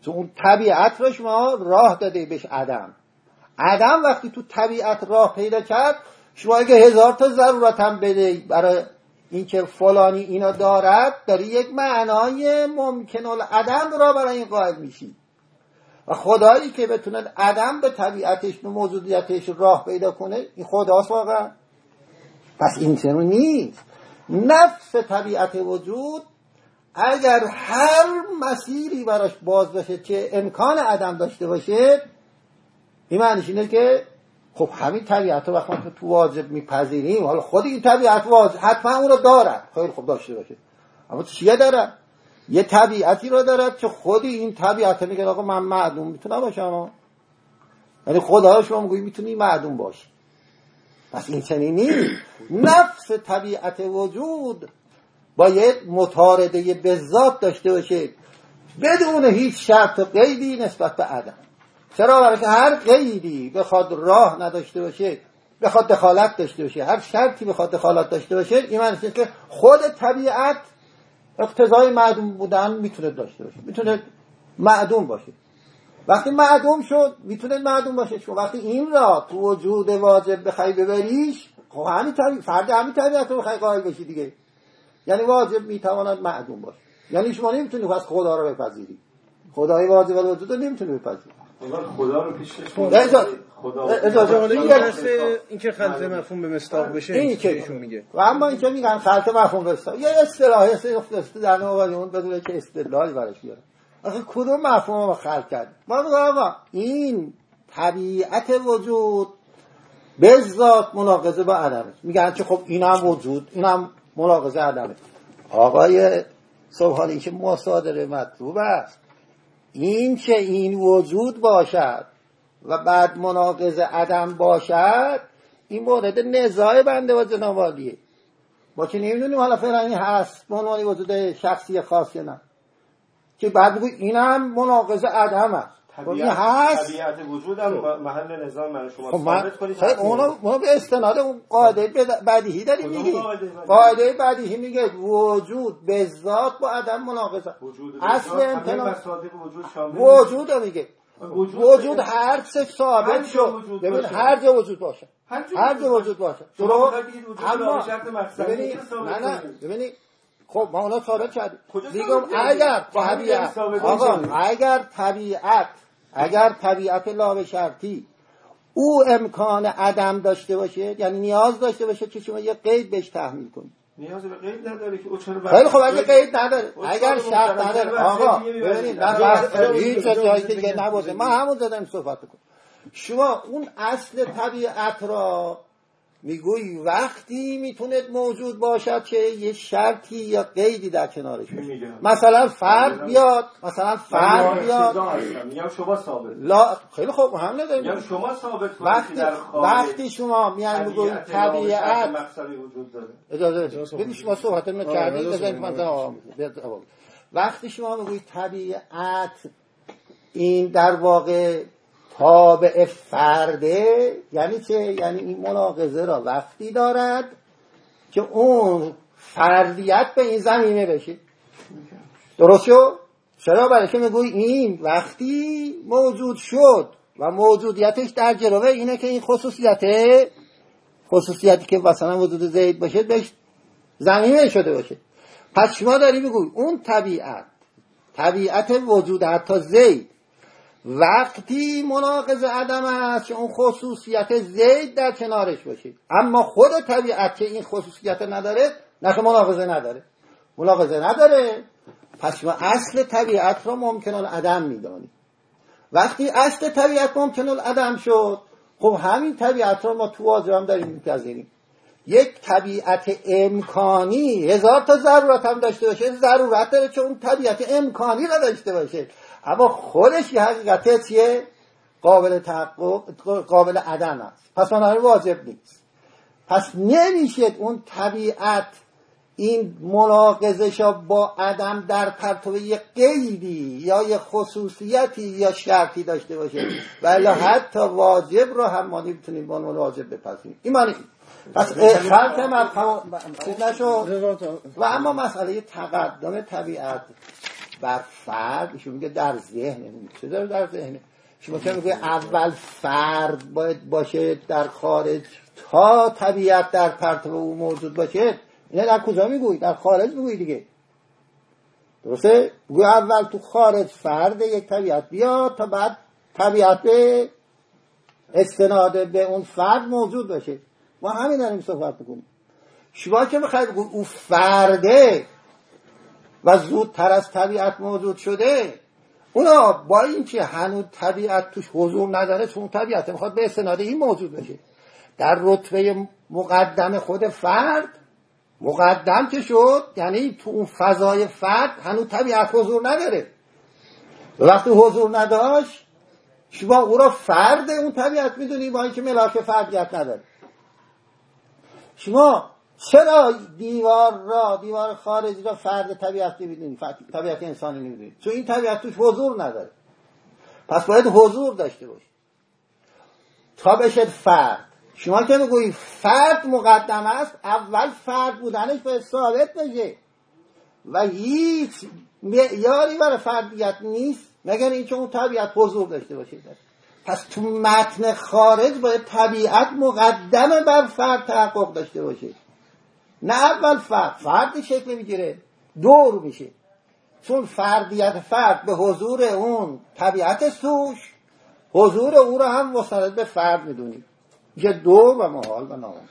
چون اون طبیعت رو شما راه داده بهش عدم. عدم وقتی تو طبیعت راه پیدا کرد شما اگه هزار تا ضرورت هم بده برای اینکه فلانی اینا دارد داری یک معنای ممکن عدم را برای این قائل میشی. و خدایی که بتونه عدم به طبیعتش به موجودیتش راه پیدا کنه این خداست واقعا. پس این چنون نیست. نفس طبیعت وجود اگر هر مسیری براش باز باشه که امکان عدم داشته باشه این معنیش اینه که خب همین طبیعت وقتی تو واجب میپذیریم حالا خود این طبیعت واجب حتما اون رو دارد. خیلی خوب داشته باشه اما چیه دارد؟ یه طبیعتی رو دارد که خود این طبیعت میگه آقا من معدوم می‌تونم باشم؟ یعنی خدا شما میگوی می‌تونی معدوم باشی پس این چنین نیست. نفس طبیعت وجود باید متارده به ذات داشته باشه بدون هیچ شرط قیدی نسبت به عدم. چرا؟ برای که هر قیدی بخواد راه نداشته باشه بخواد دخالت داشته باشه هر شرطی بخواد دخالت داشته باشه این معنی که خود طبیعت اقتضای معدوم بودن می‌تونه داشته باشه می‌تونه معدوم باشه. وقتی معدوم شد می‌تونه معدوم باشه. چون وقتی این را تو وجود واجب بخوای ببریش خب همین طبیعت فرد همین طبیعت رو بخوای قائل بشی دیگه. یعنی واجب می‌تواند معدوم باشه. یعنی شما نمی‌تونی پس خدا رو بپذیری. خدای واجب الوجود رو نمی‌تونی بپذیری. خدا رو پیش اجازه این که خلط مفهوم به مستاق بشه این که ایشون میگه. و اما این که میگن خلط مفهوم به مستاق یه اصطلاحی است در نوبت اون بدونه که استدلالی براش بیاره. آخه کدوم مفهوم رو خلق کرد؟ ما آقا این طبیعت وجود به ذات مناقضه با عدمه. میگن که خب اینم وجود اینم مناقضه عدمه. آقای سبحانی که مصادره مطلوب است. این که این وجود باشد و بعد مناقض عدم باشد این مورد نزاع بنده و جنابالیه. ما که نمی‌دونیم حالا فعلا این هست به عنوان وجود شخصی خاص نه. که بعد بگوی اینم مناقض عدم است طبیعت, هست. طبیعت وجود هم محل نظام من شما. خب ثابت کنید خب اونو به استناد اون قاعده بدیهی داریم میگی قاعده بدیهی؟ میگه وجود به ذات با عدم مناقض اصل امتنان وجود میگه. وجود هر چه ثابت شد. ببین هر جا وجود باشه. هر جا وجود باشه. اما ببینید نه نه. ببینید خب ما اونا ثابت کردیم. میگم اگر طبیعت آقا اگر طبیعت اگر طبیعت لا شرطی او امکان عدم داشته باشه یعنی نیاز داشته باشه که شما یه قید بهش تحمیل کنید. نیاز به قید نداره که او چرا خیلی خب اگه قید نداره اگر شرط نداره. آقا ببینید هیچ جایی که دیگه نبوده ما همون زدن صحبت کنیم شما اون اصل طبیعت را میگوی وقتی می‌تونه موجود باشد که یه شرطی یا قیدی در کنارش باشه. مثلا فرد بیاد مثلا فرد بیاد. میگم شما ثابت. لا خیلی خوب هم نداریم. میگم شما ثابت وقتی وقتی شما میان میگوی طبیعت وجود داره. اجازه ببین شما صحبت رو کردید بزنید من وقتی شما میگوی طبیعت این در واقع تابع فرده یعنی چه؟ یعنی این مناقضه را وقتی دارد که اون فردیت به این زمینه بشه. درست شد؟ چرا؟ برای که میگوی این وقتی موجود شد و موجودیتش در جلوه اینه که این خصوصیت خصوصیتی که مثلا وجود زید باشه بهش زمینه شده باشه. پس شما داری بگوی اون طبیعت طبیعت وجود حتی زید وقتی مناقض عدم است که اون خصوصیت زید در کنارش باشه. اما خود طبیعت که این خصوصیت نداره نه مناقضه نداره. مناقضه نداره. پس ما اصل طبیعت را ممکن عدم می‌دانیم. وقتی اصل طبیعت ممکن عدم شد خب همین طبیعت را ما تو هم داریم میپذیریم. یک طبیعت امکانی هزار تا ضرورت هم داشته باشه ضرورت داره که اون طبیعت امکانی را داشته باشه. اما خودش یه حقیقته چیه؟ قابل تحقق قابل عدم است. پس بنابراین واجب نیست. پس نمیشه اون طبیعت این مناقضش با عدم در پرتو یه قیدی یا یه خصوصیتی یا شرطی داشته باشه. ولی حتی واجب رو هم ما نمی‌تونیم با واجب بپذیریم. ایمانی پس خلط مفهوم و اما مسئله تقدم طبیعت. بر فرد ایشون میگه در ذهن چه داره در ذهن؟ شما که میگه اول فرد باید باشه در خارج؟ تا طبیعت در پرتو او موجود باشه اینه در کجا میگوی در خارج میگوی دیگه. درسته؟ میگوی اول تو خارج فرد یک طبیعت بیاد تا بعد طبیعت به استناده به اون فرد موجود باشه. ما همین داریم صحبت بکنیم شما که می‌خواید او فرده. و زودتر از طبیعت موجود شده اونا با اینکه هنوز طبیعت توش حضور نداره چون طبیعت می‌خواد به استناد این موجود بشه. در رتبه مقدم خود فرد مقدم که شد یعنی تو اون فضای فرد هنوز طبیعت حضور نداره. وقتی حضور نداشت شما او را فرد اون طبیعت می‌دونی با اینکه ملاک فردیت نداره. شما چرا دیوار را دیوار خارجی را فرد طبیعت نمی‌دونی طبیعت انسانی نمی‌دونی چون این طبیعت توش حضور نداره. پس باید حضور داشته باشی تا بشد فرد. شما که بگویی فرد مقدم است اول فرد بودنش باید ثابت بشه. و هیچ معیاری برای فردیت نیست مگر اینکه اون طبیعت حضور داشته باشه. پس تو متن خارج باید طبیعت مقدم بر فرد تحقق داشته باشه. نه اول فرد فرد شکل می‌گیره دور میشه چون فردیت فرد به حضور اون طبیعت سوش حضور او رو هم مستند به فرد می‌دونیم یه دور و محال و نامون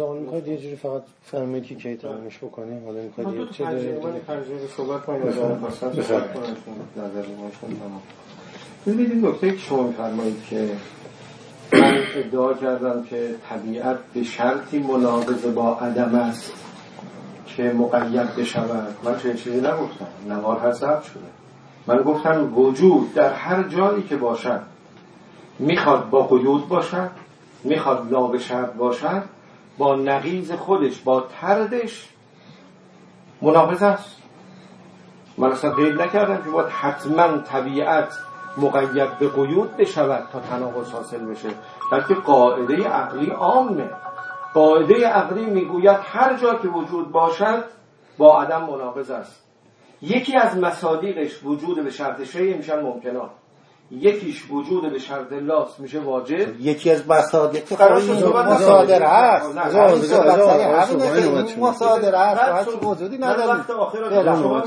آقا می‌خواید یه جوری فقط فرمایید که کی تمامش بکنیم حالا می‌خواید یه چه دارید ببینید نکته که شما میفرمایید که من ادعا کردم که طبیعت به شرطی مناقضه با عدم است که مقید بشود. من چه چیزی نگفتم؟ نوار حذف شده. من گفتم وجود در هر جایی که باشد می‌خواد با قیود باشد می‌خواد لا به شرط باشد با نقیز خودش با تردش مناقض است. من اصلا قید نکردم که باید حتما طبیعت مقید به قیود بشود تا تناقض حاصل بشه. بلکه قاعده عقلی عامه. قاعده عقلی می‌گوید هر جا که وجود باشد با عدم مناقض است. یکی از مصادیقش وجود به شرط شیء میشن ممکنات. یکیش وجود به شرط لاس میشه واجب یکی از مصادیق مصادر هست مصادر هست موجودی نداره وقت آخر شما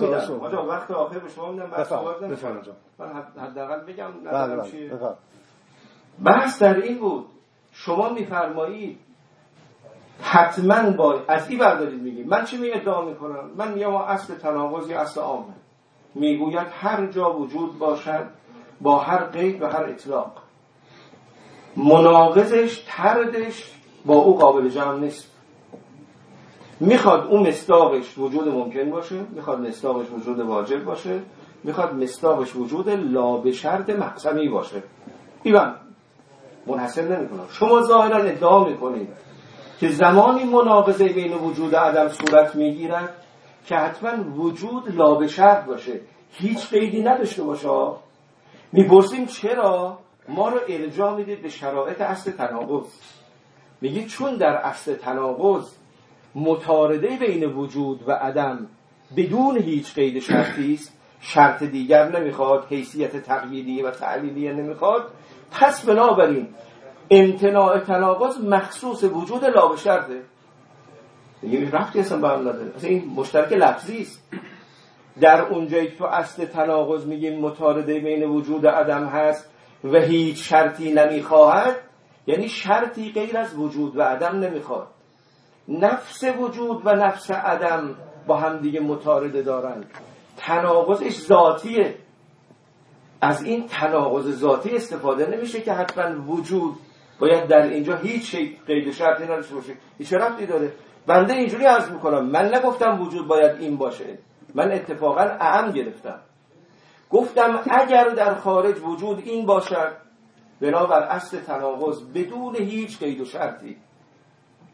میدم وقت آخر به شما میدم من حداقل بگم بحث در این بود شما میفرمایید حتما با از این بردارید میگیم من چی می ادعا می‌کنم من میگم اصل تناقض یا اصل عامه می‌گوید هر جا وجود باشد با هر قید و هر اطلاق. مناقضش تردش با او قابل جمع نیست. می‌خواد اون مستاقش وجود ممکن باشه می‌خواد مستاقش وجود واجب باشه می‌خواد مستاقش وجود لا به شرط محسمی باشه. ایوان منحصر نمی‌کنم. شما ظاهرا ادعا می‌کنید که زمانی مناقضه بین وجود عدم صورت می‌گیرد که حتما وجود لا به شرط باشه. هیچ قیدی نداشته باشه. می‌پرسیم چرا ما رو ارجاع می‌دید به شرایط اصل تناقض؟ میگید چون در اصل تناقض متارده بین وجود و عدم بدون هیچ قید شرطی است شرط دیگر نمی‌خواد حیثیت تقییدی و تعلیلیه نمی‌خواد پس بنابراین امتناع تناقض مخصوص وجود لا به شرطه. دیگه رفتی اصلا به هم نداره. این مشترک لفظی است. در اونجایی که تو اصل تناقض میگیم متارده بین وجود عدم هست و هیچ شرطی نمی‌خواهد یعنی شرطی غیر از وجود و عدم نمی‌خواد. نفس وجود و نفس عدم با هم دیگه متارده دارند تناقضش ذاتیه. از این تناقض ذاتی استفاده نمیشه که حتما وجود باید در اینجا هیچ قید شرطی نداشته باشه. هیچ رفتی داره؟ بنده اینجوری عرض می‌کنم. من نگفتم وجود باید این باشه. من اتفاقا اهم گرفتم. گفتم اگر در خارج وجود این باشد بنابر اصل تناقض بدون هیچ قید و شرطی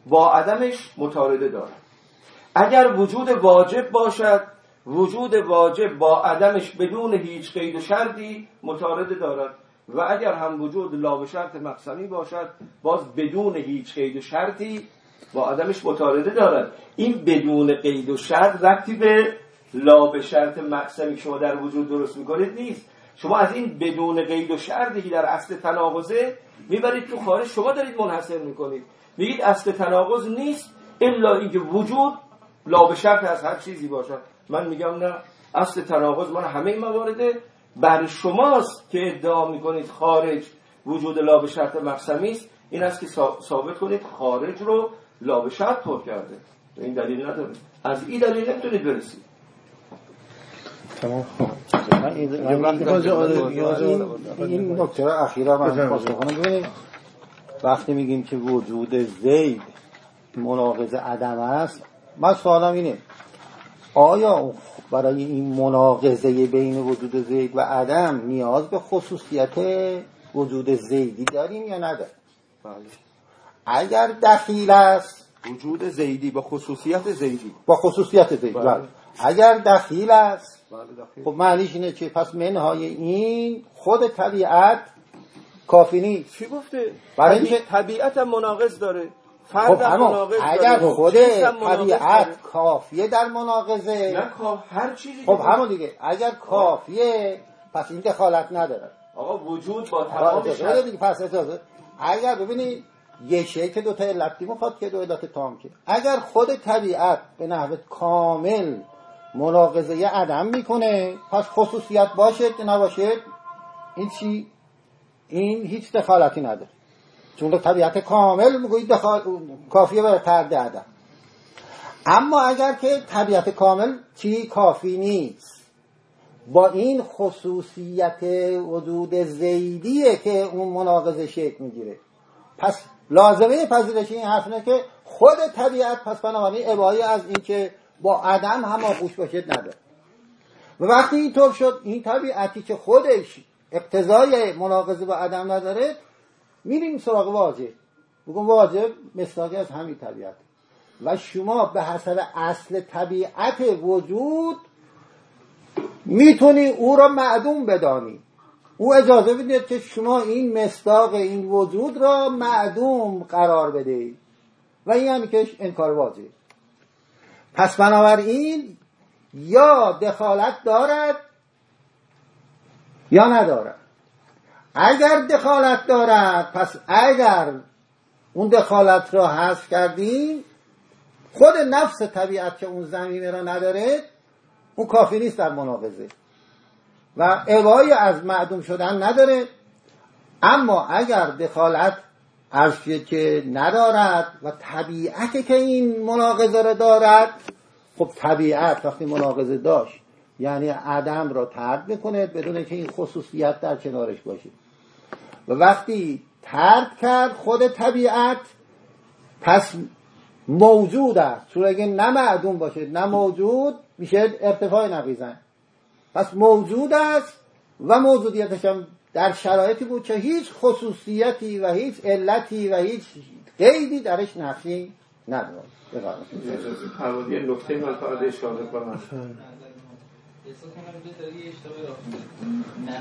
با عدمش متارده دارد اگر وجود واجب باشد وجود واجب با عدمش بدون هیچ قید و شرطی متارده دارد. و اگر هم وجود لا به شرط مقسمی باشد باز بدون هیچ قید و شرطی با عدمش متارده دارد. این بدون قید و شرط وقتی به لا به شرط مقسمی که شما در وجود درست می‌کنید نیست. شما از این بدون قید و شرطی که در اصل تناقضه می‌برید تو خارج. شما دارید منحصر می‌کنید. میگید اصل تناقض نیست الا اینکه وجود لا به شرط از هر چیزی باشد. من میگم نه. اصل تناقض من همه موارده بر شماست که ادعا می‌کنید خارج وجود لا به شرط مقسمی است. این است که ثابت کنید خارج رو لابه شرط پر کرده. این دلیل نداره. از این دلیل نمی‌تونید برسید. تمام این نکته اخیرا من پاسخ کنم ببینید وقتی میگیم که وجود زید مناقض عدم است من سوالم اینه آیا برای این مناقضه بین وجود زید و عدم نیاز به خصوصیت وجود زیدی داریم یا نداریم بله. اگر دخیل است وجود زیدی با خصوصیت زیدی با خصوصیت زید بله. بله. اگر دخیل است. خب معنیش اینه که پس منهای این خود طبیعت کافی نیست. چی گفته؟ برای اینکه- طبیعت هم مناقض داره. خب فرد هم اما مناقض اگر داره خود طبیعت داره. کافیه در مناقضه. نه کاف هر چیزی خب همون دیگه. اگر کافیه پس این دخالت نداره. آقا وجود با تمام دیگه پس اجازه. اگر ببینید یه شی که دو تا علت می‌خواد که دو علت تام که. اگر خود طبیعت به نحو کامل مناقضه عدم می‌کنه. پس خصوصیت باشه که نباشه این چی؟ این هیچ دخالتی نداره. چون طبیعت کامل می‌گوید دخال... کافیه برای ترد عدم. اما اگر که طبیعت کامل چی؟ کافی نیست. با این خصوصیت وجود زیدیه که اون مناقضه شکل می‌گیره. پس لازمه پذیرش این حرف که خود طبیعت پس بنابراین ابایی از اینکه با عدم هم آغوش باشد نداره. و وقتی اینطور شد این طبیعتی که خودش اقتضای مناقضه با عدم نداره میریم سراغ واجب بگم واجب مصداقی از همین طبیعت. و شما به حسب اصل طبیعت وجود می‌تونی او را معدوم بدانی. او اجازه بدید که شما این مصداق این وجود را معدوم قرار بدهید. و این یعنی که انکار واجب. پس بنابراین یا دخالت دارد یا ندارد. اگر دخالت دارد پس اگر اون دخالت را حذف کردیم خود نفس طبیعت که اون زمینه را نداره اون کافی نیست در مناقضه. و ابایی از معدوم شدن نداره. اما اگر دخالت عرض که ندارد و طبیعت که این مناقضه را دارد. خب طبیعت وقتی مناقضه داشت یعنی عدم را ترد می‌کنه بدون که این خصوصیت در کنارش باشه. و وقتی ترد کرد خود طبیعت پس موجود است. چون اگه نه معدوم باشه نه موجود میشه ارتفاع نقیزن. پس موجود است و موجودیتش هم در شرایطی بود که هیچ خصوصیتی و هیچ علتی و هیچ قیدی درش نفی ندارد یه نکته من فقط اشاره کنم.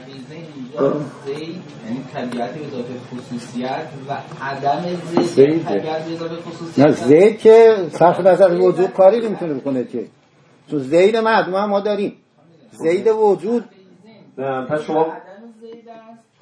اینجا زید یعنی طبیعت به خصوصیت و عدم زید زیده. طبیعت به خصوصیت نه زید که صرف نظر وجود کاری نمی‌تونه بکنه که. چون زید معدوم هم ما داریم. زید وجود نه پس شما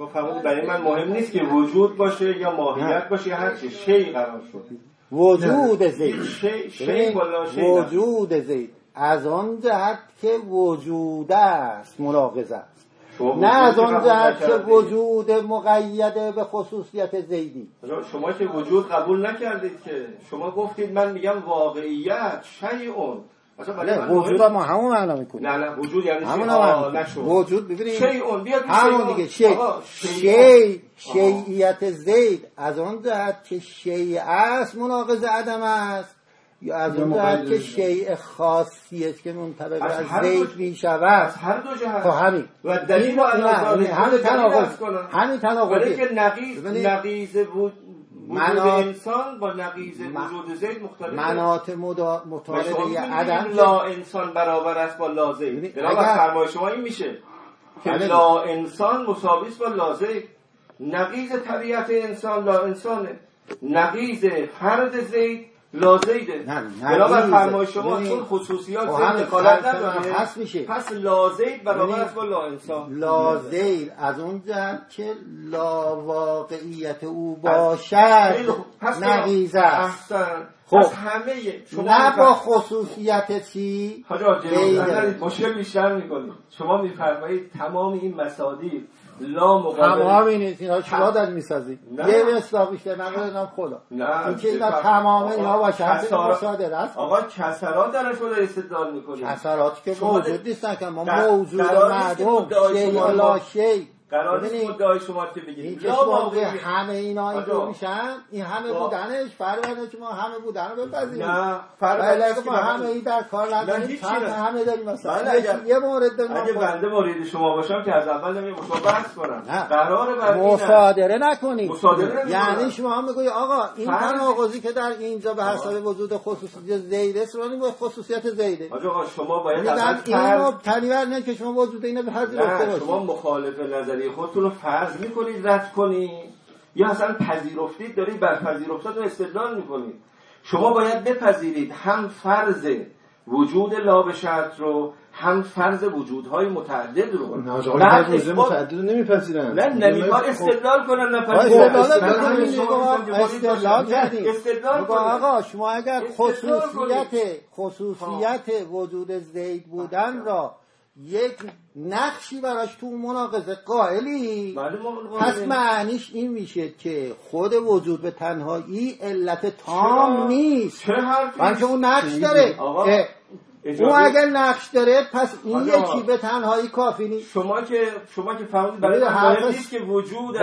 فرمودید برای من مهم نیست که وجود باشه یا ماهیت باشه یا هر چی شی قرار شد. وجود زید. شی شی. وجود زید. از آن جهت که وجود است مناقض است. نه از آن جهت که. وجود مقید به خصوصیت زیدی. شما که وجود قبول نکردید که شما گفتید من میگم واقعیت برای نه وجود ما همون معنا می‌کنیم نه نه وجود یعنی چی؟ همون نشد وجود ببینید شیعون بیاد همون. دیگه شی آقا، شیعون. شی شیعیت زید. از آن جهت که شیء است مناقض عدم است. یا از اون جهت که. شیء خاصی است که منطبق از از هر زید دو- می از شود هر دو جهت. خب همین. و دلیل همین تناقض. همین برای تناقضی که نقیز ببینید، نقیز وجود مناط- انسان با نقیز من- وجود زید مختلفه مناط مدا- مطالبه عدم لا انسان برابر است با لازم. ببینید، بنابر اگر- فرمای شما این میشه که بله. لا انسان مساوی با لازم. نقیز طبیعت انسان لا انسانه. نقیز فرد زید لا زیده نه، بنابر نقیض. فرمای شما چون خصوصیات خب زید دخالت فرق نداره هست میشه. پس لا زید برابر است با لا انسان لازیل از اون جهت که لا واقعیت او باشد خوب. پس نقیز است خب. همه شما نه با خصوصیت چی حاج مشکل بیشتر می‌کنید شما میفرمایید تمام این مصادیق لا مقابل تمامی نیست. اینا شما داری می‌سازی؟ نه. یه مصداق بیشتر نبوده نام خدا. نه این که اینا. تمام اینا شرط کسارا- مصادره است؟ آقا کسرات درش رو استدلال می‌کنید اثراتی که شما موجود نیستن که ما در- موجود قرار نیست که معدوم مدعای شی شما رو لا ما- شی قرار نیست مدعای شما که این بگید واقعی. میگه همه اینا. اینجور میشن این همه با- بودنش فرق که ما همه بودن رو بپذیریم نه که ما همه ای در کار نداریم نه. همه داریم مثلا یه مورد داریم اگه ما بنده مورد شما باشم که از اول شما بحث کنم نه. قرار بر این. مصادره نکنید مصادره. یعنی شما میگوی آقا این تناقضی که در اینجا به حسب وجود خصوصیت زیده سرانی با خصوصیت زیده آقا شما باید میگم اول این فرض مبتنی بر اینه که شما وجود اینو به نه شما مخالف نظریه خودتون رو فرض می‌کنید رد کنید یا اصلا پذیرفتید دارید بر پذیرفتتون استدلال می‌کنید شما باید بپذیرید هم فرض وجود لا شرط رو هم فرض وجودهای متعدد رو نه بعد موضوع اثبات- متعدد رو نمیپذیرن نه نمی‌خواد استدلال کنن نه آقا پذیرفت. استدلال که باید استدلال. کردید. استدلال کنید. آقا شما اگر خصوصیت خصوصیت وجود زید بودن را یک نقشی براش تو مناقضه قائلی. بله پس معنیش این میشه که خود وجود به تنهایی علت تام چرا؟ نیست حرفی؟ بلکه اون نقش داره. اون اگر نقش داره پس این. یکی به تنهایی کافی نیست. شما که شما که فهمید برای من نیست که وجود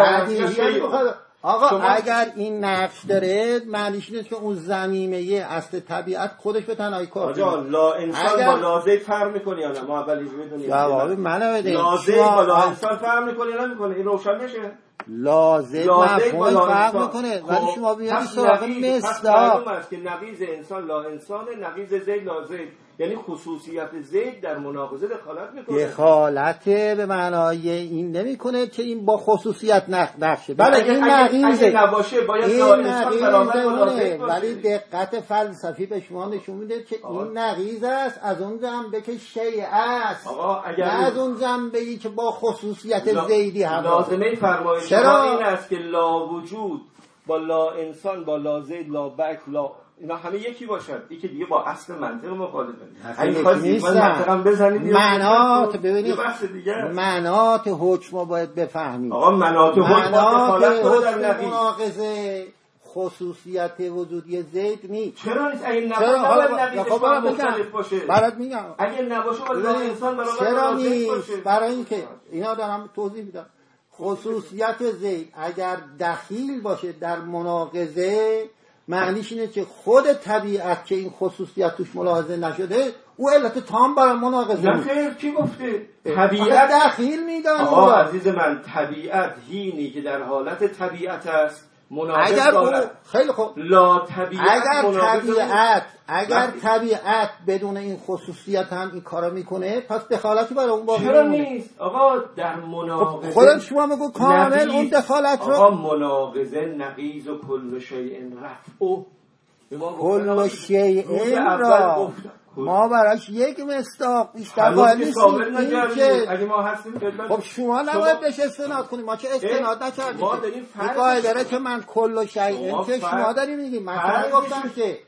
آقا شما- اگر این نقش داره معنیش نیست که اون زمیمه اصل طبیعت خودش به تنهایی کافی آجا. لا انسان اگر- با لازه فرق می‌کنی یا نه ما اول اینو بدونیم. جواب منو بده. لازه شما- با لا انسان فرق می‌کنه یا نمی‌کنه این روشن بشه لازم لازه مفهوم فرق انسان. می‌کنه. خب، ولی شما بیاری پس سراغ نقیض- پس مصداق. معلوم است که نقیض انسان لا انسانه نقیض زید لا زید یعنی خصوصیت زید در مناقضه دخالت می‌کنه. دخالت به معنای این نمی‌کنه که این با خصوصیت نق- نقشه. بله اگه- این اگه- نقیزه. اگه نباشه باید این. ولی دقت فلسفی به شما نشون میده که این نقیض است از اون جنبه که شیء است. آقا اگر نه از اون جنبه ای که با خصوصیت لا- زیدی هم لازمه فرمایش این است که لا وجود با لا انسان با لا زید لا بک لا اینا همه یکی باشن. این که دیگه با اصل منطق مخالفه. یکی. منطقم بزنید منات بحث- ببینید. منات حکم باید بفهمید آقا منات حکم در مناقضه خصوصیت وجودی زید نیست. چرا نیست؟ اگه چرا؟ نباشه نباید نقیضش خب مختلف میگم باشه. برات میگم. اگه نباشه باید انسان برابر چرا نیست؟ برای اینکه اینا دارم توضیح میدم. خصوصیت زید اگر دخیل باشه در مناقضه معنیش اینه که خود طبیعت که این خصوصیت توش ملاحظه نشده او علت تام برای مناقضه نه خیر کی گفته؟ طبیعت دخیل میدانی آقا عزیز من طبیعت هینی که در حالت طبیعت است. اگر او دارد. خیلی خوب. لا طبیعت اگر طبیعت اگر وقتی- طبیعت بدون این خصوصیت هم این کارا می‌کنه پس دخالتی برای اون باقی چرا. نیست؟ آقا در مناقضه خودت شما بگو کامل اون دخالت رو آقا مناقضه نقیض و کل شیء رفع. گفتن کل شیء را. ما براش یک مستاق بیشتر قائل نیستیم این که اگه ما هستیم خب شما نباید بهش استناد کنیم ما چه استناد نکردیم ما. داریم این قاعده را که من کل شیء که شما داری میگی من نگفتم که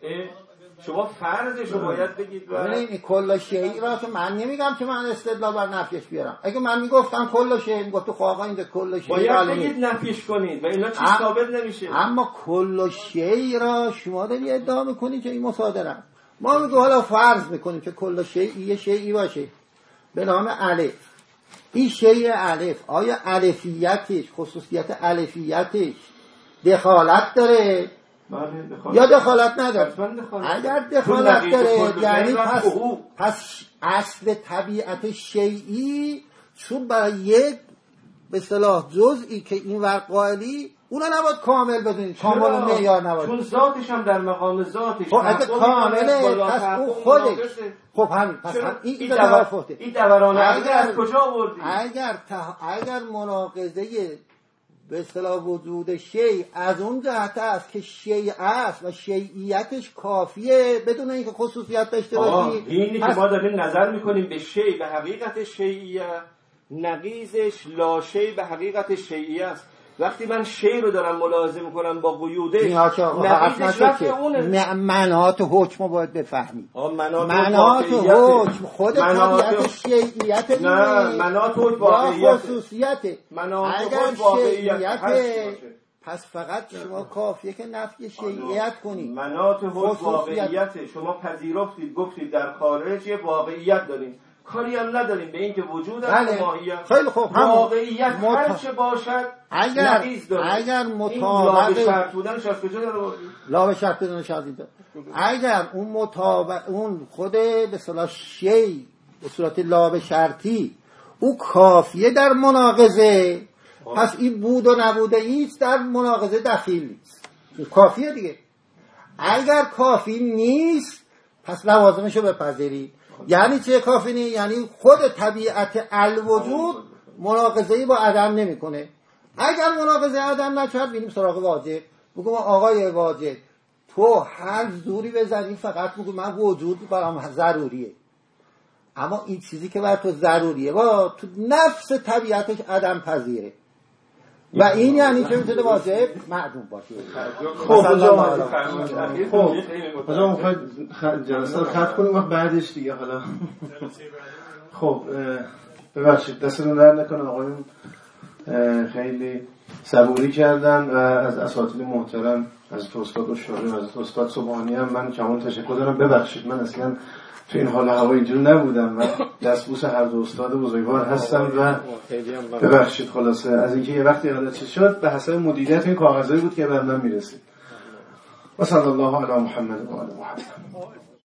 شما فرضش رو باید بگید و این کل شیعی را که من نمیگم که من استدلال بر نفیش بیارم. اگه من می‌گفتم کل شیعی می‌گفت تو خواهی اینجا کل شیعی باید. بگید نفیش کنید و اینا چیز ثابت نمیشه. اما کل شیعی را شما داری ادعا می‌کنی که این مصادره ما میگو حالا فرض می‌کنیم که کل شیعی یه شیعی باشه به نام الف این شیء الف آیا الفیتش خصوصیت الفیتش دخالت داره بله دخالت. یا دخالت نداره. اگر دخالت داره یعنی پس, رفعه. پس اصل طبیعت شیعی چون برای یک به صلاح جزئی که این ور قائلی اونا نباید کامل بدونید کامل و معیار نباید. چون ذاتش هم در مقام ذاتش خب اگه کامله بالا پس او خودش. خب همین. پس؟ هم این این این دور- تفاوته این دوران اگر- از کجا آوردی؟ اگر ته- اگر مناقضه به اصطلاح وجود شیء از اون جهت است که شیء است و شیعیتش کافیه بدون اینکه خصوصیت داشته باشی اینی که ما داریم نظر می‌کنیم به شی به حقیقت شیعیه نقیزش لا شی به حقیقت شیعیه است. وقتی من شی رو دارم ملاحظه می‌کنم با قیودش که نقیضش رفت اونه منات حکم رو باید مناط منات واقعیت. حکم خود طبیعت شیعیت نه. مناط حکم واقعیت خصوصیت مناط اگر واقعیت. پس فقط شما کافیه که نفی شیعیت کنید مناط حکم. واقعیت شما پذیرفتید گفتید در خارج یه واقعیت داریم. کاری هم نداریم به اینکه وجود بله. ماهیت خیلی خوب. همون. واقعیت مت- هر چه باشد اگر داره اگر مطابق شرط بودنش از کجا داره شرط بدون شرطی داره. اگر اون مطابق اون خود به صلاح شی به صورت لا به شرطی او کافیه در مناقضه. پس این بود و نبوده ایست در مناقضه دخیل نیست. کافیه دیگه. اگر کافی نیست پس لوازمشو بپذیرید. یعنی چه کافی نیست یعنی خود طبیعت الوجود مناقضه با عدم نمی‌کنه. اگر مناقضه عدم نکرد بینیم سراغ واجب بگو آقای واجب تو هر زوری بزنی فقط بگو من وجود برام ضروریه. اما این چیزی که بر تو ضروریه با تو نفس طبیعتش عدم پذیره. و این یعنی که می‌تونه واجب معدوم باشه. خب کجا؟ خب کجا می‌خواید خ- جلسه رو ختم کنیم وقت بعدش دیگه حالا. خب ببخشید دستتون در نکنه. آقایون خیلی صبوری کردن و از اساتید محترم از استاد اشاره و از استاد صبحانی هم من کمال تشکر دارم. ببخشید من اصلا تو این حال هوا اینجور نبودم و دستبوس هر دو استاد بزرگوار هستم و ببخشید خلاصه. از اینکه یه وقتی یادت شد به حسب مدیریت این کاغذایی بود که بر من می‌رسید. و صلی الله علی محمد و آل محمد.